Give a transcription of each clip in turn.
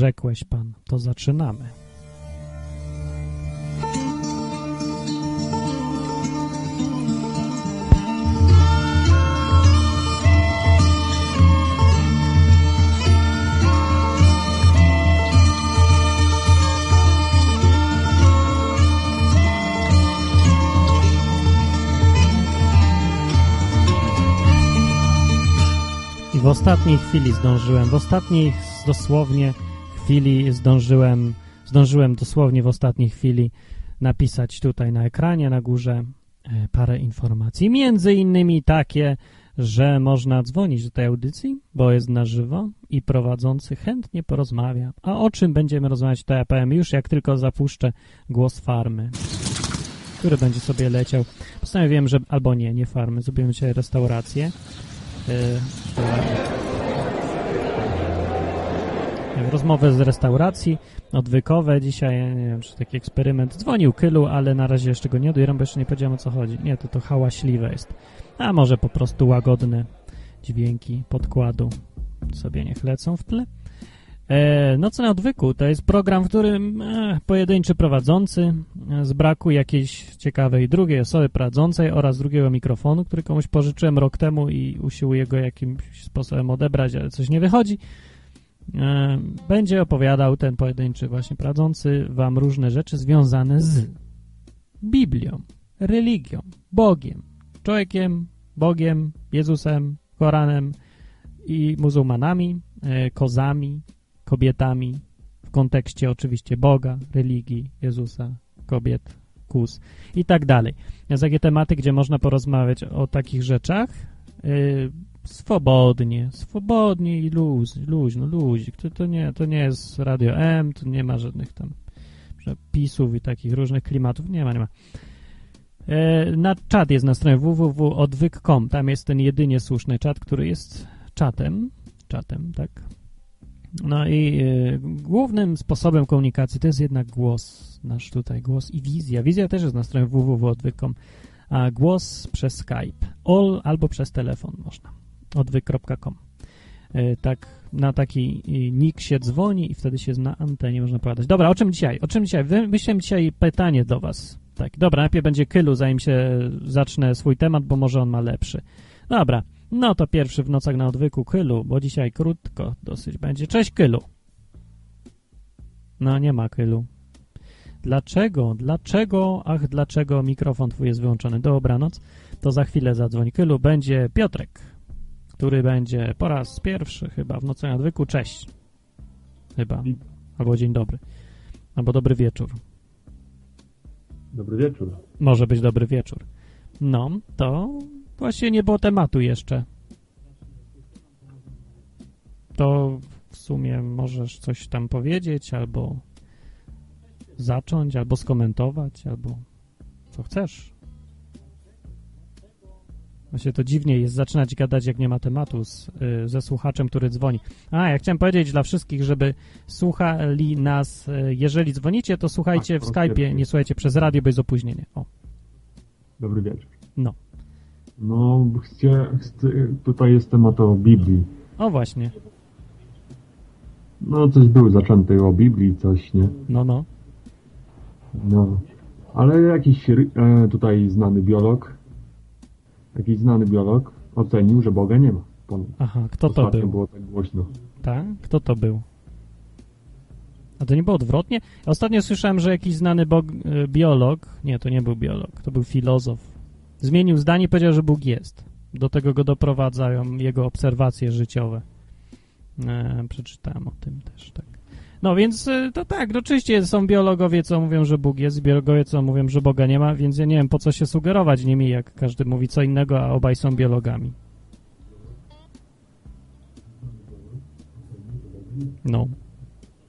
rzekłeś Pan. To zaczynamy. W ostatniej chwili zdążyłem, w ostatniej dosłownie chwili zdążyłem, zdążyłem dosłownie w ostatniej chwili napisać tutaj na ekranie na górze e, parę informacji. Między innymi takie, że można dzwonić do tej audycji, bo jest na żywo i prowadzący chętnie porozmawia. A o czym będziemy rozmawiać, to ja powiem już, jak tylko zapuszczę głos farmy, który będzie sobie leciał. Postanowiłem, że albo nie, nie farmy, zrobimy dzisiaj restaurację. Yy, rozmowę z restauracji, odwykowe dzisiaj, nie wiem, czy taki eksperyment. Dzwonił Kylu, ale na razie jeszcze go nie odbieram, bo jeszcze nie powiedziałem o co chodzi. Nie, to to hałaśliwe jest. A może po prostu łagodne dźwięki podkładu sobie niech lecą w tle. E, Noce na odwyku to jest program, w którym e, pojedynczy prowadzący e, z braku jakiejś ciekawej drugiej osoby prowadzącej oraz drugiego mikrofonu, który komuś pożyczyłem rok temu i usiłuję go jakimś sposobem odebrać, ale coś nie wychodzi, będzie opowiadał ten pojedynczy właśnie prowadzący wam różne rzeczy związane z Biblią, religią, Bogiem, człowiekiem, Bogiem, Jezusem, Koranem i muzułmanami, e, kozami, kobietami, w kontekście oczywiście Boga, religii, Jezusa, kobiet, kus i tak dalej. Jest takie tematy, gdzie można porozmawiać o takich rzeczach yy, swobodnie, swobodnie i luz, luźno, luź. To, to, nie, to nie jest Radio M, tu nie ma żadnych tam pisów i takich różnych klimatów. Nie ma, nie ma. Yy, na czat jest na stronie www.odwyk.com. Tam jest ten jedynie słuszny czat, który jest czatem, czatem, tak, no i y, głównym sposobem komunikacji to jest jednak głos, nasz tutaj głos i wizja. Wizja też jest na stronie www.odwyk.com, a głos przez Skype all, albo przez telefon można, odwyk.com. Y, tak, na taki nick się dzwoni i wtedy się na antenie można pogadać. Dobra, o czym dzisiaj? O czym dzisiaj? Wymyśliłem dzisiaj pytanie do was. Tak, dobra, najpierw będzie Kylu, zanim się zacznę swój temat, bo może on ma lepszy. Dobra, no to pierwszy w nocach na odwyku Kylu, bo dzisiaj krótko dosyć będzie. Cześć Kylu. No nie ma Kylu. Dlaczego? Dlaczego? Ach, dlaczego mikrofon twój jest wyłączony? Dobranoc. To za chwilę zadzwoń Kylu. Będzie Piotrek, który będzie po raz pierwszy chyba w nocach na odwyku. Cześć. Chyba. Albo dzień dobry. Albo dobry wieczór. Dobry wieczór. Może być dobry wieczór. No, to Właśnie nie było tematu jeszcze. To w sumie możesz coś tam powiedzieć, albo zacząć, albo skomentować, albo co chcesz. Właśnie to dziwnie jest zaczynać gadać, jak nie ma tematu z, y, ze słuchaczem, który dzwoni. A, ja chciałem powiedzieć dla wszystkich, żeby słuchali nas, y, jeżeli dzwonicie, to słuchajcie w Skype'ie, nie słuchajcie przez radio, bo jest opóźnienie. O. Dobry wieczór. No. No, chcę, chcę, tutaj jest temat o Biblii. O właśnie. No, coś był zaczęty o Biblii, coś, nie? No, no. No. Ale jakiś e, tutaj znany biolog, jakiś znany biolog ocenił, że Boga nie ma. Aha, kto to był? było tak głośno. Tak? Kto to był? A to nie było odwrotnie? Ostatnio słyszałem, że jakiś znany bog, e, biolog, nie, to nie był biolog, to był filozof, Zmienił zdanie, powiedział, że Bóg jest. Do tego go doprowadzają jego obserwacje życiowe. E, przeczytałem o tym też, tak. No więc e, to tak, no oczywiście są biologowie, co mówią, że Bóg jest, biologowie, co mówią, że Boga nie ma, więc ja nie wiem, po co się sugerować nimi, jak każdy mówi co innego, a obaj są biologami. No,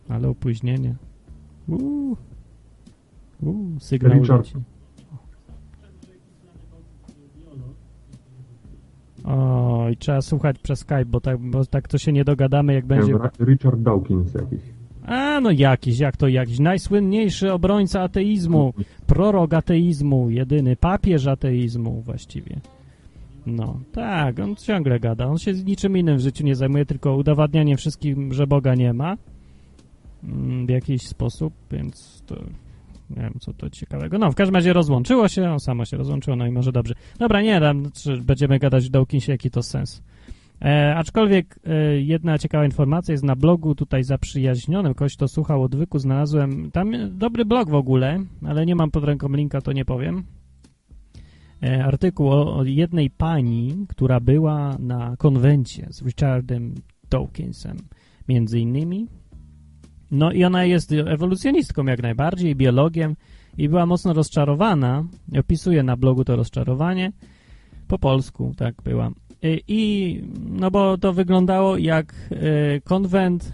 ale opóźnienie. Uuu, uuu sygnał Richard, leci. O, i trzeba słuchać przez Skype, bo tak, bo tak to się nie dogadamy, jak będzie... Richard Dawkins jakiś. A, no jakiś, jak to jakiś. Najsłynniejszy obrońca ateizmu, prorok ateizmu, jedyny papież ateizmu właściwie. No, tak, on ciągle gada. On się niczym innym w życiu nie zajmuje, tylko udowadnianiem wszystkim, że Boga nie ma. mm, w jakiś sposób, więc to nie wiem, co to ciekawego. No, w każdym razie rozłączyło się, on samo się rozłączyło, no i może dobrze. Dobra, nie, tam, czy będziemy gadać w Dawkinsie, jaki to sens. E, aczkolwiek e, jedna ciekawa informacja jest na blogu tutaj zaprzyjaźnionym, ktoś to słuchał odwyku, znalazłem, tam dobry blog w ogóle, ale nie mam pod ręką linka, to nie powiem. E, artykuł o, o jednej pani, która była na konwencie z Richardem Dawkinsem, między innymi. No i ona jest ewolucjonistką jak najbardziej, biologiem i była mocno rozczarowana. Opisuje na blogu to rozczarowanie. Po polsku, tak była. I, i no bo to wyglądało jak y, konwent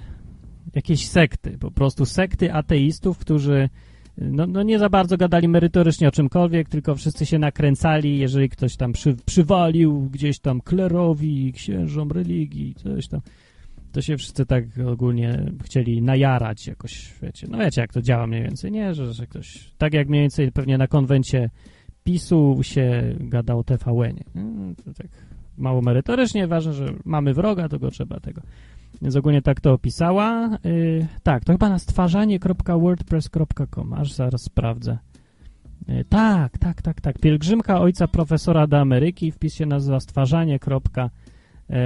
jakiejś sekty, po prostu sekty ateistów, którzy no, no nie za bardzo gadali merytorycznie o czymkolwiek, tylko wszyscy się nakręcali, jeżeli ktoś tam przy, przywalił gdzieś tam klerowi, księżom religii, coś tam, to się wszyscy tak ogólnie chcieli najarać jakoś, wiecie, no wiecie jak to działa mniej więcej, nie, że, że ktoś, tak jak mniej więcej pewnie na konwencie PiSu się gada o TVN-ie, tak mało merytorycznie, ważne, że mamy wroga, to go trzeba tego. Więc ogólnie tak to opisała. Yy, tak, to chyba na stwarzanie.wordpress.com, aż zaraz sprawdzę. Yy, tak, tak, tak, tak. Pielgrzymka ojca profesora do Ameryki, wpis się nazywa stwarzanie. Yy,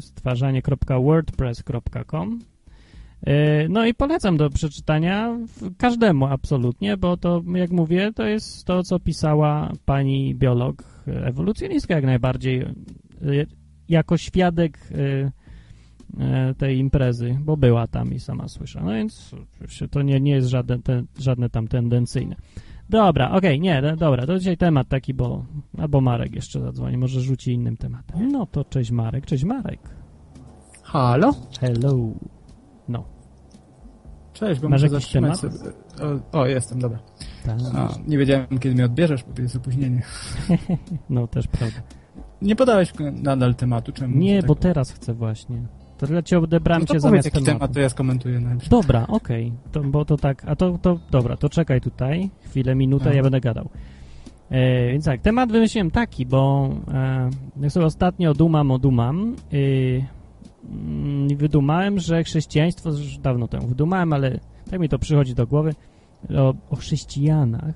stwarzanie.wordpress.com no i polecam do przeczytania każdemu absolutnie, bo to, jak mówię, to jest to, co pisała pani biolog, ewolucjonistka jak najbardziej, jako świadek tej imprezy, bo była tam i sama słyszę. No więc to nie, nie jest żadne, te, żadne tam tendencyjne. Dobra, okej, okay, nie, dobra, to dzisiaj temat taki, bo albo Marek jeszcze zadzwoni, może rzuci innym tematem. No to cześć Marek, cześć Marek. Halo? Hello. No. Cześć, bo Masz muszę jakiś temat? Sobie. O, o, jestem, dobra. Tak. A, nie wiedziałem, kiedy mnie odbierzesz, bo jest opóźnienie. no, też prawda. Nie podałeś nadal tematu, czemu? Nie, tak bo teraz chcę właśnie. To dla ciebie odebrałem no to cię zamiast jaki tematu. temat, to ja skomentuję najpierw. Dobra, okej, okay. bo to tak, a to, to dobra, to czekaj tutaj, chwilę, minutę, No. ja będę gadał. E, więc tak, temat wymyśliłem taki, bo e, jak sobie ostatnio dumam o dumam i y, wydumałem, że chrześcijaństwo, już dawno temu wydumałem, ale tak mi to przychodzi do głowy, o, o chrześcijanach,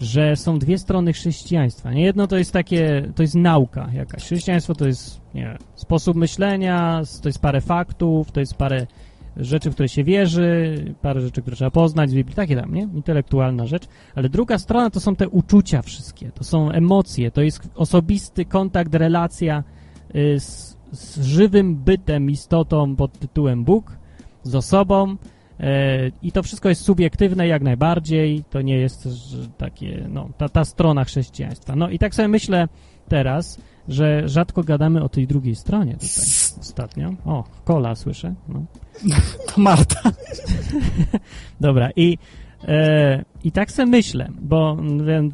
że są dwie strony chrześcijaństwa. Nie jedno to jest takie, to jest nauka jakaś. Chrześcijaństwo to jest, nie sposób myślenia, to jest parę faktów, to jest parę rzeczy, w które się wierzy, parę rzeczy, które trzeba poznać z Biblii, takie tam, nie? Intelektualna rzecz. Ale druga strona to są te uczucia wszystkie, to są emocje, to jest osobisty kontakt, relacja y, z, z żywym bytem, istotą pod tytułem Bóg, z osobą, E, I to wszystko jest subiektywne jak najbardziej, to nie jest takie, no, ta, ta strona chrześcijaństwa. No i tak sobie myślę teraz, że rzadko gadamy o tej drugiej stronie tutaj ostatnio. O, kola słyszę. No. To Marta. Dobra, i, e, i tak sobie myślę, bo wiem,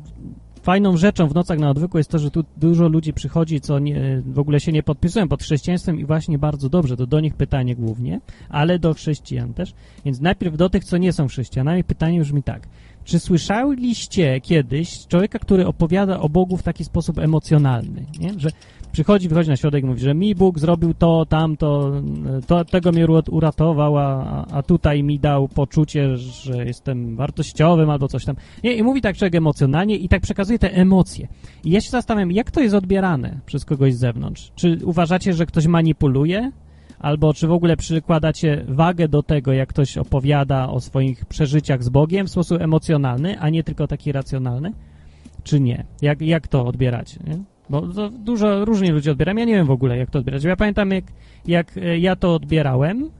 fajną rzeczą w nocach na odwyku jest to, że tu dużo ludzi przychodzi, co nie, w ogóle się nie podpisują pod chrześcijaństwem i właśnie bardzo dobrze, to do nich pytanie głównie, ale do chrześcijan też. Więc najpierw do tych, co nie są chrześcijanami, pytanie brzmi tak. Czy słyszeliście kiedyś człowieka, który opowiada o Bogu w taki sposób emocjonalny, nie? że przychodzi, wychodzi na środek i mówi, że mi Bóg zrobił to, tamto, to, tego mnie uratował, a, a tutaj mi dał poczucie, że jestem wartościowym albo coś tam. Nie, i mówi tak człowiek emocjonalnie i tak przekazuje te emocje. I ja się zastanawiam, jak to jest odbierane przez kogoś z zewnątrz? Czy uważacie, że ktoś manipuluje? Albo czy w ogóle przykładacie wagę do tego, jak ktoś opowiada o swoich przeżyciach z Bogiem w sposób emocjonalny, a nie tylko taki racjonalny? Czy nie? Jak, jak to odbieracie? Nie? Bo dużo różni ludzie odbierają. Ja nie wiem w ogóle, jak to odbierać. Ja pamiętam, jak, jak ja to odbierałem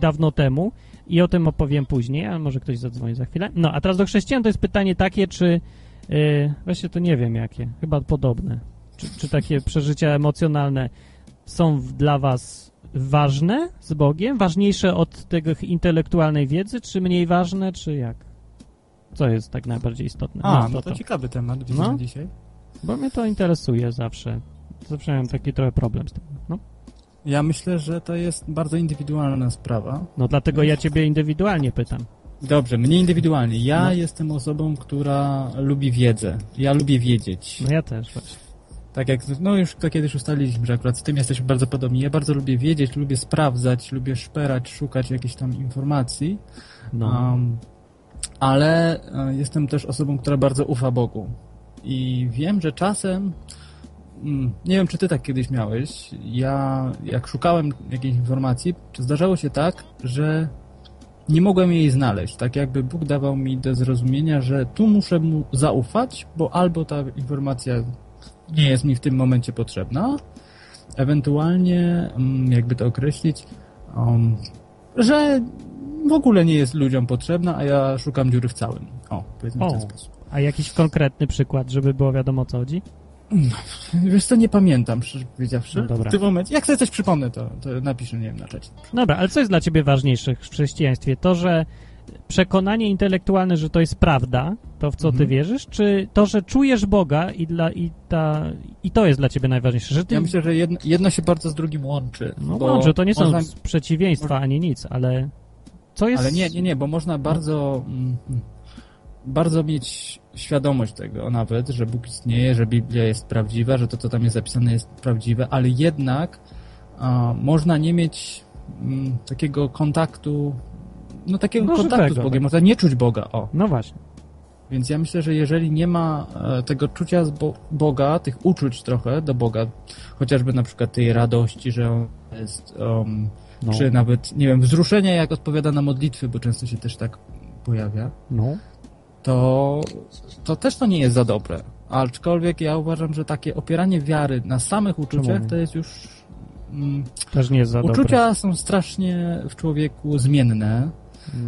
dawno temu i o tym opowiem później, a może ktoś zadzwoni za chwilę. No, a teraz do chrześcijan to jest pytanie takie, czy... Yy, właśnie to nie wiem jakie. Chyba podobne. Czy, czy takie przeżycia emocjonalne są dla was ważne z Bogiem? Ważniejsze od tego intelektualnej wiedzy, czy mniej ważne, czy jak? Co jest tak najbardziej istotne? A, no, no to, to ciekawy temat widzę No. dzisiaj. Bo mnie to interesuje zawsze. Zawsze miałem taki trochę problem z tym. No, Ja myślę, że to jest bardzo indywidualna sprawa. no dlatego ja ciebie indywidualnie pytam. Dobrze, mnie indywidualnie. Ja No. jestem osobą, która lubi wiedzę. Ja lubię wiedzieć. No ja też właśnie. Tak jak, no już to kiedyś ustaliliśmy, że akurat z tym jesteśmy bardzo podobni. Ja bardzo lubię wiedzieć, lubię sprawdzać, lubię szperać, szukać jakichś tam informacji. No. Um, ale e, jestem też osobą, która bardzo ufa Bogu. I wiem, że czasem, mm, nie wiem, czy ty tak kiedyś miałeś, ja jak szukałem jakiejś informacji, to zdarzało się tak, że nie mogłem jej znaleźć. Tak jakby Bóg dawał mi do zrozumienia, że tu muszę mu zaufać, bo albo ta informacja nie jest mi w tym momencie potrzebna, ewentualnie, mm, jakby to określić, um, że w ogóle nie jest ludziom potrzebna, a ja szukam dziury w całym. O, powiedzmy w ten O. sposób. A jakiś konkretny przykład, żeby było wiadomo o co chodzi? Wiesz co, nie pamiętam, szczerze powiedziawszy. No dobra. W tym momencie, jak sobie coś przypomnę, to, to napiszę, nie wiem, na czacie. Dobra, ale co jest dla ciebie ważniejsze w chrześcijaństwie? To, że przekonanie intelektualne, że to jest prawda, to w co ty Mhm. wierzysz, czy to, że czujesz Boga i, dla, i, ta, i to jest dla ciebie najważniejsze? Że ty, Ja myślę, że jedno, jedno się bardzo z drugim łączy. no łączy, to nie są można, przeciwieństwa ani nic, ale co jest... Ale nie, nie, nie, bo można bardzo, mm, bardzo mieć świadomość tego nawet, że Bóg istnieje, że Biblia jest prawdziwa, że to, co tam jest zapisane jest prawdziwe, ale jednak a, można nie mieć mm, takiego kontaktu, no takiego No, kontaktu żywego, z Bogiem, można nie czuć Boga, o. No właśnie. Więc ja myślę, że jeżeli nie ma e, tego czucia z Bo Boga, tych uczuć trochę do Boga, chociażby na przykład tej radości, że on jest, um, No. czy nawet, nie wiem, wzruszenia jak odpowiada na modlitwy, bo często się też tak pojawia, No. to, to też to nie jest za dobre. Aczkolwiek ja uważam, że takie opieranie wiary na samych uczuciach to jest już... Mm, Też nie jest za dobre. uczucia są strasznie w człowieku zmienne.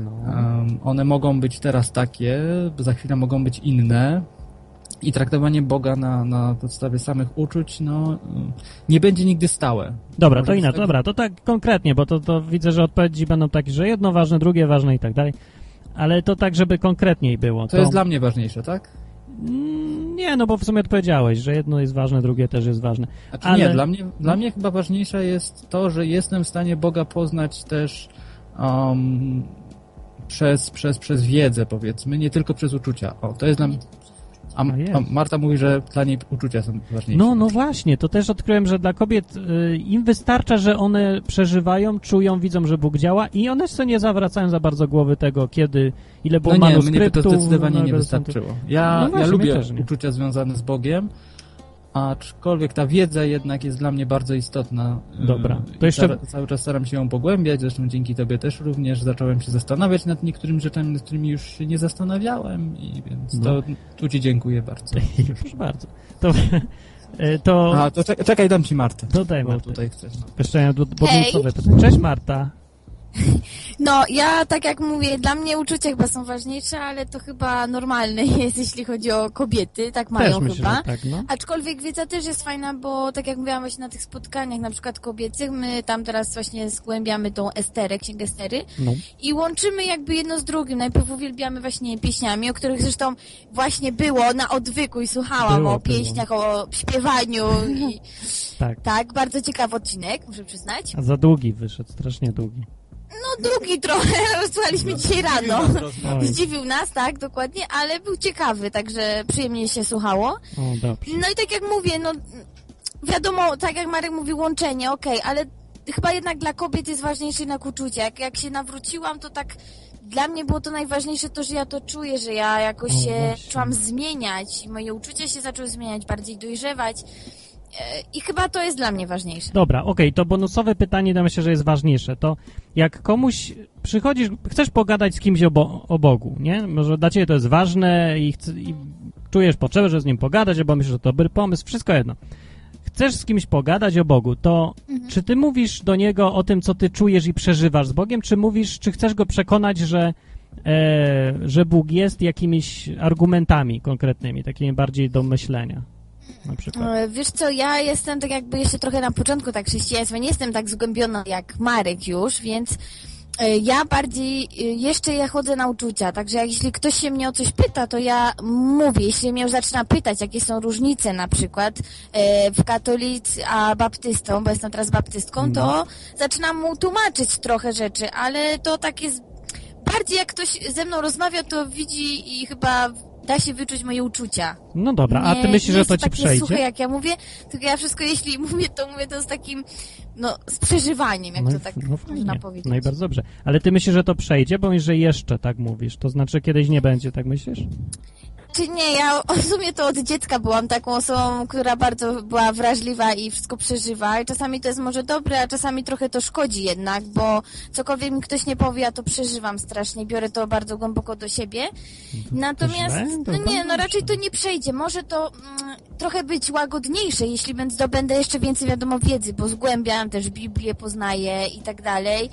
No. Um, one mogą być teraz takie, za chwilę mogą być inne. I traktowanie Boga na, na podstawie samych uczuć, no, nie będzie nigdy stałe. Dobra, Może to inaczej, tego- dobra, to tak konkretnie, bo to, to widzę, że odpowiedzi będą takie, że jedno ważne, drugie ważne i tak dalej. Ale to tak, żeby konkretniej było. To jest dla mnie ważniejsze, tak? Mm, Nie, no bo w sumie odpowiedziałeś, że jedno jest ważne, drugie też jest ważne. Znaczy Ale- nie, dla mnie, dla mnie chyba ważniejsze jest to, że jestem w stanie Boga poznać też um, przez, przez, przez wiedzę, powiedzmy, nie tylko przez uczucia. O, to jest mnie... A, A Marta mówi, że dla niej uczucia są ważniejsze. No, no właśnie, to też odkryłem, że dla kobiet y, im wystarcza, że one przeżywają, czują, widzą, że Bóg działa i one sobie nie zawracają za bardzo głowy tego, kiedy, ile było No nie, mnie by manuskryptów. to zdecydowanie nie Nowego wystarczyło. Ja, No ja właśnie, lubię też nie. uczucia związane z Bogiem, aczkolwiek ta wiedza jednak jest dla mnie bardzo istotna. Dobra, to jeszcze- Ca cały czas staram się ją pogłębiać, zresztą dzięki tobie też również zacząłem się zastanawiać nad niektórymi rzeczami, nad którymi już się nie zastanawiałem i więc No. to tu ci dziękuję bardzo. Proszę bardzo. To, y, to, A, to czekaj, czekaj dam ci Martę. to daj Bo Marta. tutaj chcesz. No. Jeszcze Hej. bonusowe pytanie. Cześć Marta. No, ja tak jak mówię, dla mnie uczucia chyba są ważniejsze, ale to chyba normalne jest, jeśli chodzi o kobiety, tak mają Też myślę, chyba. tak, no. Aczkolwiek wiedza też jest fajna, bo tak jak mówiłam właśnie na tych spotkaniach, na przykład kobiecych, my tam teraz właśnie zgłębiamy tą Esterę, księgę Estery no. i łączymy jakby jedno z drugim. Najpierw uwielbiamy właśnie pieśniami, o których zresztą właśnie było na odwyku i słuchałam Było, o było. pieśniach, o śpiewaniu i Tak. tak, bardzo ciekawy odcinek, muszę przyznać. A za długi wyszedł, strasznie długi. No długi trochę, słuchaliśmy dzisiaj rano. Zdziwił nas, tak, dokładnie, ale był ciekawy, także przyjemnie się słuchało. No i tak jak mówię, no wiadomo, tak jak Marek mówił, łączenie, okej, ale chyba jednak dla kobiet jest ważniejsze jednak uczucie. Jak, jak się nawróciłam, to tak dla mnie było to najważniejsze to, że ja to czuję, że ja jakoś się czułam zmieniać, moje uczucia się zaczęły zmieniać, bardziej dojrzewać. E, I chyba to jest dla mnie ważniejsze. Dobra, okej, to bonusowe pytanie, to myślę, że jest ważniejsze. To jak komuś przychodzisz, chcesz pogadać z kimś o, bo, o Bogu, nie? Może dla ciebie to jest ważne i, chce, i czujesz potrzebę, żeby z nim pogadać, bo myślisz, że to dobry pomysł, wszystko jedno. Chcesz z kimś pogadać o Bogu, to czy ty mówisz do niego o tym, co ty czujesz i przeżywasz z Bogiem, czy mówisz, czy chcesz go przekonać, że, e, że Bóg jest jakimiś argumentami konkretnymi, takimi bardziej do myślenia? Na przykład. E, Wiesz co, ja jestem tak jakby jeszcze trochę na początku tak chrześcijaństwa, nie jestem tak zgłębiona jak Marek już, więc e, ja bardziej, e, jeszcze ja chodzę na uczucia, także jak, jeśli ktoś się mnie o coś pyta, to ja mówię, jeśli mnie już zaczyna pytać, jakie są różnice na przykład e, w katolicy a baptystą, bo jestem teraz baptystką, to zaczynam mu tłumaczyć trochę rzeczy, ale to tak jest bardziej jak ktoś ze mną rozmawia, to widzi i chyba da się wyczuć moje uczucia. No dobra, a Nie- ty myślisz, nie że jest to ci przejdzie? suche, jak ja mówię, tylko ja wszystko, jeśli mówię, to mówię to z takim, no, z przeżywaniem, jak no, to tak no można powiedzieć. No i bardzo dobrze. Ale ty myślisz, że to przejdzie, bo że jeszcze tak mówisz. To znaczy kiedyś nie będzie, tak myślisz? Czy nie, ja w sumie to od dziecka byłam taką osobą, która bardzo była wrażliwa i wszystko przeżywa i czasami to jest może dobre, a czasami trochę to szkodzi jednak, bo cokolwiek mi ktoś nie powie, ja to przeżywam strasznie, biorę to bardzo głęboko do siebie. Natomiast, no nie, no raczej to nie przejdzie. Może to mm, trochę być łagodniejsze, jeśli będę zdobędę jeszcze więcej wiadomo wiedzy, bo zgłębiam też Biblię, poznaję i tak dalej,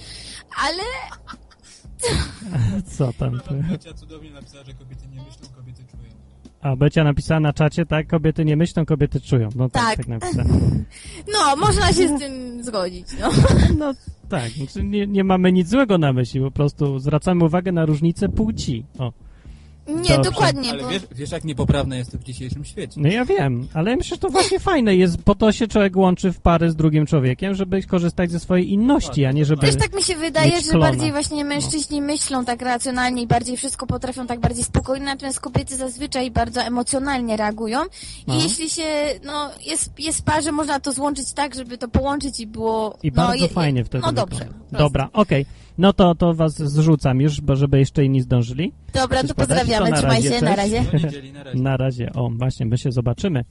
ale Co tam? Becia cudownie napisała, że kobiety nie myślą, kobiety. A Becia napisała na czacie, tak, kobiety nie myślą, kobiety czują. No tak, tak, Tak. napisała. no, można się z tym zgodzić, no. No tak, znaczy nie, nie mamy nic złego na myśli, po prostu zwracamy uwagę na różnicę płci. O, Nie, Dobrze. dokładnie, Ale bo... wiesz, wiesz, jak niepoprawne jest to w dzisiejszym świecie. no ja wiem, ale myślę, że to właśnie fajne jest, po to się człowiek łączy w pary z drugim człowiekiem, żeby korzystać ze swojej inności, a nie żeby... Też tak mi się wydaje, że bardziej właśnie mężczyźni myślą tak racjonalnie i bardziej wszystko potrafią tak bardziej spokojnie, natomiast kobiety zazwyczaj bardzo emocjonalnie reagują i No. jeśli się, no, jest, jest parze, można to złączyć tak, żeby to połączyć i było... I no, bardzo je- fajnie wtedy No dobrze. Dobra, okej. No to, to was zrzucam już, bo żeby jeszcze inni zdążyli. Dobra, Chcesz to pozdrawiamy, To na trzymaj razie, się, na razie. Niedzieli, na razie. Na razie, o, właśnie, my się zobaczymy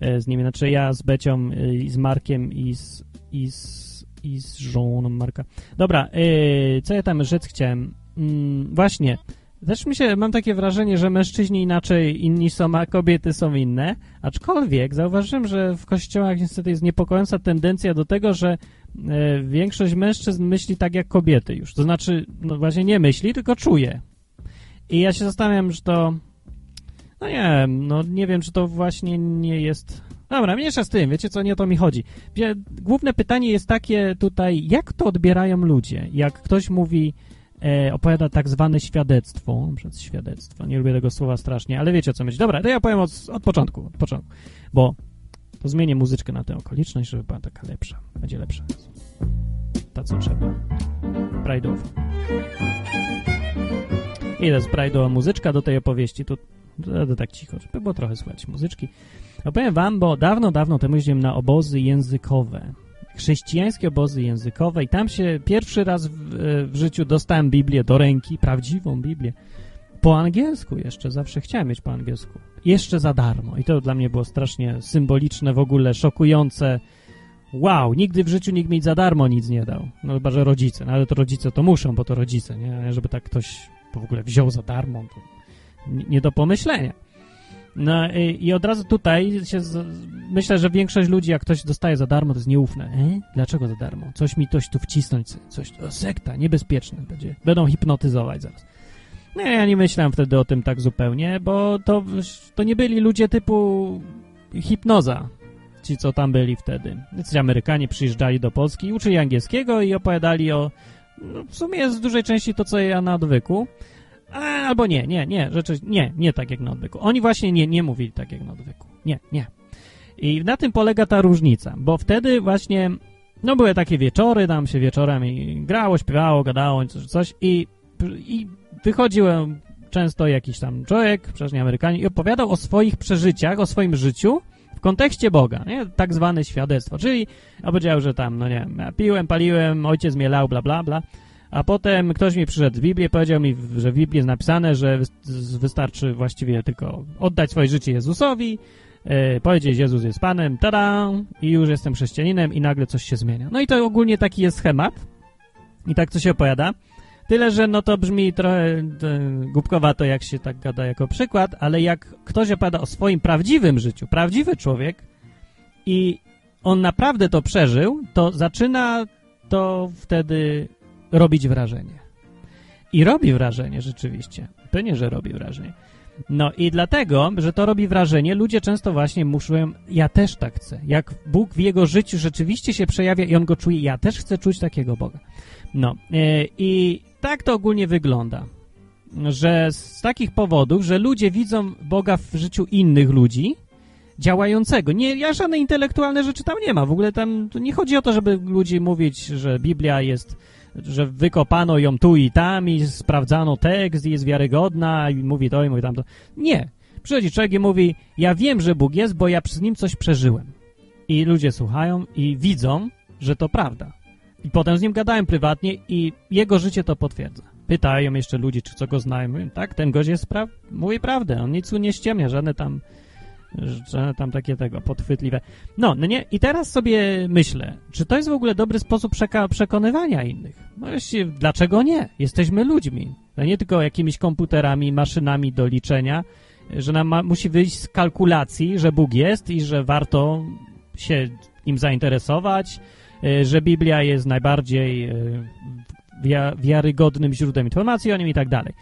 e, z nimi. Znaczy ja z Becią e, i z Markiem i z, i z, i z żoną Marka. Dobra, e, co ja tam rzec chciałem? Mm, właśnie, też mi się, mam takie wrażenie, że mężczyźni inaczej inni są, a kobiety są inne, aczkolwiek zauważyłem, że w kościołach niestety jest niepokojąca tendencja do tego, że większość mężczyzn myśli tak jak kobiety już. To znaczy, no właśnie nie myśli, tylko czuje. I ja się zastanawiam, że to no nie wiem, no nie wiem, czy to właśnie nie jest... Dobra, mniejsza z tym, wiecie co, nie o to mi chodzi. Główne pytanie jest takie tutaj, jak to odbierają ludzie? Jak ktoś mówi, e, opowiada tak zwane świadectwo, przez świadectwo, nie lubię tego słowa strasznie, ale wiecie co myśli. Dobra, to ja powiem od, od początku, od początku, bo zmienię muzyczkę na tę okoliczność, żeby była taka lepsza, będzie lepsza. Ta, co trzeba. Pride'owa. Ile z Pride'owa muzyczka do tej opowieści, tu Będę tak cicho, żeby było trochę słychać muzyczki. Opowiem wam, bo dawno, dawno temu jeździłem na obozy językowe. Chrześcijańskie obozy językowe i tam się pierwszy raz w, w życiu dostałem Biblię do ręki, prawdziwą Biblię. Po angielsku jeszcze, zawsze chciałem mieć po angielsku. Jeszcze za darmo. I to dla mnie było strasznie symboliczne, w ogóle szokujące. Wow, nigdy w życiu nikt mi za darmo nic nie dał. No chyba, że rodzice. No ale to rodzice to muszą, bo to rodzice, nie? Żeby tak ktoś w ogóle wziął za darmo, to nie- do pomyślenia. No i, i od razu tutaj się z, myślę, że większość ludzi, jak ktoś dostaje za darmo, to jest nieufne. E? Dlaczego za darmo? Coś mi ktoś tu wcisnąć, coś, o, sekta, niebezpieczne będzie. Będą hipnotyzować zaraz. No ja nie myślałem wtedy o tym tak zupełnie, bo to, to nie byli ludzie typu hipnoza, ci co tam byli wtedy. Jacyś Amerykanie przyjeżdżali do Polski, uczyli angielskiego i opowiadali o, no, w sumie jest w dużej części to, co ja na odwyku, a, albo nie, nie, nie, rzeczy, nie, nie tak jak na odwyku. Oni właśnie nie, nie mówili tak jak na odwyku. Nie, nie. I na tym polega ta różnica, bo wtedy właśnie, no były takie wieczory, tam się wieczorami grało, śpiewało, gadało, coś, coś i, i wychodziłem często jakiś tam człowiek, przeważnie Amerykanin, i opowiadał o swoich przeżyciach, o swoim życiu w kontekście Boga, nie? Tak zwane świadectwo, czyli opowiedział, że tam, no nie wiem, ja piłem, paliłem, ojciec mnie lał, bla, bla, bla, a potem ktoś mi przyszedł z Biblii, powiedział mi, że w Biblii jest napisane, że wys- wystarczy właściwie tylko oddać swoje życie Jezusowi, e, powiedzieć Jezus jest Panem, tada, i już jestem chrześcijaninem i nagle coś się zmienia. No i to ogólnie taki jest schemat i tak to się opowiada. Tyle, że no to brzmi trochę e, głupkowato, jak się tak gada jako przykład, ale jak ktoś opowiada o swoim prawdziwym życiu, prawdziwy człowiek i on naprawdę to przeżył, to zaczyna to wtedy robić wrażenie. I robi wrażenie rzeczywiście. Pewnie, że robi wrażenie. No i dlatego, że to robi wrażenie, ludzie często właśnie muszą, ja też tak chcę. Jak Bóg w jego życiu rzeczywiście się przejawia i on go czuje, ja też chcę czuć takiego Boga. No e, i tak to ogólnie wygląda. Że z takich powodów, że ludzie widzą Boga w życiu innych ludzi, działającego. Nie, ja żadne intelektualne rzeczy tam nie ma. W ogóle tam nie chodzi o to, żeby ludzi mówić, że Biblia jest że wykopano ją tu i tam i sprawdzano tekst i jest wiarygodna i mówi to i mówi tamto. Nie. Przychodzi człowiek i mówi, ja wiem, że Bóg jest, bo ja z nim coś przeżyłem. I ludzie słuchają i widzą, że to prawda. I potem z nim gadałem prywatnie i jego życie to potwierdza. Pytają jeszcze ludzi, czy co go znają. Tak, ten gość jest pra mówi prawdę, on nic nie ściemnia, żadne tam żadne tam takie tego, podchwytliwe. No, no nie, i teraz sobie myślę, czy to jest w ogóle dobry sposób przekonywania innych? No dlaczego nie? Jesteśmy ludźmi. No nie tylko jakimiś komputerami, maszynami do liczenia, że nam ma, musi wyjść z kalkulacji, że Bóg jest i że warto się nim zainteresować, że Biblia jest najbardziej y, wiarygodnym źródłem informacji o nim i tak dalej.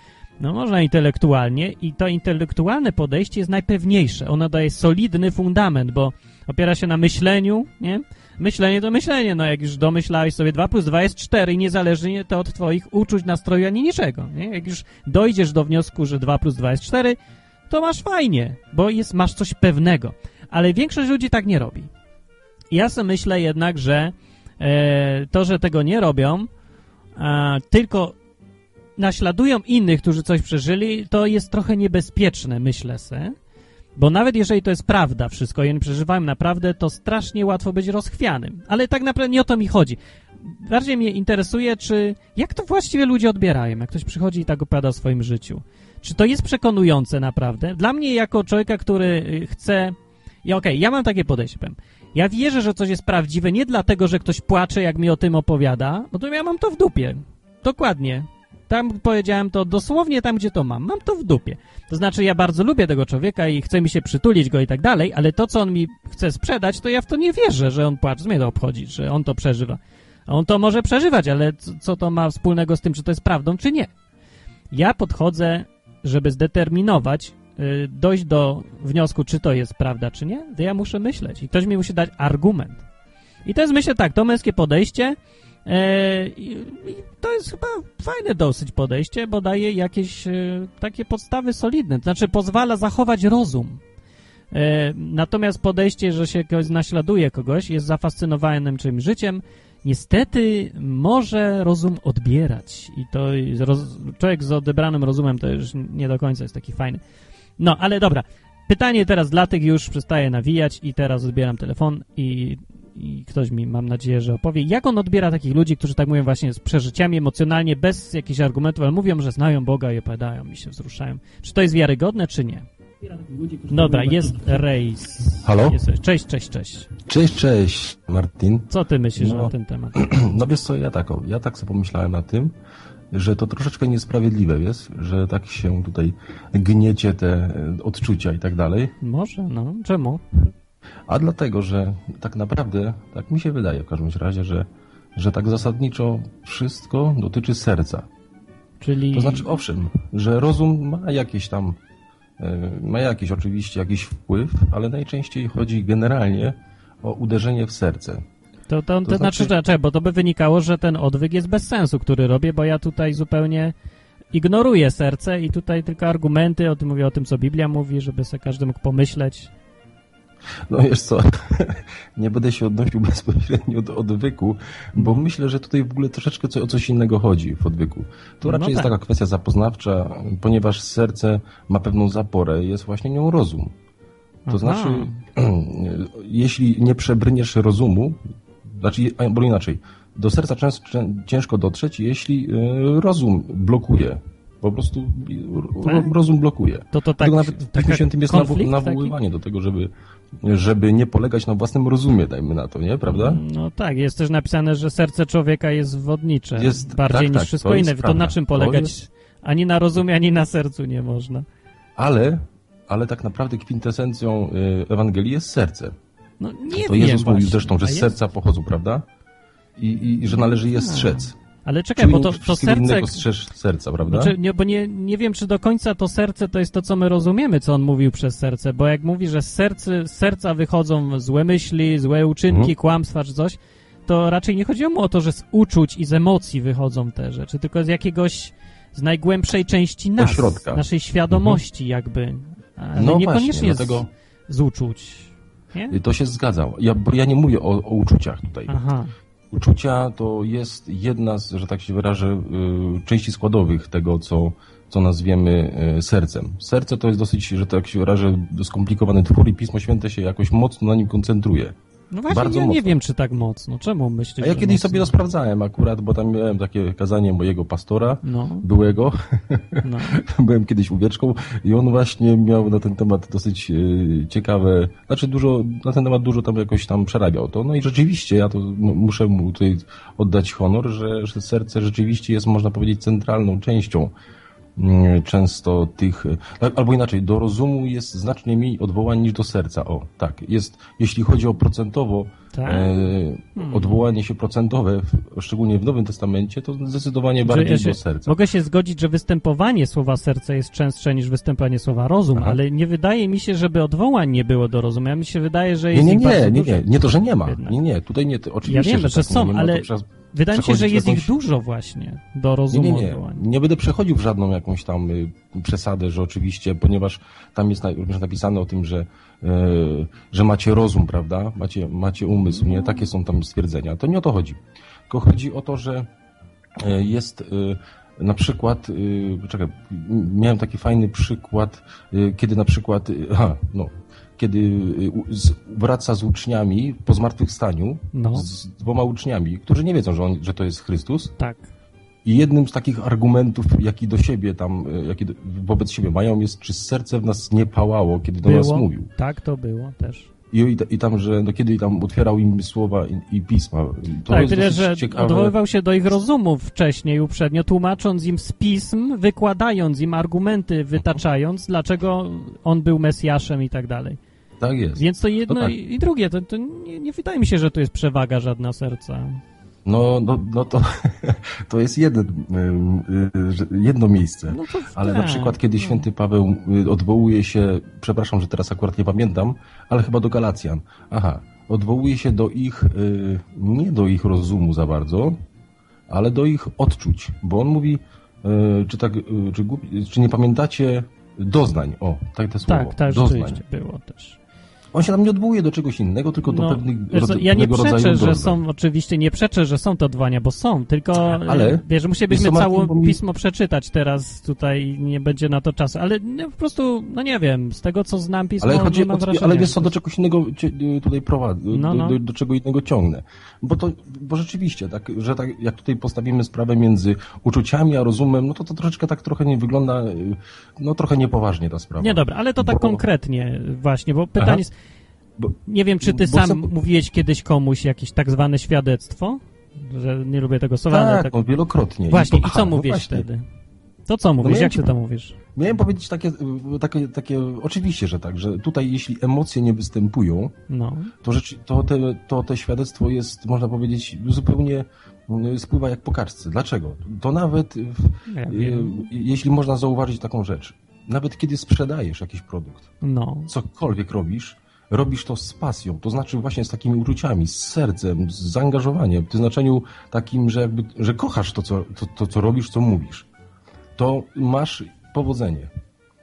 No można intelektualnie i to intelektualne podejście jest najpewniejsze. Ono daje solidny fundament, bo opiera się na myśleniu, nie? Myślenie to myślenie, no jak już domyślałeś sobie 2 plus 2 jest 4 i niezależnie to od twoich uczuć, nastroju ani niczego, nie? Jak już dojdziesz do wniosku, że 2 plus 2 jest 4, to masz fajnie, bo jest, masz coś pewnego. Ale większość ludzi tak nie robi. Ja sobie myślę jednak, że e, to, że tego nie robią, tylko naśladują innych, którzy coś przeżyli, to jest trochę niebezpieczne, myślę se. Bo nawet jeżeli to jest prawda wszystko i oni przeżywają naprawdę, to strasznie łatwo być rozchwianym. Ale tak naprawdę nie o to mi chodzi. Bardziej mnie interesuje, czy jak to właściwie ludzie odbierają, jak ktoś przychodzi i tak opowiada o swoim życiu. Czy to jest przekonujące naprawdę? Dla mnie jako człowieka, który y, chce... I okej, okay, ja mam takie podejście, powiem. Ja wierzę, że coś jest prawdziwe nie dlatego, że ktoś płacze, jak mi o tym opowiada, bo to ja mam to w dupie. Dokładnie. Tam powiedziałem to dosłownie tam, gdzie to mam. Mam to w dupie. To znaczy, ja bardzo lubię tego człowieka i chce mi się przytulić go i tak dalej, ale to, co on mi chce sprzedać, to ja w to nie wierzę, że on płacze. Mnie to obchodzi, że on to przeżywa. On to może przeżywać, ale co to ma wspólnego z tym, czy to jest prawdą, czy nie? Ja podchodzę, żeby zdeterminować, dojść do wniosku, czy to jest prawda, czy nie, to ja muszę myśleć i ktoś mi musi dać argument. I to jest, myślę tak, to męskie podejście, E, I, to jest chyba fajne dosyć podejście, bo daje jakieś e, takie podstawy solidne, to znaczy pozwala zachować rozum. E, natomiast podejście, że się kogoś naśladuje kogoś, jest zafascynowanym czymś życiem, niestety może rozum odbierać i to człowiek z odebranym rozumem to już nie do końca jest taki fajny. No, ale dobra. Pytanie teraz dla tych już przestaje nawijać i teraz odbieram telefon i i ktoś mi, mam nadzieję, że opowie, jak on odbiera takich ludzi, którzy tak mówią właśnie z przeżyciami emocjonalnie, bez jakichś argumentów, ale mówią, że znają Boga i opowiadają mi się wzruszają. Czy to jest wiarygodne, czy nie? Dobra, jest rejs. Halo? Jest, cześć, cześć, cześć. Cześć, cześć, Martin. Co ty myślisz no, na ten temat? No wiesz co, ja tak, ja tak sobie pomyślałem na tym, że to troszeczkę niesprawiedliwe jest, że tak się tutaj gniecie te odczucia i tak dalej. Może, no. Czemu? A dlatego, że tak naprawdę, tak mi się wydaje w każdym razie, że, że tak zasadniczo wszystko dotyczy serca. Czyli... To znaczy, owszem, że rozum ma jakieś tam, e, ma jakiś oczywiście jakiś wpływ, ale najczęściej chodzi generalnie o uderzenie w serce. To, to, to, to znaczy, znaczy, bo to by wynikało, że ten odwyk jest bez sensu, który robię, bo ja tutaj zupełnie ignoruję serce i tutaj tylko argumenty, o tym mówię o tym, co Biblia mówi, żeby sobie każdy mógł pomyśleć. No wiesz co, nie będę się odnosił bezpośrednio do odwyku, bo myślę, że tutaj w ogóle troszeczkę o coś innego chodzi w odwyku. To no raczej no tak. jest taka kwestia zapoznawcza, ponieważ serce ma pewną zaporę i jest właśnie nią rozum. To Aha. znaczy, jeśli nie przebrniesz rozumu, znaczy, bo inaczej, do serca często, ciężko dotrzeć, jeśli y, rozum blokuje po prostu tak? rozum blokuje. To, to tak, nawet w Piśmie Świętym jest nawoływanie taki? do tego, żeby, żeby nie polegać na własnym rozumie, dajmy na to, nie? Prawda? No tak, jest też napisane, że serce człowieka jest wodnicze. Jest, bardziej tak, niż tak, wszystko to inne. To na czym polegać? Jest... Ani na rozumie, ani na sercu nie można. Ale, ale tak naprawdę kwintesencją y, Ewangelii jest serce. No nie to wiem Jezus właśnie. mówił zresztą, że z serca pochodzą, prawda? I, i, i że należy je strzec. Ale czekaj, bo to, to serce... serca, prawda? Znaczy, nie, bo nie, nie wiem, czy do końca to serce to jest to, co my rozumiemy, co on mówił przez serce, bo jak mówi, że z, serce, z serca wychodzą złe myśli, złe uczynki, mhm. kłamstwa czy coś, to raczej nie chodziło mu o to, że z uczuć i z emocji wychodzą te rzeczy, tylko z jakiegoś, z najgłębszej części nas, naszej świadomości mhm. jakby, ale no niekoniecznie właśnie, dlatego... z, z uczuć. Nie? To się zgadza. Ja, bo ja nie mówię o, o uczuciach tutaj. Aha. uczucia to jest jedna z, że tak się wyrażę, y, części składowych tego, co, co nazwiemy y, sercem. Serce to jest dosyć, że tak się wyrażę, skomplikowany twór i Pismo Święte się jakoś mocno na nim koncentruje. No właśnie, Bardzo ja mocno. nie wiem, czy tak mocno. Czemu myślisz, A ja kiedyś mocno? sobie to sprawdzałem akurat, bo tam miałem takie kazanie mojego pastora, no. byłego. No. Byłem kiedyś uwieczką i on właśnie miał na ten temat dosyć e, ciekawe, znaczy dużo, na ten temat dużo tam jakoś tam przerabiał to. No i rzeczywiście, ja to muszę mu tutaj oddać honor, że, że serce rzeczywiście jest, można powiedzieć, centralną częścią często tych, tak, albo inaczej, do rozumu jest znacznie mniej odwołań niż do serca. O, tak, jest, jeśli chodzi o procentowo, tak. e, hmm. odwołanie się procentowe, w, szczególnie w Nowym Testamencie, to zdecydowanie bardziej ja się, do serca. Mogę się zgodzić, że występowanie słowa serce jest częstsze niż występowanie słowa rozum, Aha. ale nie wydaje mi się, żeby odwołań nie było do rozumu. Ja mi się wydaje, że jest Nie, nie, nie, nie, nie, nie to, że nie ma. Nie, nie, tutaj nie, oczywiście, Ja wiem, że, że tak, są, ale... Wydaje mi się, że jest jakąś... ich dużo właśnie do rozumu. Nie, nie, nie. nie będę przechodził w żadną jakąś tam y, przesadę, że oczywiście, ponieważ tam jest również napisane o tym, że, y, że macie rozum, prawda? Macie, macie umysł, nie? Takie są tam stwierdzenia. To nie o to chodzi. Tylko chodzi o to, że y, jest na przykład, czekaj, miałem taki fajny przykład, kiedy na przykład, aha, no, kiedy y, wraca z uczniami po zmartwychwstaniu, no. z dwoma uczniami, którzy nie wiedzą, że, on, że to jest Chrystus. Tak. I jednym z takich argumentów, jaki do siebie tam, y, jaki wobec siebie mają, jest, czy serce w nas nie pałało, kiedy do było, nas mówił. Tak, to było też. I, i, i tam, że no, kiedy tam otwierał im słowa i, i pisma. To tak, tyle, że ciekawe. odwoływał się do ich rozumów wcześniej, uprzednio, tłumacząc im z pism, wykładając im argumenty, wytaczając, dlaczego on był Mesjaszem i tak dalej. Tak jest. Więc to jedno no tak. i drugie, to, to nie, nie, wydaje mi się, że to jest przewaga żadna serca. No, no, no to, to jest jeden, jedno miejsce. No ale tak, na przykład, kiedy no. święty Paweł y, odwołuje się, przepraszam, że teraz akurat nie pamiętam, ale chyba do Galacjan. Aha, odwołuje się do ich, y, nie do ich rozumu za bardzo, ale do ich odczuć, bo on mówi, y, czy tak, czy, czy nie pamiętacie doznań, o, tak te słowo. Tak, tak, doznań. było też. On się tam nie odwołuje do czegoś innego, tylko do no, pewnych rodzajów Ja nie przeczę, że są, oczywiście nie przeczę, że są to odwołania, bo są, tylko ale, wiesz, musielibyśmy całe mi... pismo przeczytać teraz tutaj, nie będzie na to czasu, ale no, po prostu, no nie wiem, z tego co znam pismo, ale chodzi, mam wrażenie, Ale wiesz co, do czegoś innego y, tutaj prowadzę, no, no. Do, do, do, czego innego ciągnę. Bo to, bo rzeczywiście, tak, że tak, jak tutaj postawimy sprawę między uczuciami a rozumem, no to to troszeczkę tak trochę nie wygląda, y, no trochę niepoważnie ta sprawa. Nie, dobra, ale to tak bo... konkretnie właśnie, bo pytanie Aha. jest, bo, nie wiem, czy ty sam mówiłeś kiedyś komuś jakieś tak zwane świadectwo? Że nie lubię tego słowa. Tak, tak... No, wielokrotnie. Właśnie, i, i co no mówisz no wtedy? To co mówisz? No Jak ty to mówisz? Miałem powiedzieć takie, takie, takie, oczywiście, że tak, że tutaj jeśli emocje nie występują, no. to, rzeczy, to, te, to te świadectwo jest, można powiedzieć, zupełnie mm, spływa jak po kartce. Dlaczego? To nawet, ja jeśli można zauważyć taką rzecz, nawet kiedy sprzedajesz jakiś produkt, no. cokolwiek robisz, robisz to z pasją, to znaczy właśnie z takimi uczuciami, z sercem, z zaangażowaniem, w znaczeniu takim, że jakby, że kochasz to co, to, to, co robisz, co mówisz, to masz powodzenie.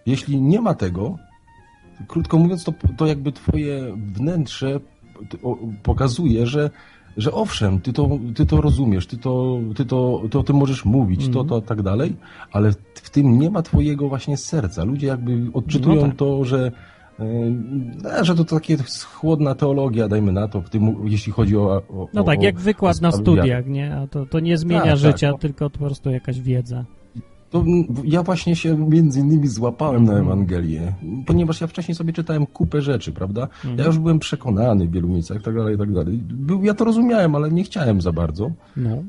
Jeśli nie ma tego, krótko mówiąc, to, to jakby twoje wnętrze pokazuje, że, że owszem, ty to, ty to rozumiesz, ty to, ty to, to o tym możesz mówić, mm. to, to tak dalej, ale w tym nie ma twojego właśnie serca. Ludzie jakby odczytują no tak. to, że że to takie chłodna teologia, dajmy na to, tym, jeśli chodzi o, o No tak, o, jak wykład na studiach, nie? A to, to nie zmienia tak, tak. życia, tak. tylko po prostu jakaś wiedza. To ja właśnie się między innymi złapałem na mhm. Ewangelię, ponieważ ja wcześniej sobie czytałem kupę rzeczy, prawda? Mhm. Ja już byłem przekonany w wielu miejscach, tak dalej, tak dalej. Był, ja to rozumiałem, ale nie chciałem za bardzo. No.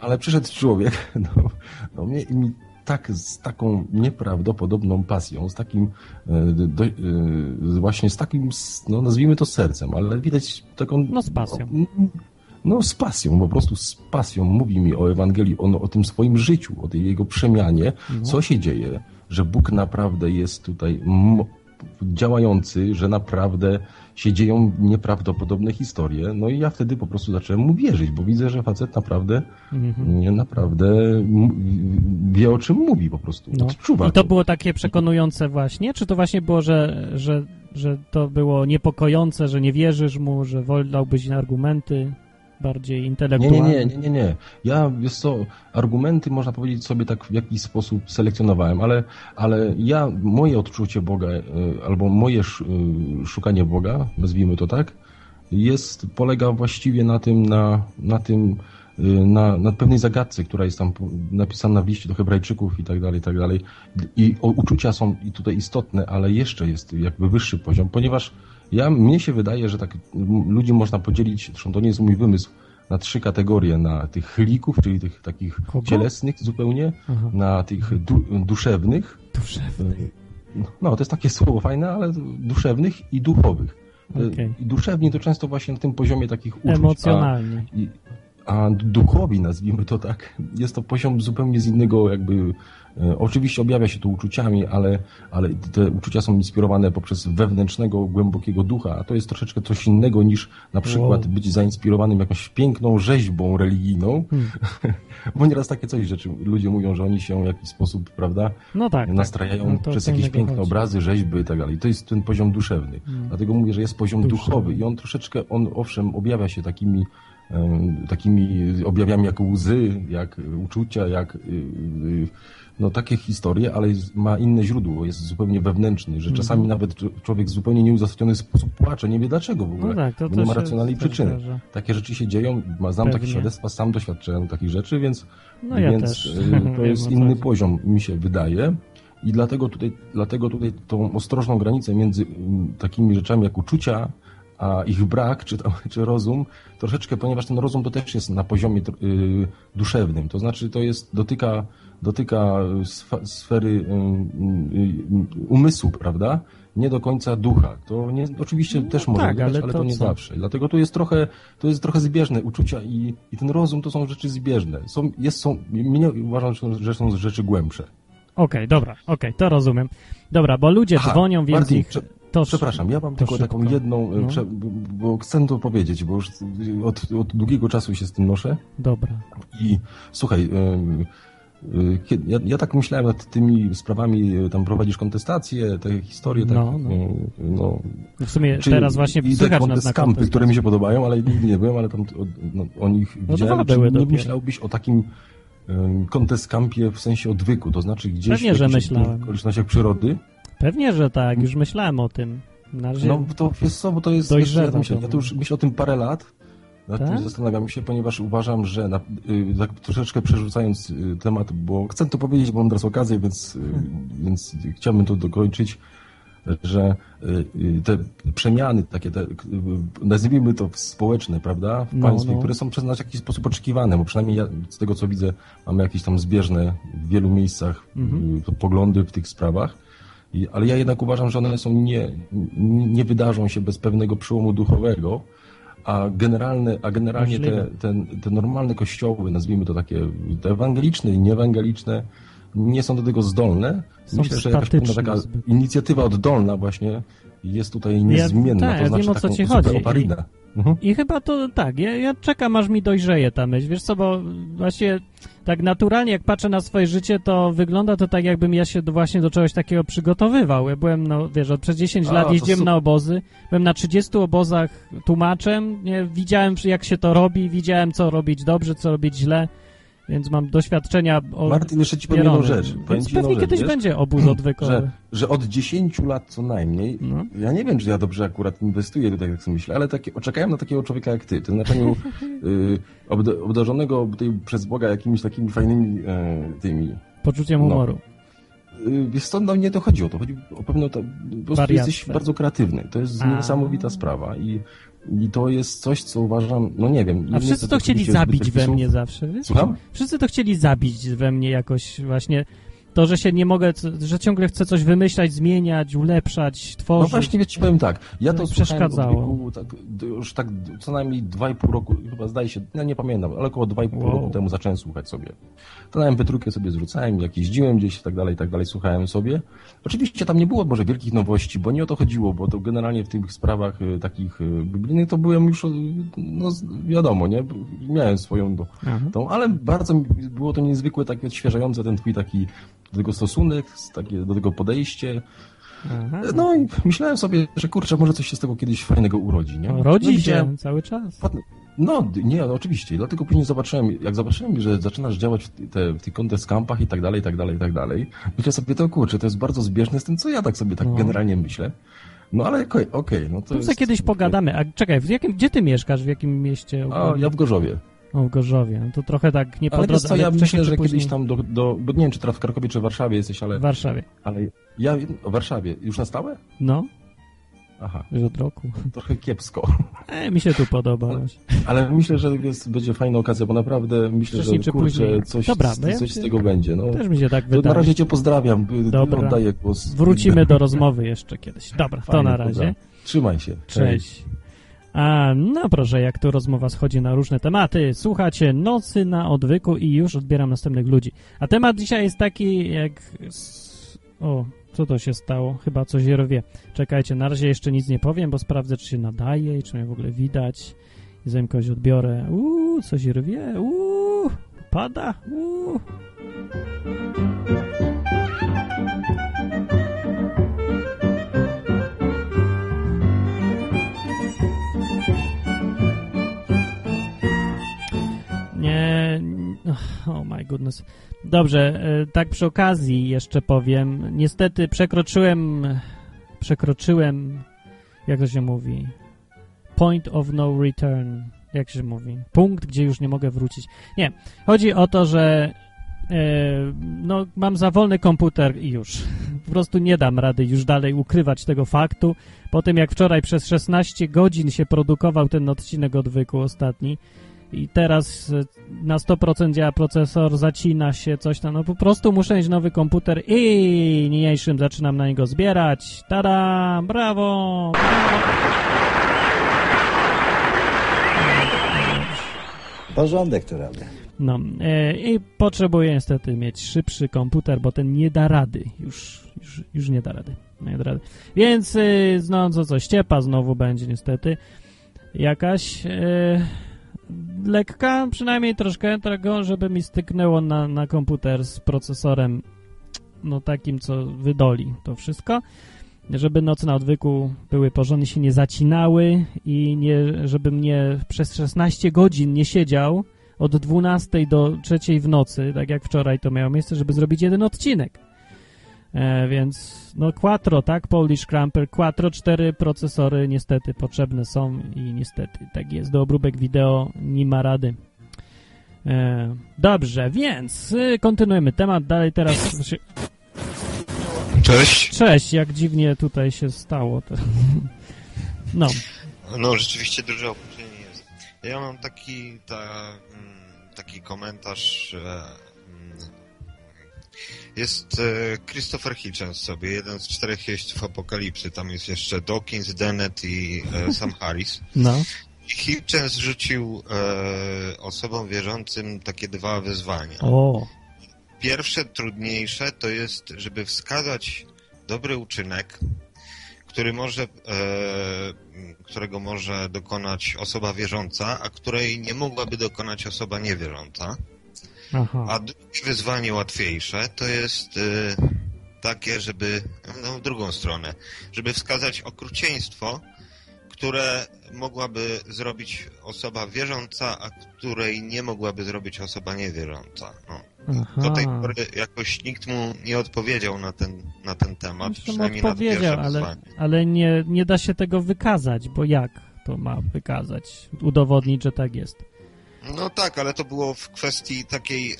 Ale przyszedł człowiek, no, no mnie, mi tak, z taką nieprawdopodobną pasją, z takim e, do, e, właśnie z takim, no nazwijmy to sercem, ale widać taką... No z pasją. No, no z pasją, po prostu z pasją mówi mi o Ewangelii, on o tym swoim życiu, o tej jego przemianie, no. co się dzieje, że Bóg naprawdę jest tutaj działający, że naprawdę się dzieją nieprawdopodobne historie. No i ja wtedy po prostu zacząłem mu wierzyć, bo widzę, że facet naprawdę, mhm. naprawdę wie o czym mówi po prostu. No. Odczuwa. I to, było takie przekonujące właśnie? Czy to właśnie było, że, że, że to było niepokojące, że nie wierzysz mu, że wolałbyś na argumenty? Bardziej intelektualny? Nie, nie, nie, nie, nie. Ja, wiesz co, argumenty można powiedzieć sobie tak w jakiś sposób selekcjonowałem, ale, ale ja, moje odczucie Boga, y, albo moje y, szukanie Boga, nazwijmy to tak, jest, polega właściwie na tym, na, na tym, y, na, na pewnej zagadce, która jest tam napisana w liście do hebrajczyków i tak dalej, i tak dalej. I uczucia są tutaj istotne, ale jeszcze jest jakby wyższy poziom, ponieważ ja, mnie się wydaje, że tak ludzi można podzielić, zresztą to nie jest mój wymysł, na trzy kategorie. Na tych chlików, czyli tych takich Kogo? cielesnych zupełnie, Aha. na tych du duszewnych. Duszewnych. No, to jest takie słowo fajne, ale duszewnych i duchowych. Okay. I duszewni to często właśnie na tym poziomie takich uczuć. Emocjonalnie. A, i, a duchowi, nazwijmy to tak, jest to poziom zupełnie z innego jakby E, oczywiście objawia się to uczuciami, ale, ale te uczucia są inspirowane poprzez wewnętrznego, głębokiego ducha, a to jest troszeczkę coś innego niż na przykład wow. być zainspirowanym jakąś piękną rzeźbą religijną, hmm. bo nieraz takie coś rzeczy, ludzie mówią, że oni się w jakiś sposób, prawda, no tak, tak. nastrajają tak. No przez jakieś piękne chodzi. obrazy, rzeźby i tak dalej. To jest ten poziom duszewny. Hmm. Dlatego mówię, że jest poziom duchowy i on troszeczkę, on owszem, objawia się takimi takimi objawami jak łzy, jak uczucia, jak y, y, no, takie historie, ale ma inne źródło, jest zupełnie wewnętrzny, że mhm. czasami nawet człowiek w zupełnie nieuzasadniony sposób płacze, nie wie dlaczego w ogóle, no tak, to nie ma racjonalnej przyczyny. Takie rzeczy się dzieją, znam Pewnie. takie świadectwa, sam doświadczyłem takich rzeczy, więc, no ja więc. Y, to jest inny poziom, mi się wydaje. I dlatego tutaj, dlatego tutaj tą ostrożną granicę między mm, takimi rzeczami jak uczucia, a ich brak, czy, tam, czy rozum, troszeczkę, ponieważ ten rozum to też jest na poziomie y, duszewnym, to znaczy to jest, dotyka, dotyka sfery y, y, umysłu, prawda? Nie do końca ducha. To nie, oczywiście no, też może tak, być, ale, ale to, to nie co? zawsze. Dlatego to jest trochę, to jest trochę zbieżne. Uczucia i, i ten rozum to są rzeczy zbieżne. Są, jest, są, mnie uważam, że są rzeczy głębsze. Okej, okay, dobra, okej, okay, to rozumiem. Dobra, bo ludzie Aha, dzwonią, więc Martin, ich... To Przepraszam, ja mam tylko szybko. taką jedną, no. prze, bo chcę to powiedzieć, bo już od, od, długiego czasu się z tym noszę. Dobra. I słuchaj, kiedy, ja, ja, tak myślałem nad tymi sprawami, tam prowadzisz kontestacje, te historie, tak, no, no. no w sumie czy, teraz właśnie i te kontestampy, które mi się podobają, ale nigdy nie byłem, ale tam o, no, o nich no widziałem. Czy nie dopiero. myślałbyś o takim kontestkampie w sensie odwyku, to znaczy gdzieś Pewnie, w jakichś okolicznościach przyrody, Pewnie, że tak, już myślałem o tym. Na razie no to wiesz co, bo to jest... Dojrzewa, myślę, ja to już myślę o tym parę lat, nad tak? tym zastanawiam się, ponieważ uważam, że na, y, tak troszeczkę przerzucając y, temat, bo chcę to powiedzieć, bo mam teraz okazję, więc, y, hmm. więc chciałbym to dokończyć, że te przemiany takie, te, nazwijmy to społeczne, prawda, w no, państwie, no. które są przez nas w jakiś sposób oczekiwane, bo przynajmniej ja, z tego co widzę, mamy jakieś tam zbieżne w wielu miejscach mhm. poglądy w tych sprawach, i, ale ja jednak uważam, że one są nie, nie wydarzą się bez pewnego przełomu duchowego, a, generalne, a generalnie te, te, te normalne kościoły, nazwijmy to takie te ewangeliczne i nieewangeliczne, nie są do tego zdolne. Są Myślę, że jakaś pewna taka inicjatywa oddolna właśnie jest tutaj niezmienna. Ja, tak, to znaczy ja wiem, o co ci chodzi. Mhm. I chyba to tak, ja, ja czekam aż mi dojrzeje ta myśl, wiesz co, bo właśnie tak naturalnie jak patrzę na swoje życie, to wygląda to tak jakbym ja się do, właśnie do czegoś takiego przygotowywał. Ja byłem, no wiesz, od przez 10 A, lat jeździłem na obozy, byłem na 30 obozach tłumaczem, nie, widziałem jak się to robi, widziałem co robić dobrze, co robić źle więc mam doświadczenia o Martin, jeszcze ci powiem jedną rzecz. Więc pewnie kiedyś będzie obóz odwykowy. Że, że od 10 lat co najmniej, no. ja nie wiem, czy ja dobrze akurat inwestuję tutaj, jak sobie myślę, ale takie, oczekałem na takiego człowieka jak ty, to znaczeniu y, obdarzonego tej, przez Boga jakimiś takimi fajnymi e, tymi... Poczuciem humoru. No. Y, wiesz co, no nie to chodzi o to. Chodzi o pewno to, po prostu jesteś bardzo kreatywny. To jest A. niesamowita sprawa i i to jest coś, co uważam, no nie wiem. A wszyscy to chcieli zabić we mnie zawsze, wiesz? Słucham? Wszyscy to chcieli zabić we mnie jakoś właśnie to, że się nie mogę, że ciągle chcę coś wymyślać, zmieniać, ulepszać, tworzyć. No właśnie, ci powiem tak, ja to przeszkadzało. Tak, już tak co najmniej 2,5 roku, chyba zdaje się, ja nie pamiętam, ale około 2,5 wow. roku temu zacząłem słuchać sobie. To na mp sobie zrzucałem, jak jeździłem gdzieś i tak dalej, i tak dalej, słuchałem sobie. Oczywiście tam nie było może wielkich nowości, bo nie o to chodziło, bo to generalnie w tych sprawach y, takich y, biblijnych to byłem już, y, no wiadomo, nie, miałem swoją tą, ale bardzo było to niezwykłe, takie odświeżające, ten twój taki do tego stosunek, takie, do tego podejście. Aha. No i myślałem sobie, że kurczę, może coś się z tego kiedyś fajnego urodzi, nie? Rodzi no, się cały czas. No, nie, no oczywiście. Dlatego później zobaczyłem, jak zobaczyłem, że zaczynasz działać w, te, w tych contest campach i tak dalej, i tak dalej, i tak dalej, myślę sobie, to kurczę, to jest bardzo zbieżne z tym, co ja tak sobie tak No. generalnie myślę. No ale okej, okay, no to To jest... sobie kiedyś pogadamy. A czekaj, jakim, gdzie ty mieszkasz? W jakim mieście? A, ja w Gorzowie. O, w Gorzowie. No To trochę tak nie po Ale drodze, co, ja myślę, że później kiedyś tam do, do... Bo nie wiem, czy teraz w Krakowie, czy w Warszawie jesteś, ale... W Warszawie. Ale ja... W Warszawie. Już na stałe? No, Aha, już od roku. trochę kiepsko. E, mi się tu podoba. właśnie. Ale myślę, że jest, będzie fajna okazja, bo naprawdę myślę, Wcześniej że kurczę, później. coś, Dobra, z, no ja coś z tego będzie. No. Też mi się tak To na wydaje. razie cię pozdrawiam. Dobra. Oddaję głos. Wrócimy do rozmowy jeszcze kiedyś. Dobra, to Fajnie, na razie. dobra. Trzymaj się. Cześć. A, no proszę, jak tu rozmowa schodzi na różne tematy. Słuchacie Nocy na Odwyku i już odbieram następnych ludzi. A temat dzisiaj jest taki jak... O, co to się stało? Chyba coś rwie. Czekajcie, na razie jeszcze nic nie powiem, bo sprawdzę, czy się nadaje i czy mnie w ogóle widać. I zanim kogoś odbiorę. Uuu, coś rwie. Uuu, pada. Uuu. Oh my goodness. Dobrze, e, tak przy okazji jeszcze powiem. Niestety przekroczyłem. Przekroczyłem. Jak to się mówi? Point of no return. Jak się mówi? Punkt, gdzie już nie mogę wrócić. Nie. Chodzi o to, że. e, no, mam za wolny komputer i już. Po prostu nie dam rady już dalej ukrywać tego faktu. Po tym, jak wczoraj przez 16 godzin się produkował ten odcinek odwyku ostatni, i teraz e, na 100% działa procesor, zacina się, coś tam, no po prostu muszę mieć nowy komputer i niniejszym zaczynam na niego zbierać. Tada! Brawo! Porządek tu robię. No e, i potrzebuję niestety mieć szybszy komputer, bo ten nie da rady. Już, już, już nie da rady. Nie da rady. Więc e, no co, co, ściepa znowu będzie niestety jakaś e, lekka, przynajmniej troszkę tego, żeby mi styknęło na, na komputer z procesorem no takim, co wydoli to wszystko. Żeby noce na odwyku były porządnie, się nie zacinały i nie, żeby mnie przez 16 godzin nie siedział od 12 do 3 w nocy, tak jak wczoraj to miało miejsce, żeby zrobić jeden odcinek. E, więc no Quattro, tak? Polish Cramper, Quattro, cztery procesory niestety potrzebne są i niestety tak jest. Do obróbek wideo nie ma rady. E, dobrze, więc y, kontynuujemy temat. Dalej teraz... się- Cześć. Cześć, jak dziwnie tutaj się stało. To... No, No rzeczywiście duże opóźnienie jest. Ja mam taki, ta, mm, taki komentarz, jest e, Christopher Hitchens sobie, jeden z czterech jeźdźców apokalipsy. Tam jest jeszcze Dawkins, Dennett i e, Sam Harris. no. Hitchens rzucił e, osobom wierzącym takie dwa wyzwania. O, Pierwsze, trudniejsze, to jest, żeby wskazać dobry uczynek, który może, e, którego może dokonać osoba wierząca, a której nie mogłaby dokonać osoba niewierząca. Aha. A drugie wyzwanie łatwiejsze to jest e, takie, żeby, no w drugą stronę, żeby wskazać okrucieństwo, które mogłaby zrobić osoba wierząca, a której nie mogłaby zrobić osoba niewierząca. No. Aha. Do tej pory jakoś nikt mu nie odpowiedział na ten, na ten temat, Zresztą przynajmniej na odpowiedział, pierwsze ale, wyzwanie. ale nie, nie da się tego wykazać, bo jak to ma wykazać? Udowodnić, że tak jest. No tak, ale to było w kwestii takiej, e,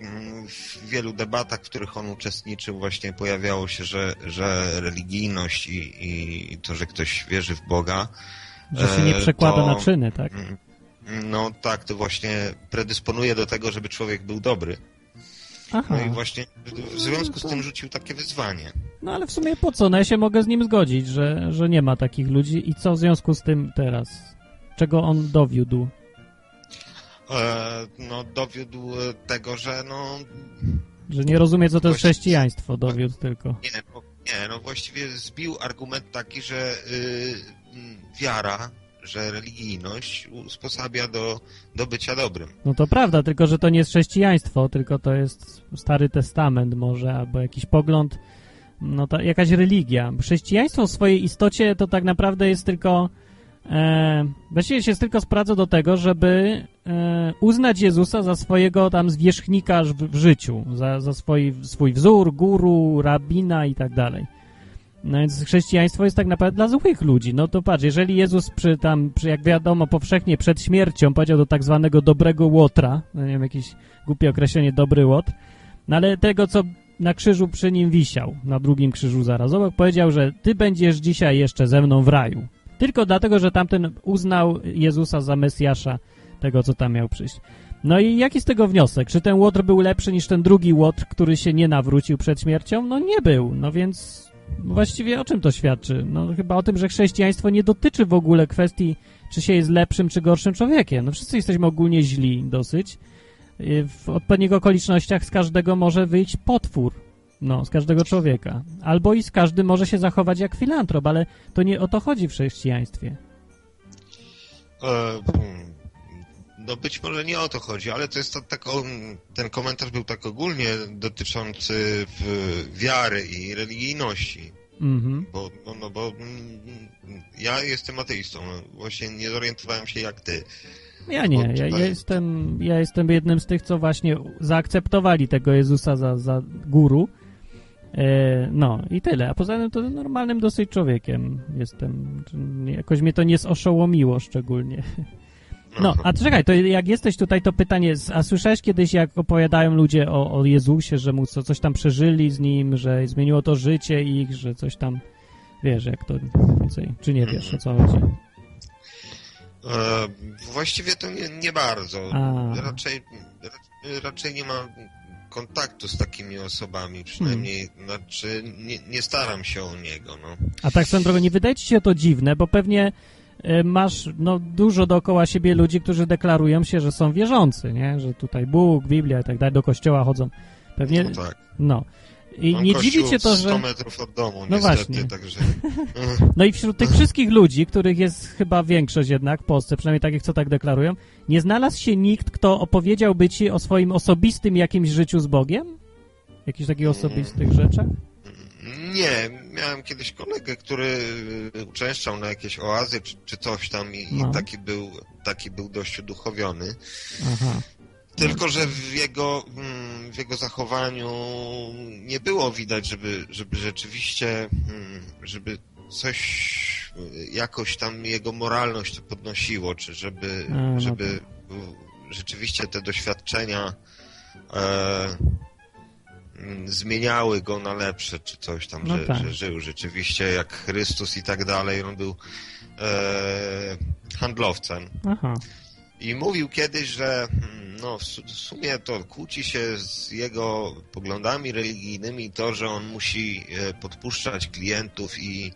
m, w wielu debatach, w których on uczestniczył, właśnie pojawiało się, że, że religijność i, i to, że ktoś wierzy w Boga, Że się nie E, przekłada to- na czyny, tak? mm, no tak, to właśnie predysponuje do tego, żeby człowiek był dobry. Aha. No i właśnie w związku z tym rzucił takie wyzwanie. No ale w sumie po co? No ja się mogę z nim zgodzić, że, że nie ma takich ludzi i co w związku z tym teraz? Czego on dowiódł? E, no dowiódł tego, że no Że nie rozumie, co to jest chrześcijaństwo, dowiódł tylko. Nie, no, nie, no właściwie zbił argument taki, że y, wiara, że religijność usposabia do, do bycia dobrym. No to prawda, tylko że to nie jest chrześcijaństwo, tylko to jest Stary Testament może, albo jakiś pogląd, no to jakaś religia. Chrześcijaństwo w swojej istocie to tak naprawdę jest tylko e, właściwie się tylko sprawdza do tego, żeby uznać Jezusa za swojego tam zwierzchnika w, życiu, za, za swój, swój wzór, guru, rabina i tak dalej. No więc chrześcijaństwo jest tak naprawdę dla złych ludzi. No to patrz, jeżeli Jezus przy tam, przy, jak wiadomo, powszechnie przed śmiercią powiedział do tak zwanego dobrego łotra, no nie wiem, jakieś głupie określenie, dobry łotr, no ale tego, co na krzyżu przy nim wisiał, na drugim krzyżu zaraz obok, powiedział, że ty będziesz dzisiaj jeszcze ze mną w raju. Tylko dlatego, że tamten uznał Jezusa za Mesjasza, tego, co tam miał przyjść. No i jaki z tego wniosek? Czy ten łotr był lepszy niż ten drugi łotr, który się nie nawrócił przed śmiercią? No nie był, no więc właściwie o czym to świadczy? No chyba o tym, że chrześcijaństwo nie dotyczy w ogóle kwestii, czy się jest lepszym, czy gorszym człowiekiem. No wszyscy jesteśmy ogólnie źli dosyć. W odpowiednich okolicznościach z każdego może wyjść potwór. No, z każdego człowieka. Albo i z każdym może się zachować jak filantrop, ale to nie o to chodzi w chrześcijaństwie. E, hmm. No być może nie o to chodzi, ale to jest to, tak, ten komentarz był tak ogólnie dotyczący wiary i religijności. Mhm. Bo, no, no, bo mm, ja jestem ateistą. Właśnie nie zorientowałem się jak ty. Ja nie, ja, ja, jestem, ja jestem jednym z tych, co właśnie zaakceptowali tego Jezusa za, za guru. E, no i tyle. A poza tym to normalnym dosyć człowiekiem jestem. Jakoś mnie to nie oszołomiło szczególnie. No, a czekaj, to jak jesteś tutaj, to pytanie, a słyszałeś kiedyś, jak opowiadają ludzie o, o Jezusie, że mu co, coś tam przeżyli z nim, że zmieniło to życie ich, że coś tam, wiesz, jak to więcej, czy nie wiesz, o co chodzi? E, właściwie to nie, nie bardzo. A. Raczej, raczej nie ma kontaktu z takimi osobami, przynajmniej, hmm. znaczy nie, nie, staram się o niego, no. A tak swoją drogą, nie wydaje ci się to dziwne, bo pewnie masz no, dużo dookoła siebie ludzi, którzy deklarują się, że są wierzący, nie? Że tutaj Bóg, Biblia i tak dalej, do kościoła chodzą. Pewnie, no tak. No. I Mam nie dziwi cię to, że... 100 metrów od domu, no niestety, właśnie. także... No i wśród tych wszystkich ludzi, których jest chyba większość jednak w Polsce, przynajmniej takich, co tak deklarują, nie znalazł się nikt, kto opowiedziałby ci o swoim osobistym jakimś życiu z Bogiem? Jakichś takich osobistych rzeczach? Nie, miałem kiedyś kolegę, który uczęszczał na jakieś oazy czy, czy coś tam i, no. i, taki, był, taki był dość uduchowiony. Aha. Tylko, że w jego, mm, w jego zachowaniu nie było widać, żeby, żeby rzeczywiście, mm, żeby coś jakoś tam jego moralność to podnosiło, czy żeby, no żeby rzeczywiście te doświadczenia e, zmieniały go na lepsze, czy coś tam, no że, tak. że żył rzeczywiście jak Chrystus i tak dalej. On był e, handlowcem. Aha. I mówił kiedyś, że no, w sumie to kłóci się z jego poglądami religijnymi to, że on musi e, podpuszczać klientów i,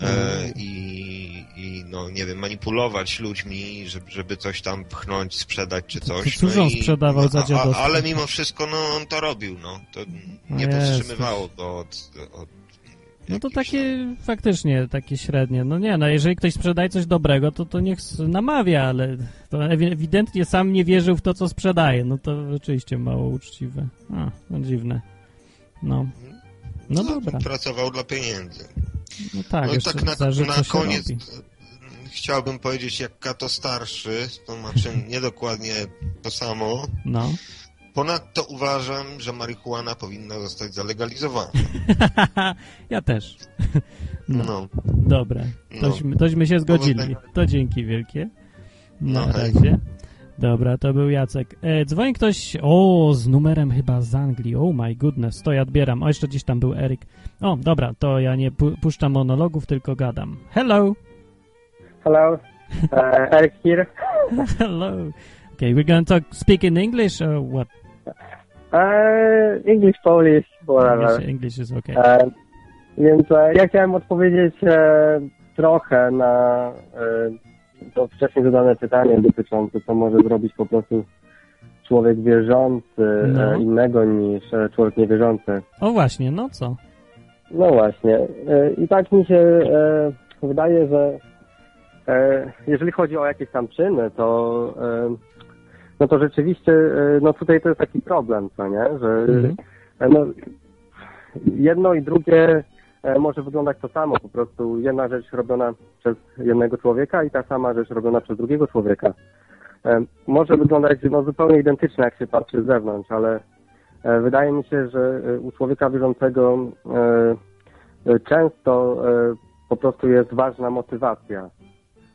e, mm. i, i no, nie wiem, manipulować ludźmi, żeby, żeby coś tam pchnąć, sprzedać czy coś. No on i, sprzedawał za dziadostwo? Ale mimo wszystko, no, on to robił, no. To nie powstrzymywało go od, od no to takie faktycznie takie średnie. No nie, no jeżeli ktoś sprzedaje coś dobrego, to to niech namawia, ale to ewidentnie sam nie wierzył w to, co sprzedaje. No to rzeczywiście mało uczciwe. A, no dziwne. No. No, no dobra. Pracował dla pieniędzy. No tak, no i tak na, na koniec chciałbym powiedzieć, jak Kato starszy, to znaczy niedokładnie to samo. No. Ponadto uważam, że marihuana powinna zostać zalegalizowana. ja też. No. no. Dobra. No. Tośmy, tośmy się zgodzili. To dzięki wielkie. Na no, razie. Dobra, to był Jacek. E, dzwoni ktoś, o, z numerem chyba z Anglii. Oh my goodness, to ja odbieram. O, jeszcze gdzieś tam był Erik. O, dobra, to ja nie pu puszczam monologów, tylko gadam. Hello! Hello, uh, Eric here. Hello. Okay, we're going to talk, speak in English or what? Uh, English, Polish, whatever. English, English is okay. Uh, więc ja chciałem odpowiedzieć trochę na to wcześniej zadane pytanie dotyczące, co może zrobić po prostu człowiek wierzący no. innego niż człowiek niewierzący. O właśnie, no co? No właśnie. I tak mi się wydaje, że jeżeli chodzi o jakieś tam czyny, to no to rzeczywiście, e, no tutaj to jest taki problem, co nie, że mhm. E, no, jedno i drugie e, może wyglądać to samo, po prostu jedna rzecz robiona przez jednego człowieka i ta sama rzecz robiona przez drugiego człowieka. E, może wyglądać no, zupełnie identycznie, jak się patrzy z zewnątrz, ale e, wydaje mi się, że e, u człowieka wierzącego e, e, często e, po prostu jest ważna motywacja,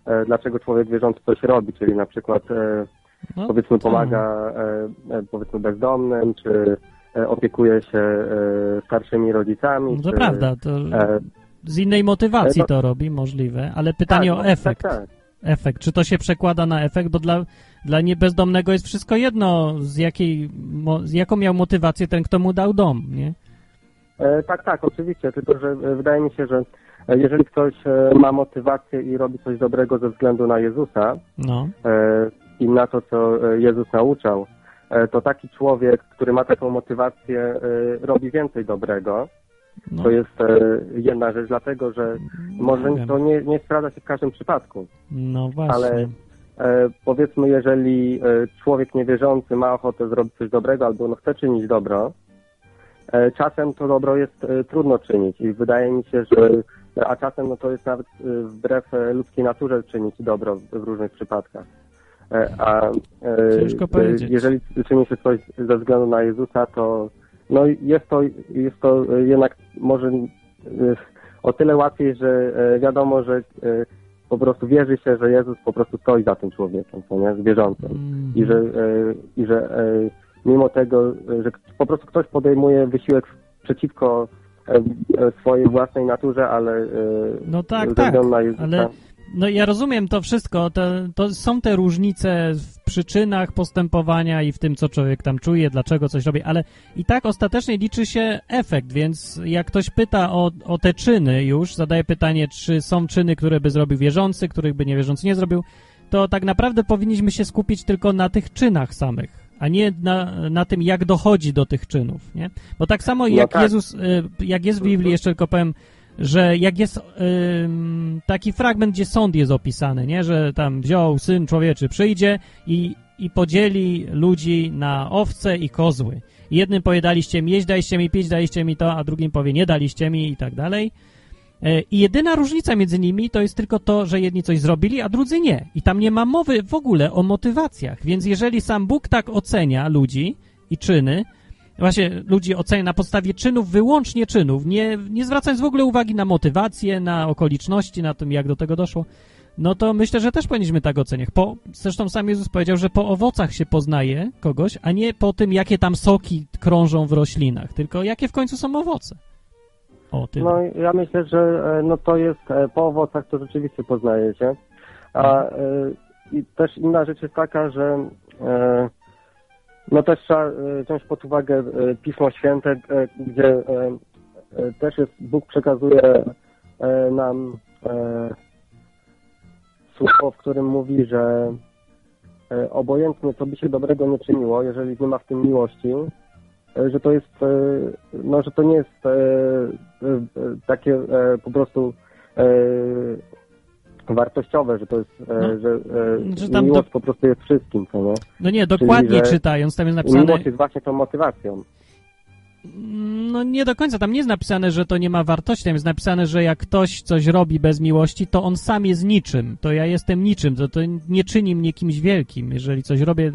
e, dlaczego człowiek wierzący coś robi, czyli na przykład e, No, powiedzmy tak. pomaga e, e, powiedzmy bezdomnym, czy e, opiekuje się e, starszymi rodzicami. No to czy, prawda, to E, z innej motywacji e, no- to robi, możliwe, ale pytanie tak, o no, efekt. Tak, tak. Efekt. Czy to się przekłada na efekt? Bo dla, dla niebezdomnego jest wszystko jedno, z jakiej, mo, z jaką miał motywację ten, kto mu dał dom, nie? E, tak, tak, oczywiście, tylko że e, wydaje mi się, że e, jeżeli ktoś e, ma motywację i robi coś dobrego ze względu na Jezusa No, e, i na to, co Jezus nauczał, to taki człowiek, który ma taką motywację, robi więcej dobrego. No To jest e, jedna rzecz, dlatego że może nie wiem. to nie, nie sprawdza się w każdym przypadku. no właśnie. ale e, powiedzmy, jeżeli e, człowiek niewierzący ma ochotę zrobić coś dobrego albo no, chce czynić dobro, e, czasem to dobro jest e, trudno czynić i wydaje mi się, że a czasem no, to jest nawet e, wbrew ludzkiej naturze czynić dobro w, w różnych przypadkach. A Ciężko powiedzieć. jeżeli czyni się coś ze względu na Jezusa, to no jest to, jest to jednak może e, o tyle łatwiej, że e, wiadomo, że e, po prostu wierzy się, że Jezus po prostu stoi za tym człowiekiem, co nie, zwierzęciem. Mhm. I że, i że mimo tego, że po prostu ktoś podejmuje wysiłek przeciwko swojej własnej naturze, ale No tak, tak, ale no ja rozumiem to wszystko, to, to są te różnice w przyczynach postępowania i w tym, co człowiek tam czuje, dlaczego coś robi, ale i tak ostatecznie liczy się efekt, więc jak ktoś pyta o, o te czyny już, zadaje pytanie, czy są czyny, które by zrobił wierzący, których by niewierzący nie zrobił, to tak naprawdę powinniśmy się skupić tylko na tych czynach samych, a nie na, na tym, jak dochodzi do tych czynów, nie? Bo tak samo No jak tak. Jezus, y, jak jest w Biblii, jeszcze tylko powiem, że jak jest taki fragment, gdzie sąd jest opisany, nie? Że tam wziął syn człowieczy, przyjdzie i, i podzieli ludzi na owce i kozły. I jednym powie, daliście mi jeść, daliście mi pić, daliście mi to, a drugim powie, nie daliście mi i tak dalej. E, I jedyna różnica między nimi to jest tylko to, że jedni coś zrobili, a drudzy nie. I tam nie ma mowy w ogóle o motywacjach. Więc jeżeli sam Bóg tak ocenia ludzi i czyny, właśnie ludzi ocenia na podstawie czynów, wyłącznie czynów, nie, nie zwracając w ogóle uwagi na motywacje, na okoliczności, na tym, jak do tego doszło, no to myślę, że też powinniśmy tak oceniać. Po, zresztą sam Jezus powiedział, że po owocach się poznaje kogoś, a nie po tym, jakie tam soki krążą w roślinach, tylko jakie w końcu są owoce. O, tyle. No ja myślę, że e, no to jest e, po owocach to rzeczywiście poznaje się. A i też inna rzecz jest taka, że e, no też trzeba e, wziąć pod uwagę e, Pismo Święte, e, gdzie też jest Bóg przekazuje nam słowo, w którym mówi, że obojętnie co by się dobrego nie czyniło, jeżeli nie ma w tym miłości, że to jest, no, że to nie jest takie po prostu wartościowe, że to jest, e, No, że, e, że tam miłość do- po prostu jest wszystkim, co nie? No nie, dokładnie że czytając, tam jest napisane... miłość jest właśnie tą motywacją. No nie do końca, tam nie jest napisane, że to nie ma wartości, tam jest napisane, że jak ktoś coś robi bez miłości, to on sam jest niczym, to ja jestem niczym, to, to nie czyni mnie kimś wielkim, jeżeli coś robię,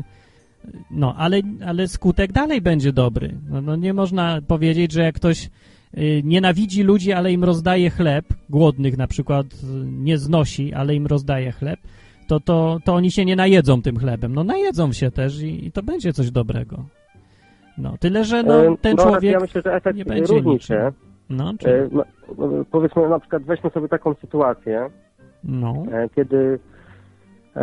no, ale, ale skutek dalej będzie dobry. No, no nie można powiedzieć, że jak ktoś nienawidzi ludzi, ale im rozdaje chleb, głodnych na przykład y, nie znosi, ale im rozdaje chleb, to, to, to oni się nie najedzą tym chlebem. No najedzą się też i, i to będzie coś dobrego. No, tyle, że no, E, ten no, człowiek Ja myślę, że efekt nie będzie różni niczym. się. No, E, czy, no, no, Powiedzmy na przykład, weźmy sobie taką sytuację, no, e, kiedy e,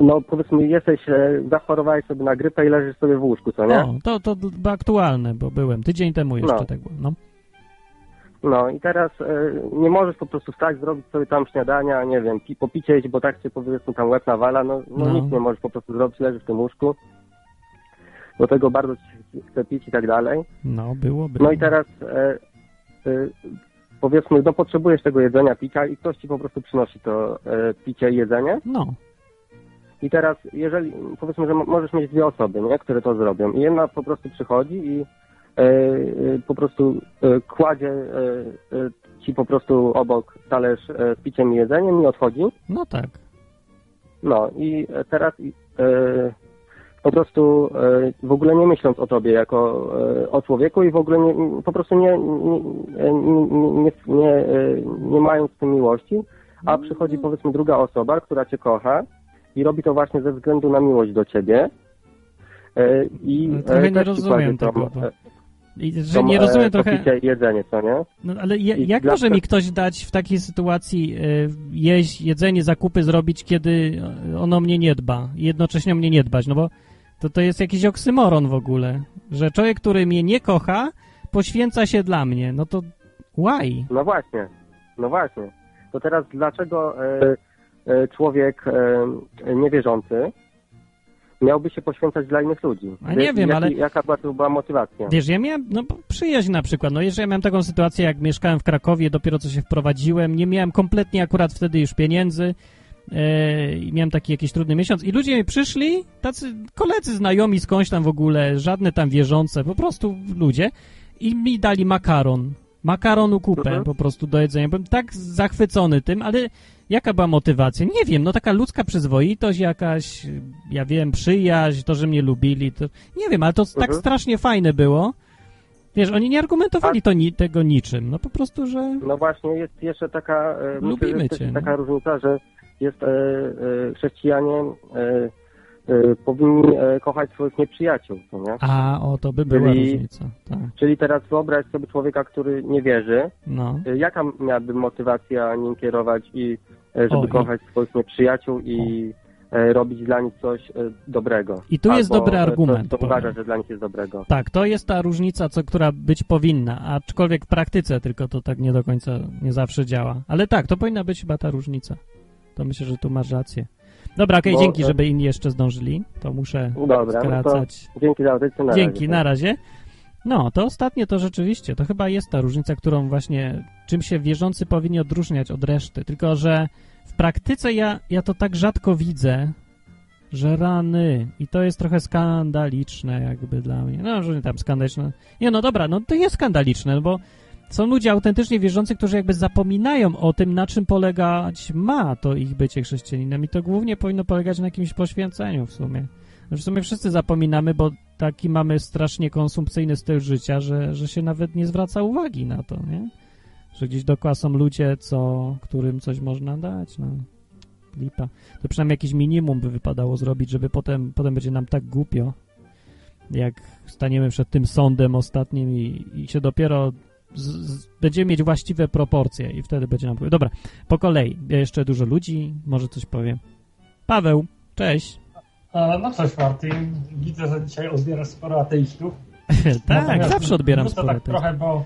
no powiedzmy jesteś, e, zachorowałeś sobie na grypę i leżysz sobie w łóżku, co nie? no to, to aktualne, bo byłem tydzień temu jeszcze No. tak było, no. No i teraz e, nie możesz po prostu wstać, zrobić sobie tam śniadania, nie wiem, pi, popicie iść, bo tak cię powiedzmy tam łeb nawala, no, no, No. nic nie możesz po prostu zrobić, leżysz w tym łóżku. Do tego bardzo ci chce pić i tak dalej. No, było, było. No i teraz e, e, powiedzmy, no potrzebujesz tego jedzenia, picia i ktoś ci po prostu przynosi to picie i jedzenie. No, I teraz, jeżeli, powiedzmy, że mo- możesz mieć dwie osoby, nie, które to zrobią. I jedna po prostu przychodzi i po prostu kładzie ci po prostu obok talerz z piciem i jedzeniem i odchodzi. No tak. No i teraz po prostu w ogóle nie myśląc o tobie jako o człowieku i w ogóle nie, po prostu nie, nie, nie, nie, mając tej miłości, a przychodzi powiedzmy druga osoba, która cię kocha i robi to właśnie ze względu na miłość do ciebie. I Trochę nie rozumiem tego. Bo... I, że nie rozumiem trochę. jedzenie, co nie? No ale je, jak może mi ktoś dać w takiej sytuacji jeść jedzenie, zakupy zrobić, kiedy ono mnie nie dba i jednocześnie mnie nie dbać? No bo to, to jest jakiś oksymoron w ogóle, że człowiek, który mnie nie kocha, poświęca się dla mnie. No to why? No właśnie, no właśnie. To teraz dlaczego e, e, człowiek e, niewierzący miałby się poświęcać dla innych ludzi? A nie wiem, Jaki, ale... Jaka była, to była motywacja? Wiesz, ja miałem, no przyjaźń na przykład, no jeżeli ja miałem taką sytuację, jak mieszkałem w Krakowie, dopiero co się wprowadziłem, nie miałem kompletnie akurat wtedy już pieniędzy, i miałem taki jakiś trudny miesiąc i ludzie mi przyszli, tacy koledzy znajomi skądś tam w ogóle, żadne tam wierzące, po prostu ludzie i mi dali makaron. Makaronu kupę mhm. po prostu do jedzenia. Byłem tak zachwycony tym, ale jaka była motywacja? Nie wiem, no taka ludzka przyzwoitość jakaś, ja wiem, przyjaźń, to, że mnie lubili, to nie wiem, ale to tak mhm. tak strasznie fajne było. Wiesz, oni nie argumentowali to ni tego niczym, no po prostu, że... No właśnie, jest jeszcze taka... E, Lubimy myślę, cię. Taka no. różnica, że jest e, e, chrześcijanie e, powinni kochać swoich nieprzyjaciół, nie? A, o, to by była czyli, różnica. Tak. Czyli teraz wyobraź sobie człowieka, który nie wierzy. No. Jaka miałaby motywacja nim kierować i żeby o, kochać i... swoich nieprzyjaciół i o. robić dla nich coś dobrego. I tu jest dobry argument. To, to uważa, że dla nich jest dobrego. Tak, to jest ta różnica, co, która być powinna, aczkolwiek w praktyce tylko to tak nie do końca, nie zawsze działa. Ale tak, to powinna być chyba ta różnica. To myślę, że tu masz rację. Dobra, okej, okay, dzięki, żeby inni jeszcze zdążyli. To muszę Dobra, skracać. No dzięki za audycję. Na dzięki, razie. na razie. No, to ostatnie to rzeczywiście, to chyba jest ta różnica, którą właśnie, czym się wierzący powinni odróżniać od reszty. Tylko, że w praktyce ja, ja to tak rzadko widzę, że rany. I to jest trochę skandaliczne jakby dla mnie. No, że nie tam skandaliczne. Nie, no dobra, no to jest skandaliczne, bo są ludzie autentycznie wierzący, którzy jakby zapominają o tym, na czym polegać ma to ich bycie chrześcijaninem i to głównie powinno polegać na jakimś poświęceniu w sumie. W sumie wszyscy zapominamy, bo taki mamy strasznie konsumpcyjny styl życia, że, że się nawet nie zwraca uwagi na to, nie? Że gdzieś dookoła są ludzie, co, którym coś można dać, no. Lipa. To przynajmniej jakiś minimum by wypadało zrobić, żeby potem, potem będzie nam tak głupio, jak staniemy przed tym sądem ostatnim i, i się dopiero z, z, będziemy mieć właściwe proporcje i wtedy będzie nam... Dobra, po kolei. Jeszcze dużo ludzi, może coś powiem. Paweł, cześć. E, no cześć Martin. Widzę, że dzisiaj odbierasz sporo ateistów. tak, zawsze odbieram sporo tak trochę, bo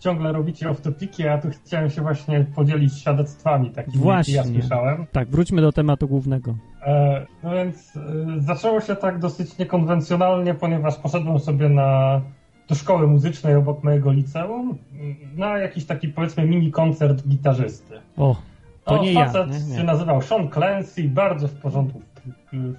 ciągle robicie off-topiki, a tu chciałem się właśnie podzielić świadectwami takimi, właśnie. ja słyszałem. Tak, wróćmy do tematu głównego. E, no więc e, zaczęło się tak dosyć niekonwencjonalnie, ponieważ poszedłem sobie na do szkoły muzycznej obok mojego liceum na jakiś taki powiedzmy mini koncert gitarzysty. O, to no, nie facet ja. Nie, się nazywał Sean Clancy, bardzo w porządku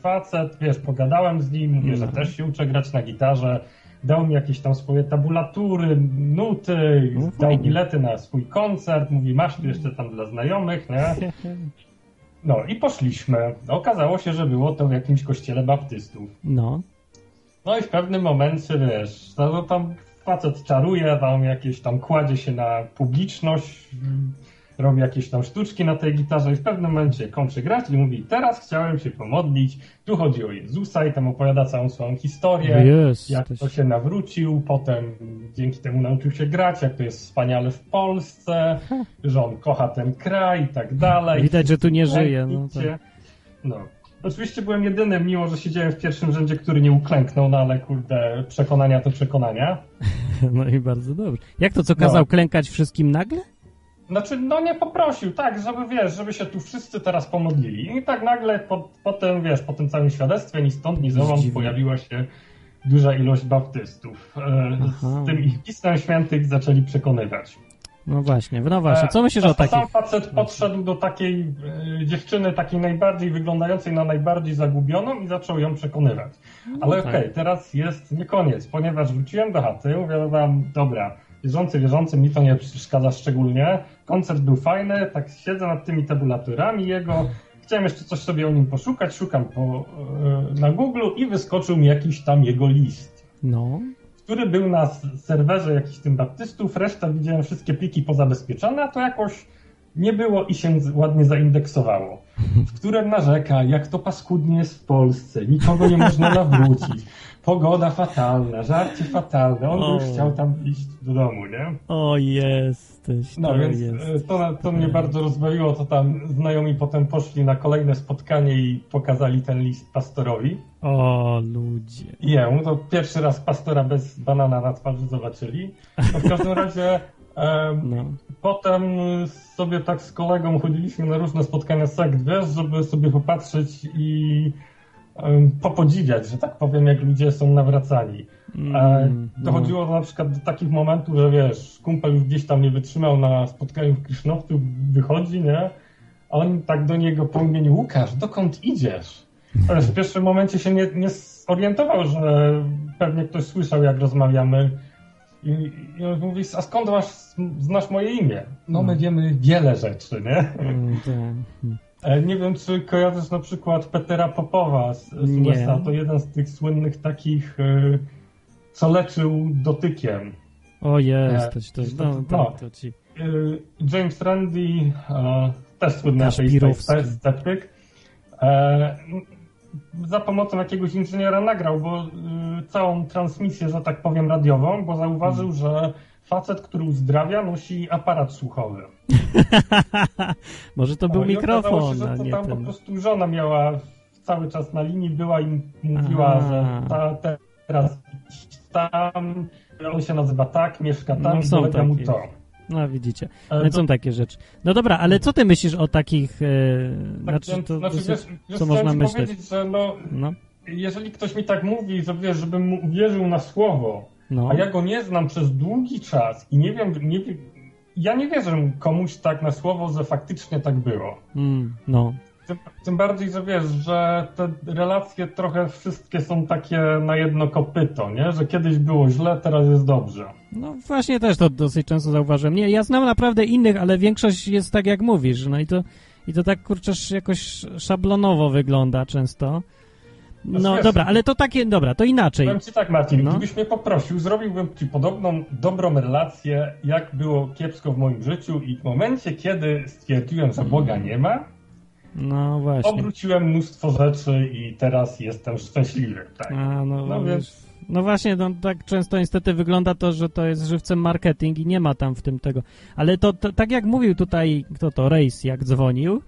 facet, wiesz, pogadałem z nim, mówię, że też się uczę grać na gitarze, dał mi jakieś tam swoje tabulatury, nuty, no, dał bilety na swój koncert, mówi, masz tu jeszcze tam dla znajomych, nie? No i poszliśmy. Okazało się, że było to w jakimś kościele baptystów. No. No i w pewnym momencie, wiesz, no, no tam facet czaruje, tam jakieś tam kładzie się na publiczność, robi jakieś tam sztuczki na tej gitarze i w pewnym momencie kończy grać i mówi, teraz chciałem się pomodlić, tu chodzi o Jezusa i tam opowiada całą swoją historię, yes, jak to się nawrócił, potem dzięki temu nauczył się grać, jak to jest wspaniale w Polsce, że on kocha ten kraj i tak dalej. Widać, że tu nie żyje. No, tak. no. Oczywiście byłem jedynym, mimo że siedziałem w pierwszym rzędzie, który nie uklęknął, no ale kurde, przekonania to przekonania. No i bardzo dobrze. Jak to, co kazał no. klękać wszystkim nagle? Znaczy, no nie poprosił, tak, żeby wiesz, żeby się tu wszyscy teraz pomodlili. I tak nagle po, potem, wiesz, po tym całym świadectwie ni stąd, ni zowąd pojawiła się duża ilość baptystów. E, z tym ich pismem świętych zaczęli przekonywać. No właśnie, no właśnie. Co myślisz o takich? Sam facet podszedł do takiej e, dziewczyny, takiej najbardziej wyglądającej na najbardziej zagubioną i zaczął ją przekonywać. Ale tak. okej, okay, teraz jest nie koniec, ponieważ wróciłem do chaty, mówię wam, dobra, wierzący, wierzący, mi to nie przeszkadza szczególnie. Koncert był fajny, tak siedzę nad tymi tabulaturami jego, chciałem jeszcze coś sobie o nim poszukać, szukam po, e, na Google i wyskoczył mi jakiś tam jego list. No. Który był na serwerze jakichś tym baptystów, reszta widziałem wszystkie pliki pozabezpieczone, a to jakoś nie było i się ładnie zaindeksowało. W którym narzeka, jak to paskudnie jest w Polsce, nikogo nie można nawrócić, pogoda fatalna, żarcie fatalne, on O. już chciał tam iść do domu, nie? O, jesteś, No więc e, to, to mnie bardzo rozbawiło, to tam znajomi potem poszli na kolejne spotkanie i pokazali ten list pastorowi. O, ludzie. I jemu, to pierwszy raz pastora bez banana na twarzy zobaczyli. No w każdym razie No. potem sobie tak z kolegą chodziliśmy na różne spotkania sekt, wiesz, żeby sobie popatrzeć i popodziwiać, że tak powiem, jak ludzie są nawracani. E, Mm, no. Dochodziło na przykład do takich momentów, że wiesz, kumpel już gdzieś tam nie wytrzymał na spotkaniu w Krisznowcu, wychodzi, nie? A on tak do niego po imieniu Łukasz, dokąd idziesz? Ale w pierwszym momencie się nie, nie zorientował, że pewnie ktoś słyszał, jak rozmawiamy. I, i on mówi, a skąd masz, znasz moje imię? No my wiemy wiele rzeczy, nie? Mm, tak. E, Nie wiem, czy kojarzysz na przykład Petera Popowa z, z. USA. To jeden z tych słynnych takich, e, co leczył dotykiem. O, jesteś, to, to- no, no. tak, to ci. E, James Randi, e, też słynny sceptyk, e, za pomocą jakiegoś inżyniera nagrał bo, e, całą transmisję, że tak powiem, radiową, bo zauważył, Hmm. że facet, który uzdrawia, nosi aparat słuchowy. Może to był O, i okazało mikrofon, się, że to tam po ten. prostu żona miała cały czas na linii, była i mówiła, Aha. że ta, te- teraz tam, on się nazywa tak, mieszka tam No, i są mu to. No widzicie. Ale No, to- są takie rzeczy. No dobra, ale co ty myślisz o takich... E, Tak, znaczy, więc, to, znaczy, wiesz, wiesz, co można myśleć? powiedzieć, że no, No, jeżeli ktoś mi tak mówi, że wiesz, żebym mu uwierzył na słowo, no. a ja go nie znam przez długi czas i nie wiem, nie ja nie wierzę komuś tak na słowo, że faktycznie tak było. Mm, no. Tym, tym bardziej, że wiesz, że te relacje trochę wszystkie są takie na jedno kopyto, nie? Że kiedyś było źle, teraz jest dobrze. No właśnie też to dosyć często zauważyłem. Nie, ja znam naprawdę innych, ale większość jest tak jak mówisz. No i to, i to tak kurczę jakoś szablonowo wygląda często. No wiesz- dobra, ale to takie, dobra, to inaczej. Powiem ci tak, Marcin, No. gdybyś mnie poprosił, zrobiłbym ci podobną, dobrą relację, jak było kiepsko w moim życiu i w momencie, kiedy stwierdziłem, że Boga nie ma, No właśnie. obróciłem mnóstwo rzeczy i teraz jestem szczęśliwy. Tak. A, no, No wiesz, więc- no właśnie, no, tak często niestety wygląda to, że to jest żywcem marketing i nie ma tam w tym tego. Ale to, to tak jak mówił tutaj, kto to, Rejs, jak dzwonił,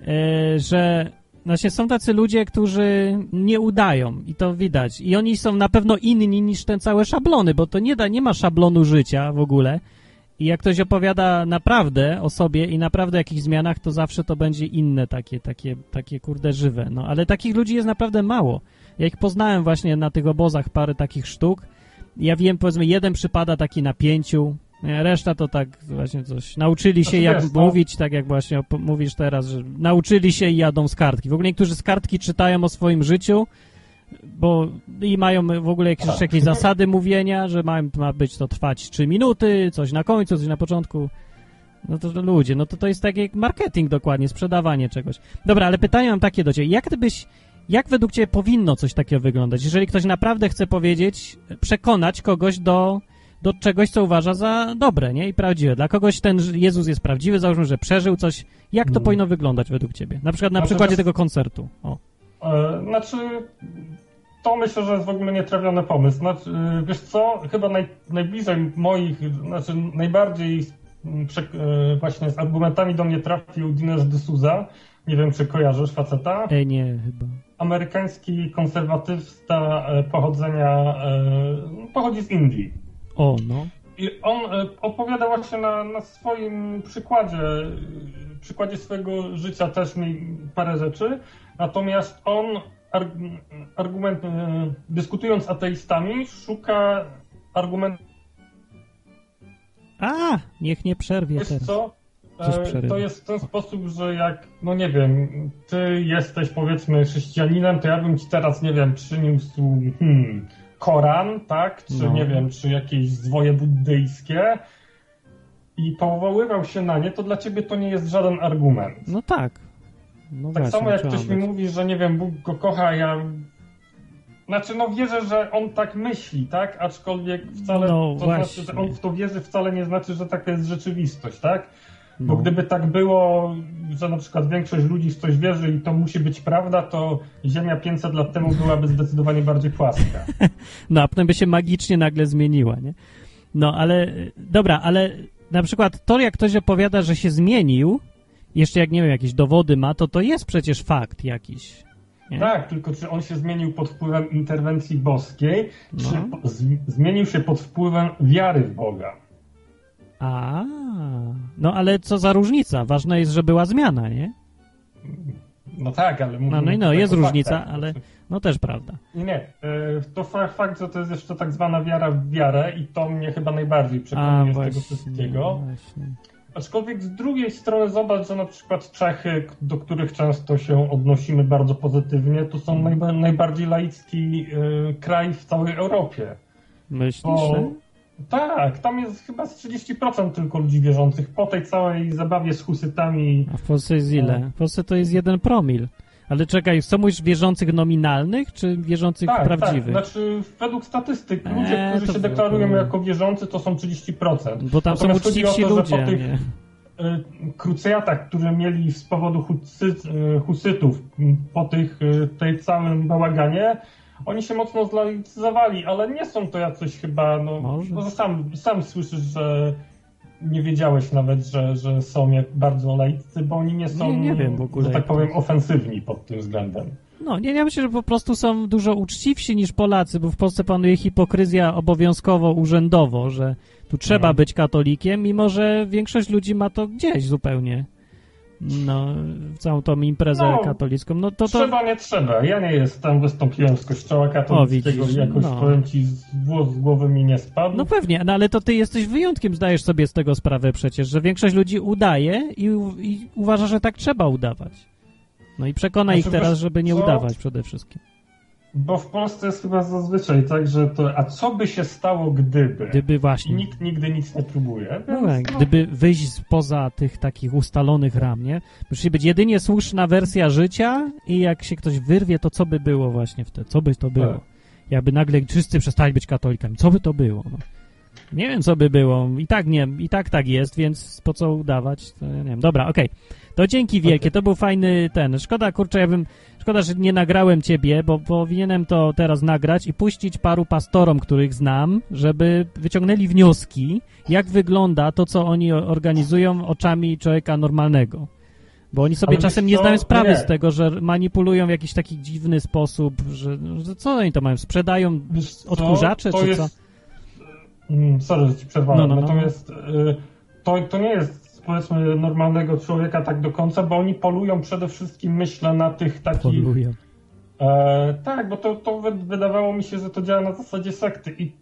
e, że właśnie są tacy ludzie, którzy nie udają i to widać. I oni są na pewno inni niż ten całe szablony, bo to nie da, nie ma szablonu życia w ogóle. I jak ktoś opowiada naprawdę o sobie i naprawdę o jakichś zmianach, to zawsze to będzie inne takie, takie, takie kurde żywe. No, ale takich ludzi jest naprawdę mało. Ja ich poznałem właśnie na tych obozach parę takich sztuk. Ja wiem, powiedzmy, jeden przypada taki na pięciu, nie, reszta to tak właśnie coś. Nauczyli się Znaczy, jak wiesz, mówić, tak jak właśnie mówisz teraz, że nauczyli się i jadą z kartki. W ogóle niektórzy z kartki czytają o swoim życiu, bo i mają w ogóle jakieś, Tak. jakieś zasady mówienia, że ma, ma być to trwać 3 minuty, coś na końcu, coś na początku. No to, to ludzie, no to to jest tak jak marketing dokładnie, sprzedawanie czegoś. Dobra, ale pytanie mam takie do ciebie. Jak ty byś, jak według ciebie powinno coś takiego wyglądać? Jeżeli ktoś naprawdę chce powiedzieć, przekonać kogoś do, do czegoś, co uważa za dobre, nie? I prawdziwe. Dla kogoś ten Jezus jest prawdziwy, załóżmy, że przeżył coś. Jak to Mhm. powinno wyglądać według ciebie? Na przykład na Znaczy, przykładzie tego koncertu. O. E, Znaczy, to myślę, że jest w ogóle nietrafiony pomysł. Znaczy, e, wiesz co, chyba naj, najbliżej moich, znaczy najbardziej mm, prze, e, właśnie z argumentami do mnie trafił Dinesh D'Souza. Nie wiem, czy kojarzysz faceta. E, nie, chyba. Amerykański konserwatysta pochodzenia, pochodzi z Indii. O, no. I on e, opowiada właśnie na, na swoim przykładzie, e, przykładzie swojego życia też mi parę rzeczy, natomiast on arg- argument, e, dyskutując z ateistami, szuka argumentów A, niech nie przerwie Wiesz teraz. co? To jest w ten sposób, że jak, no nie wiem, ty jesteś powiedzmy chrześcijaninem, to ja bym ci teraz, nie wiem, przyniósł hmm, Koran, tak? Czy No. nie wiem, czy jakieś zwoje buddyjskie i powoływał się na nie, to dla ciebie to nie jest żaden argument. No tak. No Tak właśnie, samo jak ktoś mi być. mówi, że nie wiem, Bóg go kocha, ja... Znaczy, no wierzę, że on tak myśli, tak? Aczkolwiek wcale No to właśnie. znaczy, że on w to wierzy wcale nie znaczy, że taka jest rzeczywistość, tak? Bo No. gdyby tak było, że na przykład większość ludzi w coś wierzy i to musi być prawda, to Ziemia 500 lat temu byłaby zdecydowanie bardziej płaska. No, a potem by się magicznie nagle zmieniła, nie? No, ale dobra, ale na przykład to, jak ktoś opowiada, że się zmienił, jeszcze jak nie wiem, jakieś dowody ma, to to jest przecież fakt jakiś. Nie? Tak, tylko czy on się zmienił pod wpływem interwencji boskiej, czy No. z, zmienił się pod wpływem wiary w Boga? A, no ale co za różnica? Ważne jest, że była zmiana, nie? No tak, ale No, no i no, jest różnica, faktach. ale no też prawda. Nie, nie. To fa- fakt, że to jest jeszcze tak zwana wiara w wiarę i to mnie chyba najbardziej przekonuje z tego wszystkiego. właśnie. Aczkolwiek z drugiej strony zobacz, że na przykład Czechy, do których często się odnosimy bardzo pozytywnie, to są najba- najbardziej laicki e, kraj w całej Europie. Myślisz, Bo? Tak, tam jest chyba z 30% tylko ludzi wierzących. Po tej całej zabawie z husytami. A w Polsce jest ile? W Polsce to jest jeden promil. Ale czekaj, co mówisz, wierzących nominalnych, czy wierzących Tak, prawdziwych? tak. Znaczy, według statystyk, ludzie, Eee, którzy to się deklarują jako wierzący, to są 30%. Bo tam są Natomiast uczciwsi to, ludzie, po tych nie? y, krucjatach, które mieli z powodu y, husytów po tych, tej całym bałaganie, oni się mocno zlaicyzowali, ale nie są to jacyś chyba, no, Może. no sam, sam słyszysz, że nie wiedziałeś nawet, że, że są jak bardzo laiccy, bo oni nie są, Nie, nie wiem w ogóle, że tak powiem, ofensywni pod tym względem. No, nie, ja myślę, że po prostu są dużo uczciwsi niż Polacy, bo w Polsce panuje hipokryzja obowiązkowo, urzędowo, że tu trzeba Mhm. być katolikiem, mimo że większość ludzi ma to gdzieś zupełnie. No, całą tą imprezę No, katolicką. No to to... Trzeba, nie trzeba. Ja nie jestem, wystąpiłem z kościoła katolickiego widzisz, i jakoś no. powiem ci, z, włos z głowy mi nie spadł. No pewnie, no ale to ty jesteś wyjątkiem, zdajesz sobie z tego sprawę przecież, że większość ludzi udaje i, i uważa, że tak trzeba udawać. No i przekona ich Znaczy, teraz, wiesz żeby nie co? udawać przede wszystkim. Bo w Polsce jest chyba zazwyczaj tak, że to, a co by się stało gdyby? Gdyby właśnie... nikt nigdy nic nie próbuje. No tak, gdyby wyjść spoza tych takich ustalonych ram, nie? Musi być jedynie słuszna wersja życia i jak się ktoś wyrwie, to co by było właśnie wtedy? Co by to było? Tak. Jakby nagle wszyscy przestali być katolikami. Co by to było? No. Nie wiem, co by było. I tak nie, i tak tak jest, więc po co udawać? To ja nie wiem. Dobra, okej. To dzięki wielkie, to był fajny ten. Szkoda, kurczę, ja bym, szkoda, że nie nagrałem ciebie, bo powinienem to teraz nagrać i puścić paru pastorom, których znam, żeby wyciągnęli wnioski, jak wygląda to, co oni organizują oczami człowieka normalnego. Bo oni sobie Ale czasem nie zdają sprawy Nie. z tego, że manipulują w jakiś taki dziwny sposób, że, że co oni to mają? Sprzedają odkurzacze, czy co? Mm, Sorry, że ci przerwałem. No, no, no. Natomiast y, to, to nie jest powiedzmy normalnego człowieka tak do końca, bo oni polują przede wszystkim, myślę, na tych takich Polują. E, tak, bo to, to wy- wydawało mi się, że to działa na zasadzie sekty i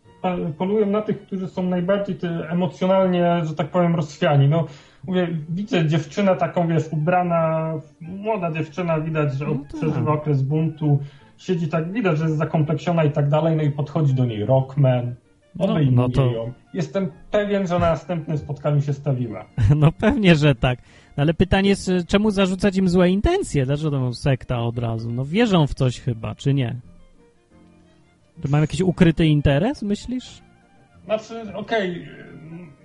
polują na tych, którzy są najbardziej emocjonalnie, że tak powiem, rozchwiani. No, mówię, widzę dziewczynę taką, wiesz, ubrana, młoda dziewczyna, widać, że No tak. przeżywa okres buntu, siedzi tak, widać, że jest zakompleksiona i tak dalej, no i podchodzi do niej Rockman, No, no to- ją. Jestem pewien, że na następnym spotkaniu się stawiła. No pewnie, że tak. No, Ale pytanie jest, y, czemu zarzucać im złe intencje? Dlaczego to sekta od razu? No wierzą w coś chyba, czy nie? Czy mają jakiś ukryty interes, myślisz? Znaczy, okej,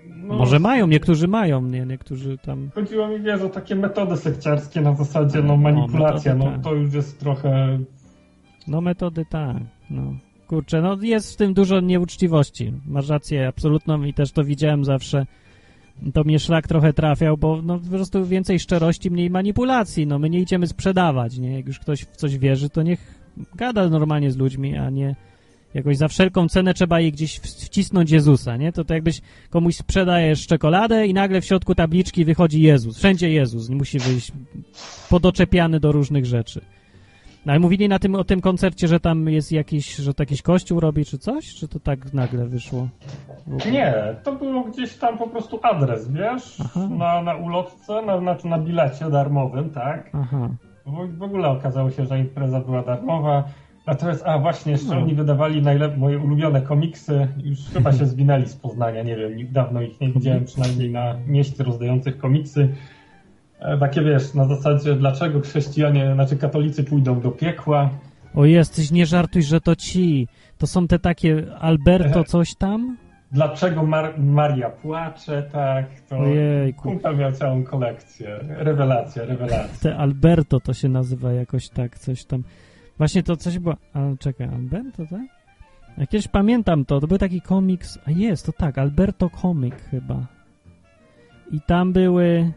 no, Może mają, niektórzy mają, nie? Niektórzy tam... Chodziło mi, wiesz, o takie metody sekciarskie na zasadzie, no manipulacja, metody, no tak. to już jest trochę... No metody tak, no. Kurczę, no jest w tym dużo nieuczciwości. Masz rację absolutną i też to widziałem zawsze. To mnie szlak trochę trafiał, bo no po prostu więcej szczerości, mniej manipulacji. No my nie idziemy sprzedawać, nie? Jak już ktoś w coś wierzy, to niech gada normalnie z ludźmi, a nie jakoś za wszelką cenę trzeba jej gdzieś wcisnąć Jezusa, nie? To to jakbyś komuś sprzedajesz czekoladę i nagle w środku tabliczki wychodzi Jezus. Wszędzie Jezus, musi wyjść podoczepiany do różnych rzeczy. No, ale mówili na tym, o tym koncercie, że tam jest jakiś, że to jakiś kościół robi, czy coś? Czy to tak nagle wyszło? Nie, to było gdzieś tam po prostu adres, wiesz, na, na ulotce, na, znaczy na bilecie darmowym, tak? Aha. W, w ogóle okazało się, że impreza była darmowa. Natomiast, a właśnie, jeszcze No. oni wydawali najlep- moje ulubione komiksy. Już chyba się zwinęli z Poznania, nie wiem, dawno ich nie widziałem, przynajmniej na mieście rozdających komiksy. E, Takie wiesz, na zasadzie, dlaczego chrześcijanie, znaczy katolicy pójdą do piekła. O jesteś, nie żartuj, że to ci. To są te takie Alberto coś tam? Dlaczego Mar- Maria płacze, tak? To Ojejku. kumpel miał całą kolekcję. Rewelacja, rewelacja. Te Alberto to się nazywa jakoś tak, coś tam. Właśnie to coś było... Ale czekaj, Alberto, tak? Ja kiedyś pamiętam to, to był taki komiks... A jest, to tak, Alberto Comic chyba. I tam były...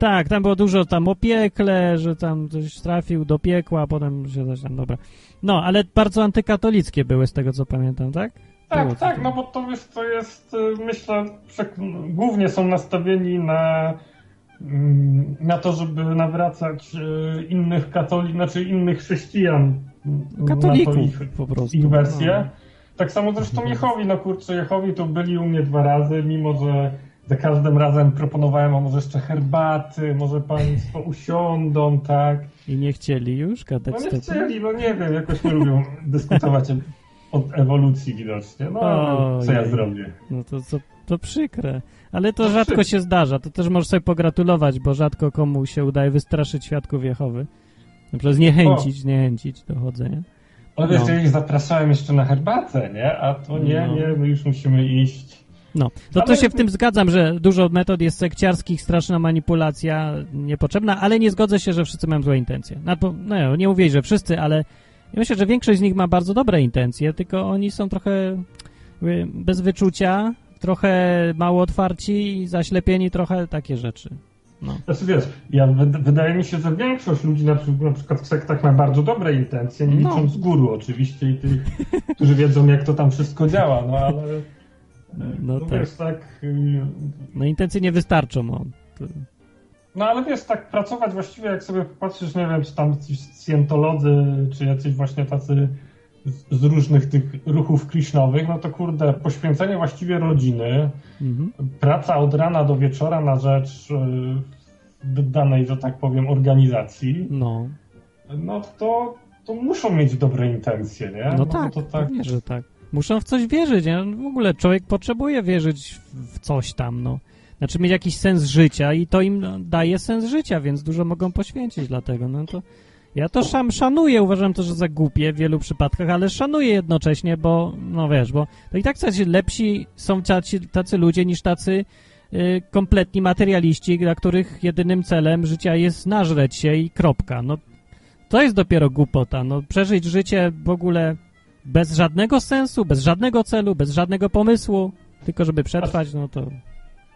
Tak, tam było dużo tam o piekle, że tam coś trafił do piekła, a potem się coś tam, dobra. No, ale bardzo antykatolickie były z tego, co pamiętam, tak? Tak, Było tak, no bo to jest, to jest y, myślę, głównie są nastawieni na, mm, na to, żeby nawracać y, innych katolików, znaczy innych chrześcijan. Katolików ich, po prostu. ich wersję. No. Tak samo zresztą Jehowi, no kurczę, Jehowi to byli u mnie dwa razy, mimo że za każdym razem proponowałem, a może jeszcze herbaty, może państwo usiądą, tak. I nie chcieli już gadać No nie chcieli, no nie wiem, jakoś nie lubią dyskutować o ewolucji widocznie. No ale co ja zrobię? No to, to, to przykre. Ale to No rzadko przykre. się zdarza. To też możesz sobie pogratulować, bo rzadko komu się udaje wystraszyć świadków Jehowy. Na przykład zniechęcić, zniechęcić do chodzenia. Ale wiesz, No. ja ich zapraszałem jeszcze na herbatę, nie? A to nie, No. nie, my już musimy iść. No, to, to się w tym zgadzam, że dużo metod jest sekciarskich, straszna manipulacja niepotrzebna, ale nie zgodzę się, że wszyscy mają złe intencje. No, no nie mówię, że wszyscy, ale ja myślę, że większość z nich ma bardzo dobre intencje, tylko oni są trochę bez wyczucia, trochę mało otwarci i zaślepieni trochę takie rzeczy. No. Znaczy wiesz, ja, wyd- wydaje mi się, że większość ludzi na, na przykład w sektach ma bardzo dobre intencje, nie No. licząc guru oczywiście i tych, którzy wiedzą jak to tam wszystko działa, no ale No no, tak. wiesz, tak... y, No intencje nie wystarczą. O. To- No ale wiesz, tak pracować właściwie, jak sobie popatrzysz, nie wiem, czy tam jacyś scientolodzy, czy jacyś właśnie tacy z, różnych tych ruchów krishnowych, no to kurde, poświęcenie właściwie rodziny, Mhm. praca od rana do wieczora na rzecz y, danej, że tak powiem, organizacji, No, no to, to muszą mieć dobre intencje, nie? no bo tak, to tak. pewnie, że tak. Muszą w coś wierzyć. W ogóle człowiek potrzebuje wierzyć w- coś tam, no. Znaczy mieć jakiś sens życia i to im daje sens życia, więc dużo mogą poświęcić dlatego. No to ja to szam, szanuję, uważam to, że za głupie w wielu przypadkach, ale szanuję jednocześnie, bo no wiesz, bo to i tak tacy lepsi są tacy, tacy ludzie niż tacy y, kompletni materialiści, dla których jedynym celem życia jest nażreć się i kropka. No to jest dopiero głupota. No przeżyć życie w ogóle bez żadnego sensu, bez żadnego celu, bez żadnego pomysłu, tylko żeby przetrwać, no to...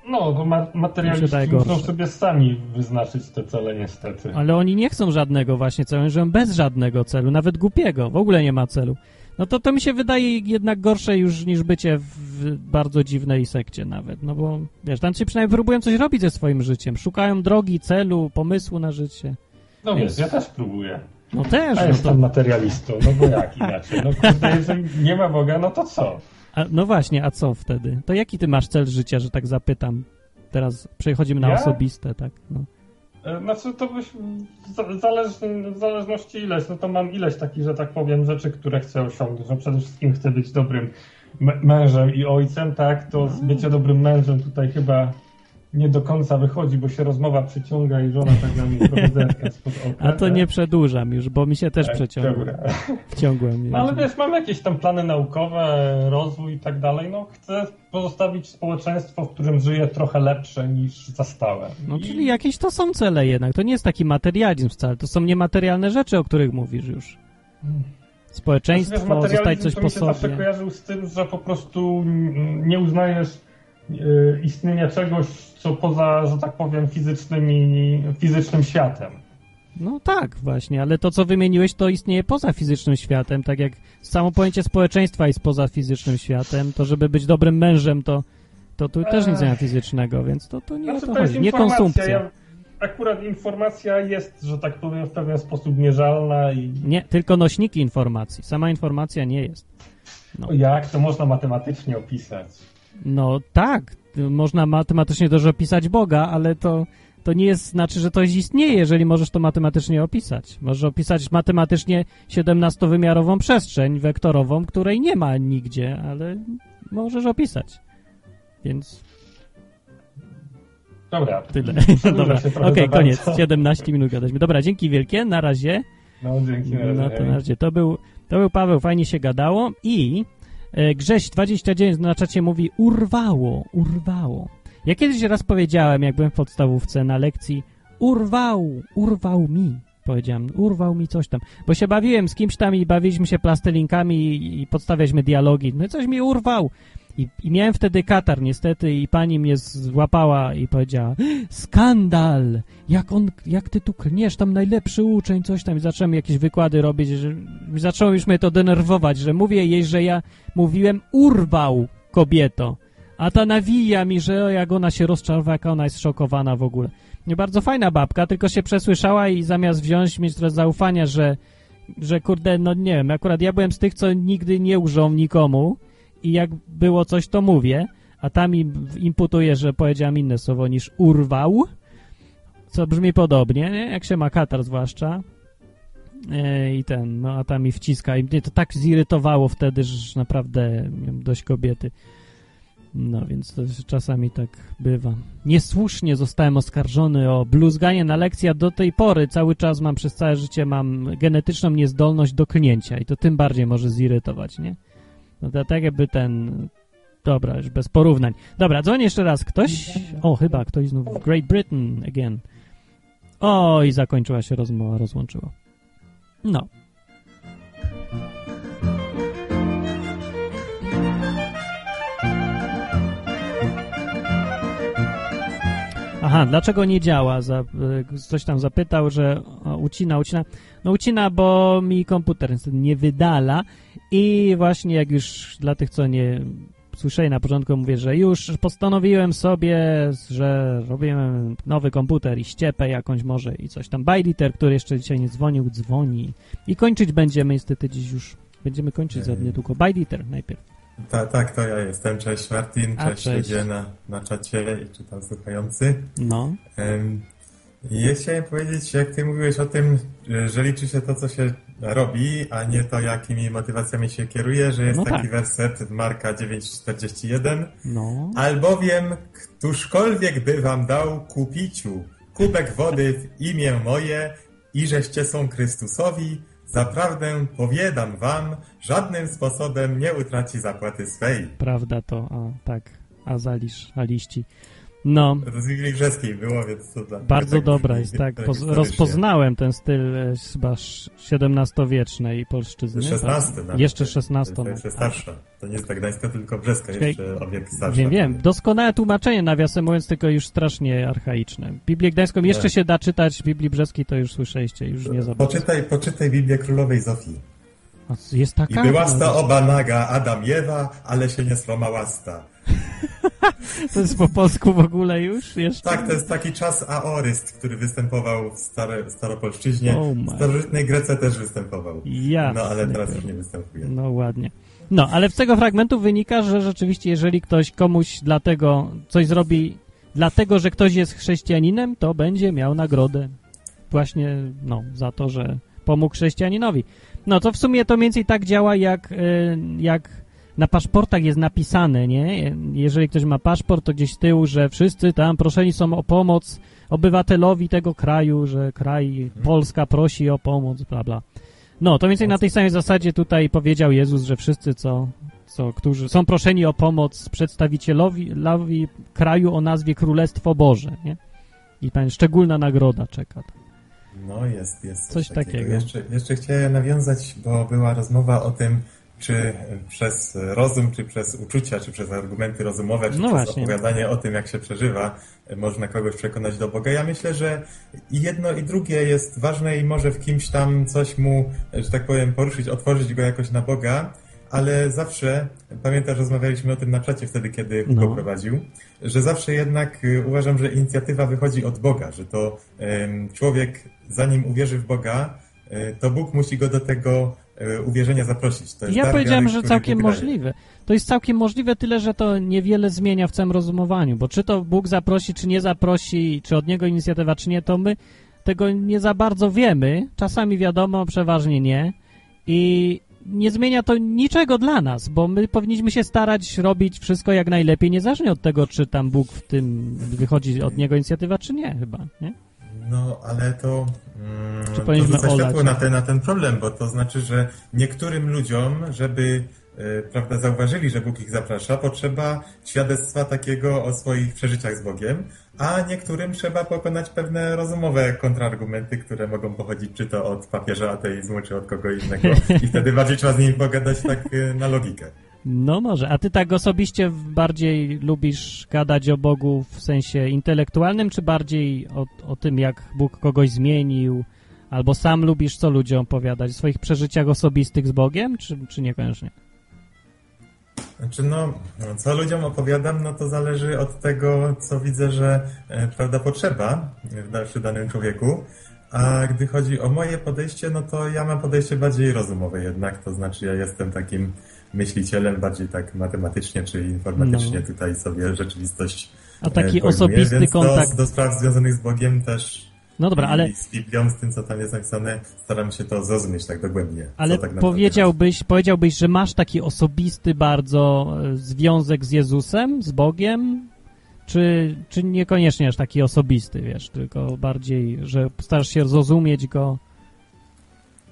No, bo ma- materialiści muszą sobie sami wyznaczyć te cele niestety. Ale oni nie chcą żadnego właśnie celu, że bez żadnego celu, nawet głupiego, w ogóle nie ma celu. No to to mi się wydaje jednak gorsze już niż bycie w bardzo dziwnej sekcie nawet, no bo wiesz, tam ci przynajmniej próbują coś robić ze swoim życiem, szukają drogi, celu, pomysłu na życie. No wiesz, ja też próbuję. No też, A no jestem to... materialistą, no bo jak inaczej? No kurde, jeżeli nie ma Boga, no to co? A, no właśnie, a co wtedy? To jaki ty masz cel życia, że tak zapytam? Teraz przechodzimy na Ja? osobiste, tak? No. E, Znaczy to byś, za- zależny, w zależności ileś, no to mam ileś takich, że tak powiem, rzeczy, które chcę osiągnąć. No przede wszystkim chcę być dobrym mężem i ojcem, tak? To z bycie dobrym mężem tutaj chyba nie do końca wychodzi, bo się rozmowa przyciąga i żona tak na mnie trochę zerka spod oka. A to nie przedłużam już, bo mi się też Tak, przeciągło. Wciągłem. No ale wiesz, mam jakieś tam plany naukowe, rozwój i tak dalej. No chcę pozostawić społeczeństwo, w którym żyję trochę lepsze niż zastałem. No I- czyli jakieś to są cele jednak. To nie jest taki materializm wcale. To są niematerialne rzeczy, o których mówisz już. Społeczeństwo, Znaczy, wiesz, zostać coś to po mi się zawsze sobie. kojarzył z tym, że po prostu nie uznajesz istnienia czegoś, co poza, że tak powiem, fizycznym, i, fizycznym światem. No tak, właśnie, ale to, co wymieniłeś, to istnieje poza fizycznym światem, tak jak samo pojęcie społeczeństwa jest poza fizycznym światem, to żeby być dobrym mężem, to, to tu też nic nie ma fizycznego, więc to, to nie o Znaczy, to to jest chodzi. Nie konsumpcja. Ja, akurat informacja jest, że tak powiem, w pewien sposób mierzalna i... Nie, tylko nośniki informacji. Sama informacja nie jest. No. Jak to można matematycznie opisać? No tak, można matematycznie też opisać Boga, ale to, to nie jest, znaczy, że to istnieje, jeżeli możesz to matematycznie opisać. Możesz opisać matematycznie 17-wymiarową przestrzeń wektorową, której nie ma nigdzie, ale możesz opisać. Więc Dobra. Tyle. Dobra, okej, okay, koniec. 17 minut gadaliśmy. Dobra, dzięki wielkie, na razie. No, dzięki. Na razie. No to na razie. To był, to był Paweł, fajnie się gadało i Grześ29 na czacie mówi urwało, urwało. Ja kiedyś raz powiedziałem, jak byłem w podstawówce na lekcji urwał, urwał mi. Powiedziałem, urwał mi coś tam. Bo się bawiłem z kimś tam i bawiliśmy się plastelinkami i, i podstawialiśmy dialogi. No i coś mi urwał. I, I, miałem wtedy katar niestety i pani mnie złapała i powiedziała skandal, jak on, jak ty tu klniesz, tam najlepszy uczeń, coś tam. I zacząłem jakieś wykłady robić, że zaczęło już mnie to denerwować, że mówię jej, że ja mówiłem urwał kobieto, a ta nawija mi, że jak ona się rozczarowa, jak ona jest szokowana w ogóle. Nie bardzo fajna babka, tylko się przesłyszała i zamiast wziąć, mieć trochę zaufania, że, że kurde, no nie wiem, akurat ja byłem z tych, co nigdy nie użą nikomu, i jak było coś, to mówię, a tam im imputuje, że powiedziałem inne słowo niż urwał, co brzmi podobnie, nie? jak się ma katar zwłaszcza. E, I ten, no a tam mi wciska. I mnie to tak zirytowało wtedy, że naprawdę miałem dość kobiety. No więc to czasami tak bywa. Niesłusznie zostałem oskarżony o bluzganie na lekcjach do tej pory. Cały czas mam przez całe życie mam genetyczną niezdolność do klnięcia i to tym bardziej może zirytować, nie? No to tak jakby ten... Dobra, już bez porównań. Dobra, dzwoni jeszcze raz ktoś. O, chyba ktoś znów. Great Britain again. O, i zakończyła się rozmowa, rozłączyło. No. Aha, dlaczego nie działa? Za, e, coś tam zapytał, że ucina, ucina. No ucina, bo mi komputer nie wydala i właśnie jak już dla tych, co nie słyszeli na początku, mówię, że już postanowiłem sobie, że robimy nowy komputer i ściepę jakąś może i coś tam. Bajliter, który jeszcze dzisiaj nie dzwonił, dzwoni. I kończyć będziemy niestety dziś już. Będziemy kończyć za niedługo. Bajliter najpierw. Ta, tak, to ja jestem. Cześć Martin, cześć, cześć. ludzie na, na czacie i czytam słuchający. No. Um, ja chciałem powiedzieć, jak ty mówiłeś o tym, że liczy się to, co się robi, a nie to, jakimi motywacjami się kieruje, że jest no taki tak. werset Marka 9,41. No. Albowiem, któżkolwiek by wam dał kupiciu kubek wody w imię moje i żeście są Chrystusowi, Zaprawdę powiadam wam, żadnym sposobem nie utraci zapłaty swej. Prawda to, a tak, a zalisz, a liści. No. Z Biblii Grzeskiej było, więc to dla Bardzo tak, dobra jest, tak. tak rozpoznałem ten styl e, chyba XVII-wiecznej polszczyzny. XVI nawet. Jeszcze XVI. To jest starsza. To nie jest tak gdańska, tylko brzeska, jeszcze o wiek starsza. Wiem, wiem. Doskonałe tłumaczenie, nawiasem mówiąc, tylko już strasznie archaiczne. Biblię gdańską jeszcze tak. się da czytać, Biblii brzeskiej to już słyszeliście, już nie za Poczytaj, poczytaj Biblię Królowej Zofii. Jest taka? I była sta oba naga Adam Jewa, ale się nie slomała sta. to jest po polsku w ogóle już? Jeszcze? Tak, to jest taki czas aoryst, który występował w stare, staropolszczyźnie. Oh w starożytnej Grece też występował. Jasne. No, ale teraz już nie występuje. No, ładnie. No, ale z tego fragmentu wynika, że rzeczywiście jeżeli ktoś komuś dlatego coś zrobi, dlatego, że ktoś jest chrześcijaninem, to będzie miał nagrodę. Właśnie, no, za to, że pomógł chrześcijaninowi. No, to w sumie to mniej więcej tak działa, jak, y, jak na paszportach jest napisane, nie? Jeżeli ktoś ma paszport, to gdzieś z tyłu, że wszyscy tam proszeni są o pomoc obywatelowi tego kraju, że kraj mhm. Polska prosi o pomoc, bla, bla. No, to więcej na tej samej zasadzie tutaj powiedział Jezus, że wszyscy, co, co, którzy są proszeni o pomoc przedstawicielowi kraju o nazwie Królestwo Boże, nie? I pan szczególna nagroda czeka. No, jest, jest. Coś, coś takiego. takiego. Jeszcze, jeszcze chciałem nawiązać, bo była rozmowa o tym, czy przez rozum, czy przez uczucia, czy przez argumenty rozumowe, czy no przez właśnie. opowiadanie o tym, jak się przeżywa, można kogoś przekonać do Boga. Ja myślę, że i jedno, i drugie jest ważne i może w kimś tam coś mu, że tak powiem, poruszyć, otworzyć go jakoś na Boga, ale zawsze, pamiętasz, rozmawialiśmy o tym na czacie wtedy, kiedy Hugo no. prowadził, że zawsze jednak y, uważam, że inicjatywa wychodzi od Boga, że to człowiek, zanim uwierzy w Boga, y, to Bóg musi go do tego uwierzenia zaprosić. ja powiedziałem, że całkiem możliwe. To jest całkiem możliwe, tyle że to niewiele zmienia w całym rozumowaniu, bo czy to Bóg zaprosi, czy nie zaprosi, czy od niego inicjatywa, czy nie, to my tego nie za bardzo wiemy. Czasami wiadomo, przeważnie nie. I nie zmienia to niczego dla nas, bo my powinniśmy się starać robić wszystko jak najlepiej, niezależnie od tego, czy tam Bóg w tym wychodzi od niego inicjatywa, czy nie chyba, nie? No, ale to, mm, to rzuca światło na ten, na ten problem, bo to znaczy, że niektórym ludziom, żeby E, prawda, zauważyli, że Bóg ich zaprasza, potrzeba świadectwa takiego o swoich przeżyciach z Bogiem, a niektórym trzeba pokonać pewne rozumowe kontrargumenty, które mogą pochodzić czy to od papieża ateizmu, czy od kogo innego i wtedy bardziej trzeba z nimi pogadać tak e, na logikę. No może, a ty tak osobiście bardziej lubisz gadać o Bogu w sensie intelektualnym, czy bardziej o, o tym, jak Bóg kogoś zmienił, albo sam lubisz co ludziom opowiadać, o swoich przeżyciach osobistych z Bogiem, czy, czy niekoniecznie? Znaczy no, co ludziom opowiadam, no to zależy od tego, co widzę, że e, prawda potrzeba przy danym człowieku. A gdy chodzi o moje podejście, no to ja mam podejście bardziej rozumowe jednak, to znaczy ja jestem takim myślicielem bardziej tak matematycznie czy informatycznie no. tutaj sobie rzeczywistość A taki e, osobisty kontakt. Do, do spraw związanych z Bogiem też no dobra, ale... Z Biblią, z tym, co tam jest napisane, staram się to zrozumieć tak dogłębnie. Ale tak powiedziałbyś, powiedziałbyś, że masz taki osobisty bardzo e, związek z Jezusem, z Bogiem? Czy, czy niekoniecznie aż taki osobisty, wiesz, tylko bardziej, że starasz się zrozumieć go?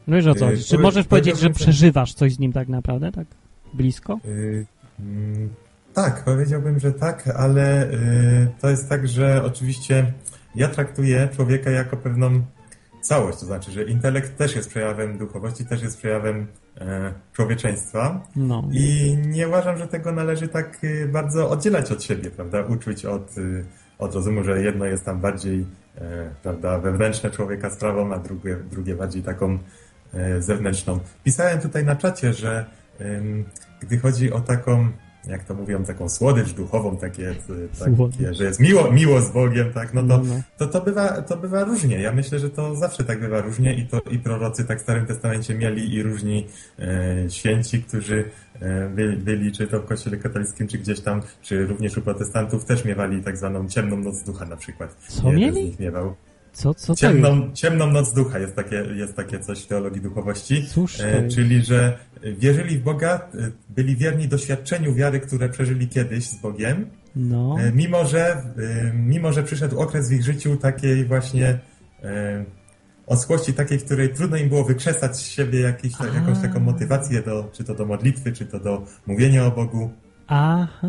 No wiesz o co chodzi. Czy możesz powiedzieć, że przeżywasz coś z nim tak naprawdę, tak blisko? Yy, yy, tak, powiedziałbym, że tak, ale yy, to jest tak, że oczywiście ja traktuję człowieka jako pewną całość, to znaczy, że intelekt też jest przejawem duchowości, też jest przejawem e, człowieczeństwa no. i nie uważam, że tego należy tak e, bardzo oddzielać od siebie, prawda, uczuć od, e, od rozumu, że jedno jest tam bardziej, e, prawda, wewnętrzne człowieka sprawą, a drugie, drugie bardziej taką e, zewnętrzną. Pisałem tutaj na czacie, że gdy chodzi o taką jak to mówią, taką słodycz duchową, takie, takie że jest miło, miło z Bogiem, tak, no to, no, no. to, to, bywa, to bywa różnie. Ja myślę, że to zawsze tak bywa różnie i to i prorocy tak w Starym Testamencie mieli i różni e, święci, którzy e, byli, byli, czy to w kościele katolickim, czy gdzieś tam, czy również u protestantów też miewali tak zwaną ciemną noc ducha na przykład. Co mieli? Z nich miewał. Co, co ciemną, ciemną noc ducha jest takie, jest takie coś w teologii duchowości. Cóż e, czyli, że wierzyli w Boga, e, byli wierni doświadczeniu wiary, które przeżyli kiedyś z Bogiem. No. E, mimo, że, e, mimo, że przyszedł okres w ich życiu takiej właśnie oschłości takiej, w której trudno im było wykrzesać z siebie jakiś, jakąś taką motywację do, czy to do modlitwy, czy to do mówienia o Bogu. Aha.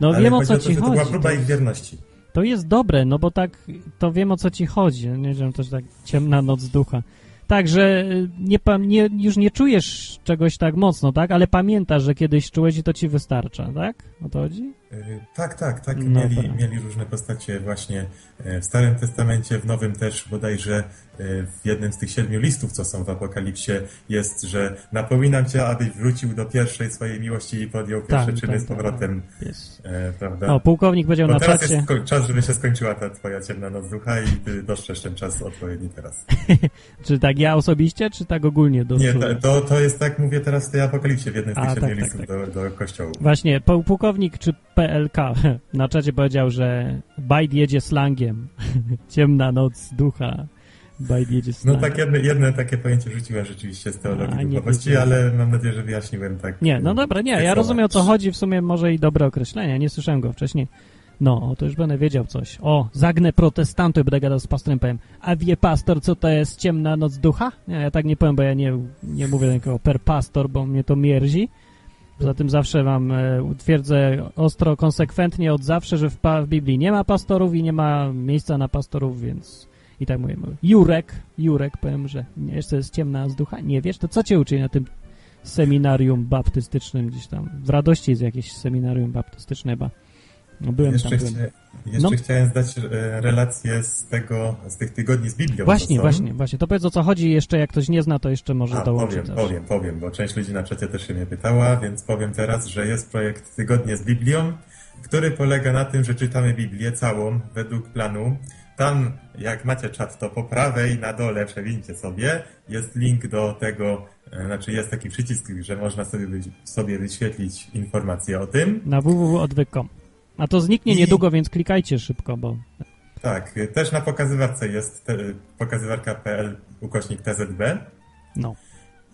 No Ale wiem o co o to, ci chodzi. To była próba ich wierności. To jest dobre, no bo tak, to wiem o co ci chodzi. Nie wiem, też tak ciemna noc ducha. Także y, nie, nie, już nie czujesz czegoś tak mocno, tak? Ale pamiętasz, że kiedyś czułeś i to ci wystarcza, tak? O to chodzi? Yy, tak, tak, tak. No mieli, tak. mieli różne postacie właśnie e, w Starym Testamencie, w Nowym też bodajże e, w jednym z tych siedmiu listów, co są w Apokalipsie, jest, że napominam cię, abyś wrócił do pierwszej swojej miłości i podjął pierwsze tak, czyny tak, z tak. powrotem. Tak, e, prawda? O, pułkownik powiedział Bo na teraz czacie... jest czas, żeby się skończyła ta twoja ciemna noc ducha i ty doszczesz ten czas odpowiedni teraz. czy tak ja osobiście, czy tak ogólnie? Do Nie, to, to jest tak, mówię teraz w tej Apokalipsie, w jednym z tych A, siedmiu tak, listów Do, do kościołu. Właśnie, pułkownik czy PLK na czacie powiedział, że Bajt jedzie slangiem. Ciemna noc ducha. Bajt jedzie slangiem. No tak, jedne, jedne takie pojęcie rzuciła rzeczywiście z teologii duchowości, ale mam nadzieję, że wyjaśniłem tak. Nie, no dobra, nie, ja rozumiem o co chodzi, w sumie może i dobre określenie, nie słyszałem go wcześniej. No, to już będę wiedział coś. O, zagnę protestantów, będę gadał z pastorem, powiem, a wie pastor, co to jest ciemna noc ducha? Nie, ja tak nie powiem, bo ja nie, nie mówię takiego per pastor, bo mnie to mierzi. Poza tym zawsze wam e, twierdzę ostro, konsekwentnie od zawsze, że w, w, Biblii nie ma pastorów i nie ma miejsca na pastorów, więc i tak mówię. Jurek, Jurek, powiem, że jeszcze jest ciemna z ducha. Nie wiesz, to co cię uczy na tym seminarium baptystycznym gdzieś tam? W Radości jest jakieś seminarium baptystyczne chyba. No byłem jeszcze tam. Byłem. Jeszcze no. chciałem zdać e, relację z tego, z tych tygodni z Biblią. Właśnie, właśnie, właśnie. To powiedz o co chodzi jeszcze, jak ktoś nie zna, to jeszcze może A, dołączyć. Powiem, powiem, powiem, bo część ludzi na czacie też się mnie pytała, więc powiem teraz, że jest projekt Tygodnie z Biblią, który polega na tym, że czytamy Biblię całą według planu. Tam, jak macie czat, to po prawej na dole przewincie sobie. Jest link do tego, e, znaczy jest taki przycisk, że można sobie, sobie wyświetlić informacje o tym. Na www.odwyk.com. A to zniknie I... niedługo, więc klikajcie szybko, bo... Tak, też na pokazywarce jest te, pokazywarka.pl ukośnik TZB. No.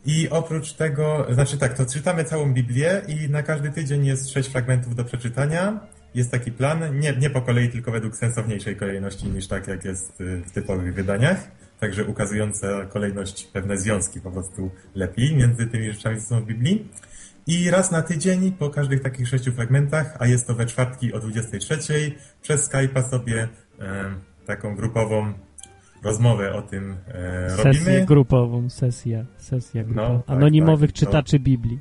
I oprócz tego, znaczy tak, to czytamy całą Biblię i na każdy tydzień jest sześć fragmentów do przeczytania. Jest taki plan, nie, nie po kolei, tylko według sensowniejszej kolejności niż tak, jak jest y, w typowych wydaniach. Także ukazujące kolejność pewne związki po prostu lepiej między tymi rzeczami, co są w Biblii. I raz na tydzień po każdych takich sześciu fragmentach, a jest to we czwartki o 23, przez Skype'a sobie e, taką grupową rozmowę o tym e, sesję robimy. Sesję grupową, sesja, sesja no, grupowa. No, tak, anonimowych tak, czytaczy to... Biblii.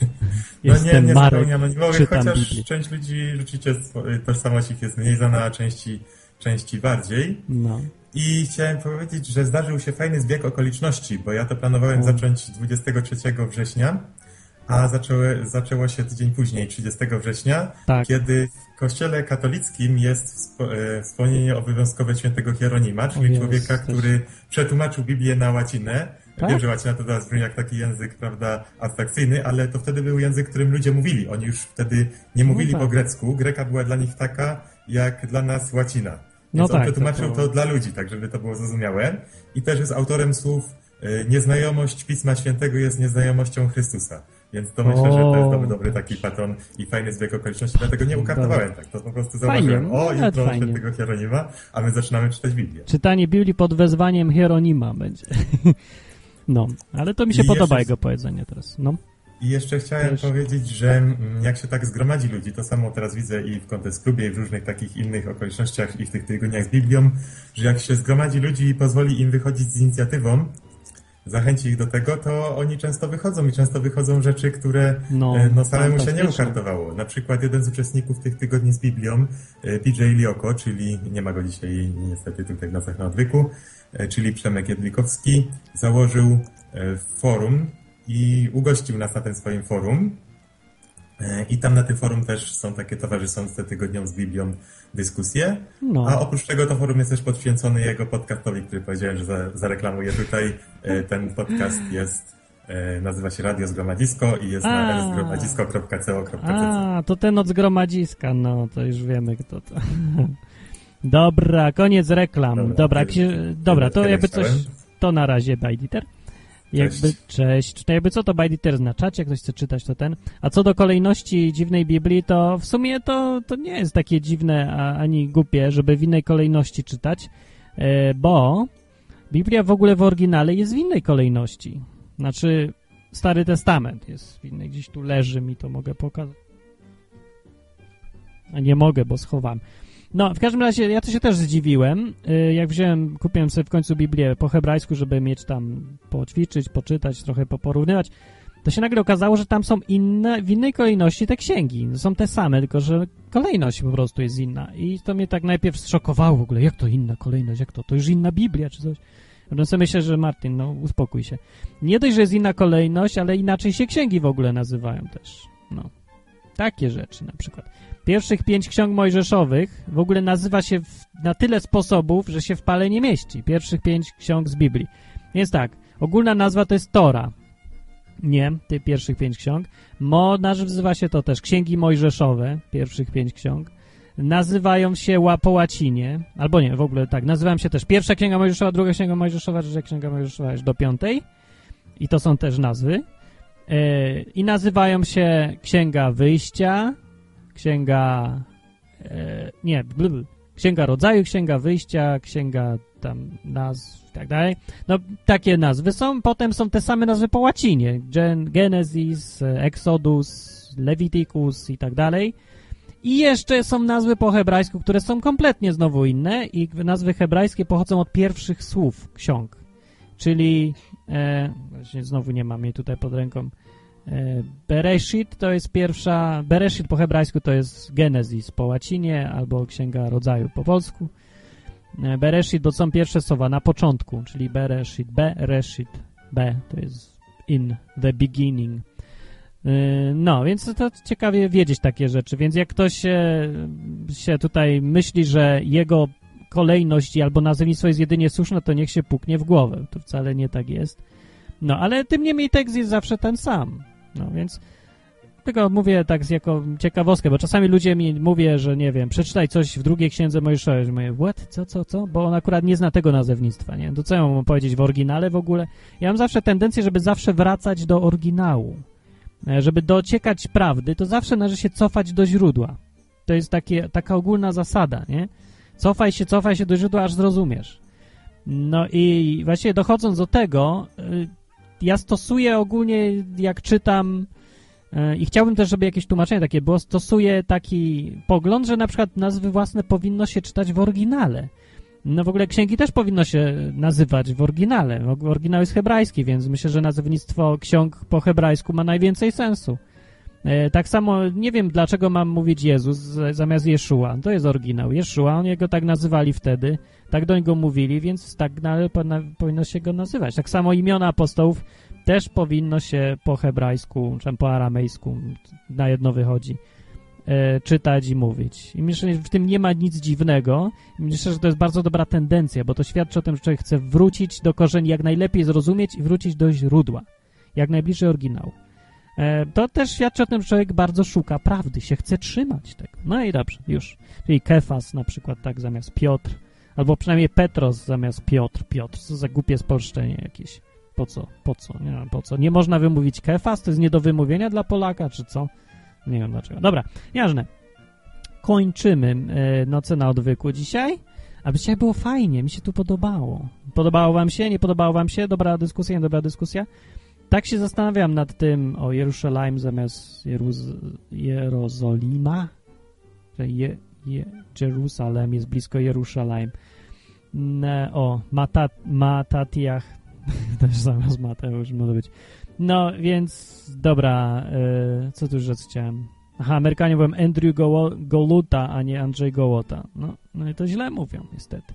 no nie, nie Marek, anonimowych, chociaż Biblię. część ludzi rzeczywiście tożsamość ich jest mniej znana, a części, części bardziej. No. I chciałem powiedzieć, że zdarzył się fajny zbieg okoliczności, bo ja to planowałem zacząć 23 września, a zaczęły, zaczęło się tydzień później, 30 września, tak. kiedy w kościele katolickim jest e, wspomnienie obowiązkowe świętego Hieronima, czyli człowieka, który przetłumaczył Biblię na łacinę. Tak? Wiem, że łacina to teraz brzmi jak taki język, prawda, abstrakcyjny, ale to wtedy był język, którym ludzie mówili. Oni już wtedy nie no mówili no tak. po grecku. Greka była dla nich taka, jak dla nas łacina. No Więc tak, on przetłumaczył to, to... to dla ludzi, tak żeby to było zrozumiałe. I też jest autorem słów e, Nieznajomość Pisma Świętego jest nieznajomością Chrystusa. Więc to myślę, że to jest dobry, dobry taki patron i fajny zbieg okoliczności, dlatego nie ukartowałem tak. To po prostu zauważyłem, o, jutro fajnie. tego Hieronima, a my zaczynamy czytać Biblię. Czytanie Biblii pod wezwaniem Hieronima będzie. no, ale to mi się I podoba jeszcze... jego powiedzenie teraz. No. I jeszcze chciałem Wiesz. powiedzieć, że mm, jak się tak zgromadzi ludzi, to samo teraz widzę i w Contest Klubie i w różnych takich innych okolicznościach i w tych tygodniach z Biblią, że jak się zgromadzi ludzi i pozwoli im wychodzić z inicjatywą, zachęci ich do tego, to oni często wychodzą i często wychodzą rzeczy, które no, e, no samemu się nie ukartowało. Na przykład jeden z uczestników tych tygodni z Biblią, e, PJ Lioko, czyli nie ma go dzisiaj niestety tutaj w nocach na odwyku, e, czyli Przemek Jedlikowski, założył forum i ugościł nas na tym swoim forum. I tam na tym forum też są takie towarzyszące tygodniom z Biblią dyskusje. No. A oprócz tego to forum jest też poświęcony jego podcastowi, który powiedziałem, że za, zareklamuję tutaj. E, ten podcast jest e, nazywa się Radio Zgromadzisko i jest A. na zgromadzisko.co.cz. A, to ten od Zgromadziska, no to już wiemy kto to. Dobra, koniec reklam. Dobra, dobra, dobra to jakby coś, to na razie Bajditer. Jakby, cześć. Jakby co to Bajditer znaczacie, jak ktoś chce czytać, to ten. A co do kolejności dziwnej Biblii, to w sumie to, to nie jest takie dziwne a, ani głupie, żeby w innej kolejności czytać, e, bo Biblia w ogóle w oryginale jest w innej kolejności. Znaczy, Stary Testament jest w innej, gdzieś tu leży mi, to mogę pokazać. A nie mogę, bo schowam. No, w każdym razie ja to się też zdziwiłem. Y, jak wziąłem, kupiłem sobie w końcu Biblię po hebrajsku, żeby mieć tam poćwiczyć, poczytać, trochę poporównywać, to się nagle okazało, że tam są inne, w innej kolejności te księgi. Są te same, tylko że kolejność po prostu jest inna. I to mnie tak najpierw zszokowało w ogóle. Jak to inna kolejność? Jak to? To już inna Biblia czy coś? No sobie myślę, że Martin, no uspokój się. Nie dość, że jest inna kolejność, ale inaczej się księgi w ogóle nazywają też. No. Takie rzeczy na przykład. Pierwszych pięć ksiąg mojżeszowych w ogóle nazywa się w, na tyle sposobów, że się w pale nie mieści. Pierwszych pięć ksiąg z Biblii. Więc tak, ogólna nazwa to jest Tora. Nie, tych pierwszych pięć ksiąg. Mo, nazywa się to też Księgi Mojżeszowe, pierwszych pięć ksiąg. Nazywają się po łacinie, albo nie, w ogóle tak, nazywają się też pierwsza Księga Mojżeszowa, druga Księga Mojżeszowa, trzecia Księga Mojżeszowa aż do piątej. I to są też nazwy. Yy, I nazywają się Księga Wyjścia, Księga... E, nie, blub, Księga Rodzaju, Księga Wyjścia, Księga tam nazw i tak dalej. No, takie nazwy są. Potem są te same nazwy po łacinie. Gen, Genesis, Exodus, Leviticus i tak dalej. I jeszcze są nazwy po hebrajsku, które są kompletnie znowu inne i nazwy hebrajskie pochodzą od pierwszych słów ksiąg. Czyli, e, właśnie znowu nie mam jej tutaj pod ręką, Bereshit to jest pierwsza, Bereshit po hebrajsku to jest Genesis po łacinie albo Księga Rodzaju po polsku. E, Bereshit to są pierwsze słowa na początku, czyli Bereshit, Bereshit, B to jest in the beginning. E, no, więc to ciekawie wiedzieć takie rzeczy, więc jak ktoś się, się tutaj myśli, że jego kolejność albo nazewnictwo jest jedynie słuszne, to niech się puknie w głowę. To wcale nie tak jest. No, ale tym niemniej tekst jest zawsze ten sam. No więc tylko mówię tak jako ciekawostkę, bo czasami ludzie mi mówią, że nie wiem, przeczytaj coś w drugiej księdze Mojżeszowej. Mówię, what? Co, co, co? Bo on akurat nie zna tego nazewnictwa, nie? To co ja mam powiedzieć w oryginale w ogóle? Ja mam zawsze tendencję, żeby zawsze wracać do oryginału. E, żeby dociekać prawdy, to zawsze należy się cofać do źródła. To jest takie, taka ogólna zasada, nie? Cofaj się, cofaj się do źródła, aż zrozumiesz. No i właśnie dochodząc do tego, y, ja stosuję ogólnie, jak czytam e, i chciałbym też, żeby jakieś tłumaczenie takie było, stosuję taki pogląd, że na przykład nazwy własne powinno się czytać w oryginale. No w ogóle księgi też powinno się nazywać w oryginale. Oryginał jest hebrajski, więc myślę, że nazewnictwo ksiąg po hebrajsku ma najwięcej sensu. E, tak samo nie wiem, dlaczego mam mówić Jezus zamiast Jeszua. To jest oryginał. Jeszua, oni go tak nazywali wtedy, tak do niego mówili, więc tak powinno się go nazywać. Tak samo imiona apostołów też powinno się po hebrajsku, czy po aramejsku, na jedno wychodzi, e, czytać i mówić. I myślę, że w tym nie ma nic dziwnego. Myślę, że to jest bardzo dobra tendencja, bo to świadczy o tym, że człowiek chce wrócić do korzeni, jak najlepiej zrozumieć i wrócić do źródła, jak najbliżej oryginału. E, to też świadczy o tym, że człowiek bardzo szuka prawdy, się chce trzymać tego. No i dobrze, już. Czyli Kefas na przykład tak zamiast Piotr, albo przynajmniej Petros zamiast Piotr. Piotr, co za głupie spolszczenie jakieś. Po co? Po co? Nie wiem, po co. Nie można wymówić Kefas? To jest nie do wymówienia dla Polaka, czy co? Nie wiem dlaczego. Dobra, jażne. Kończymy e, noce na odwyku dzisiaj. A dzisiaj było fajnie, mi się tu podobało. Podobało wam się? Nie podobało wam się? Dobra dyskusja, nie dobra dyskusja? tak się zastanawiam nad tym o Jerusalem zamiast Jeruz Jerozolima, że je, Jeruzalem jest blisko Jerusalem. O, Matat, Matatiach też zamiast Mateusz może być. No, więc dobra, y, co tu już chciałem? Aha, Amerykanie mówią Andrew Goluta, a nie Andrzej Gołota. No, no i to źle mówią, niestety.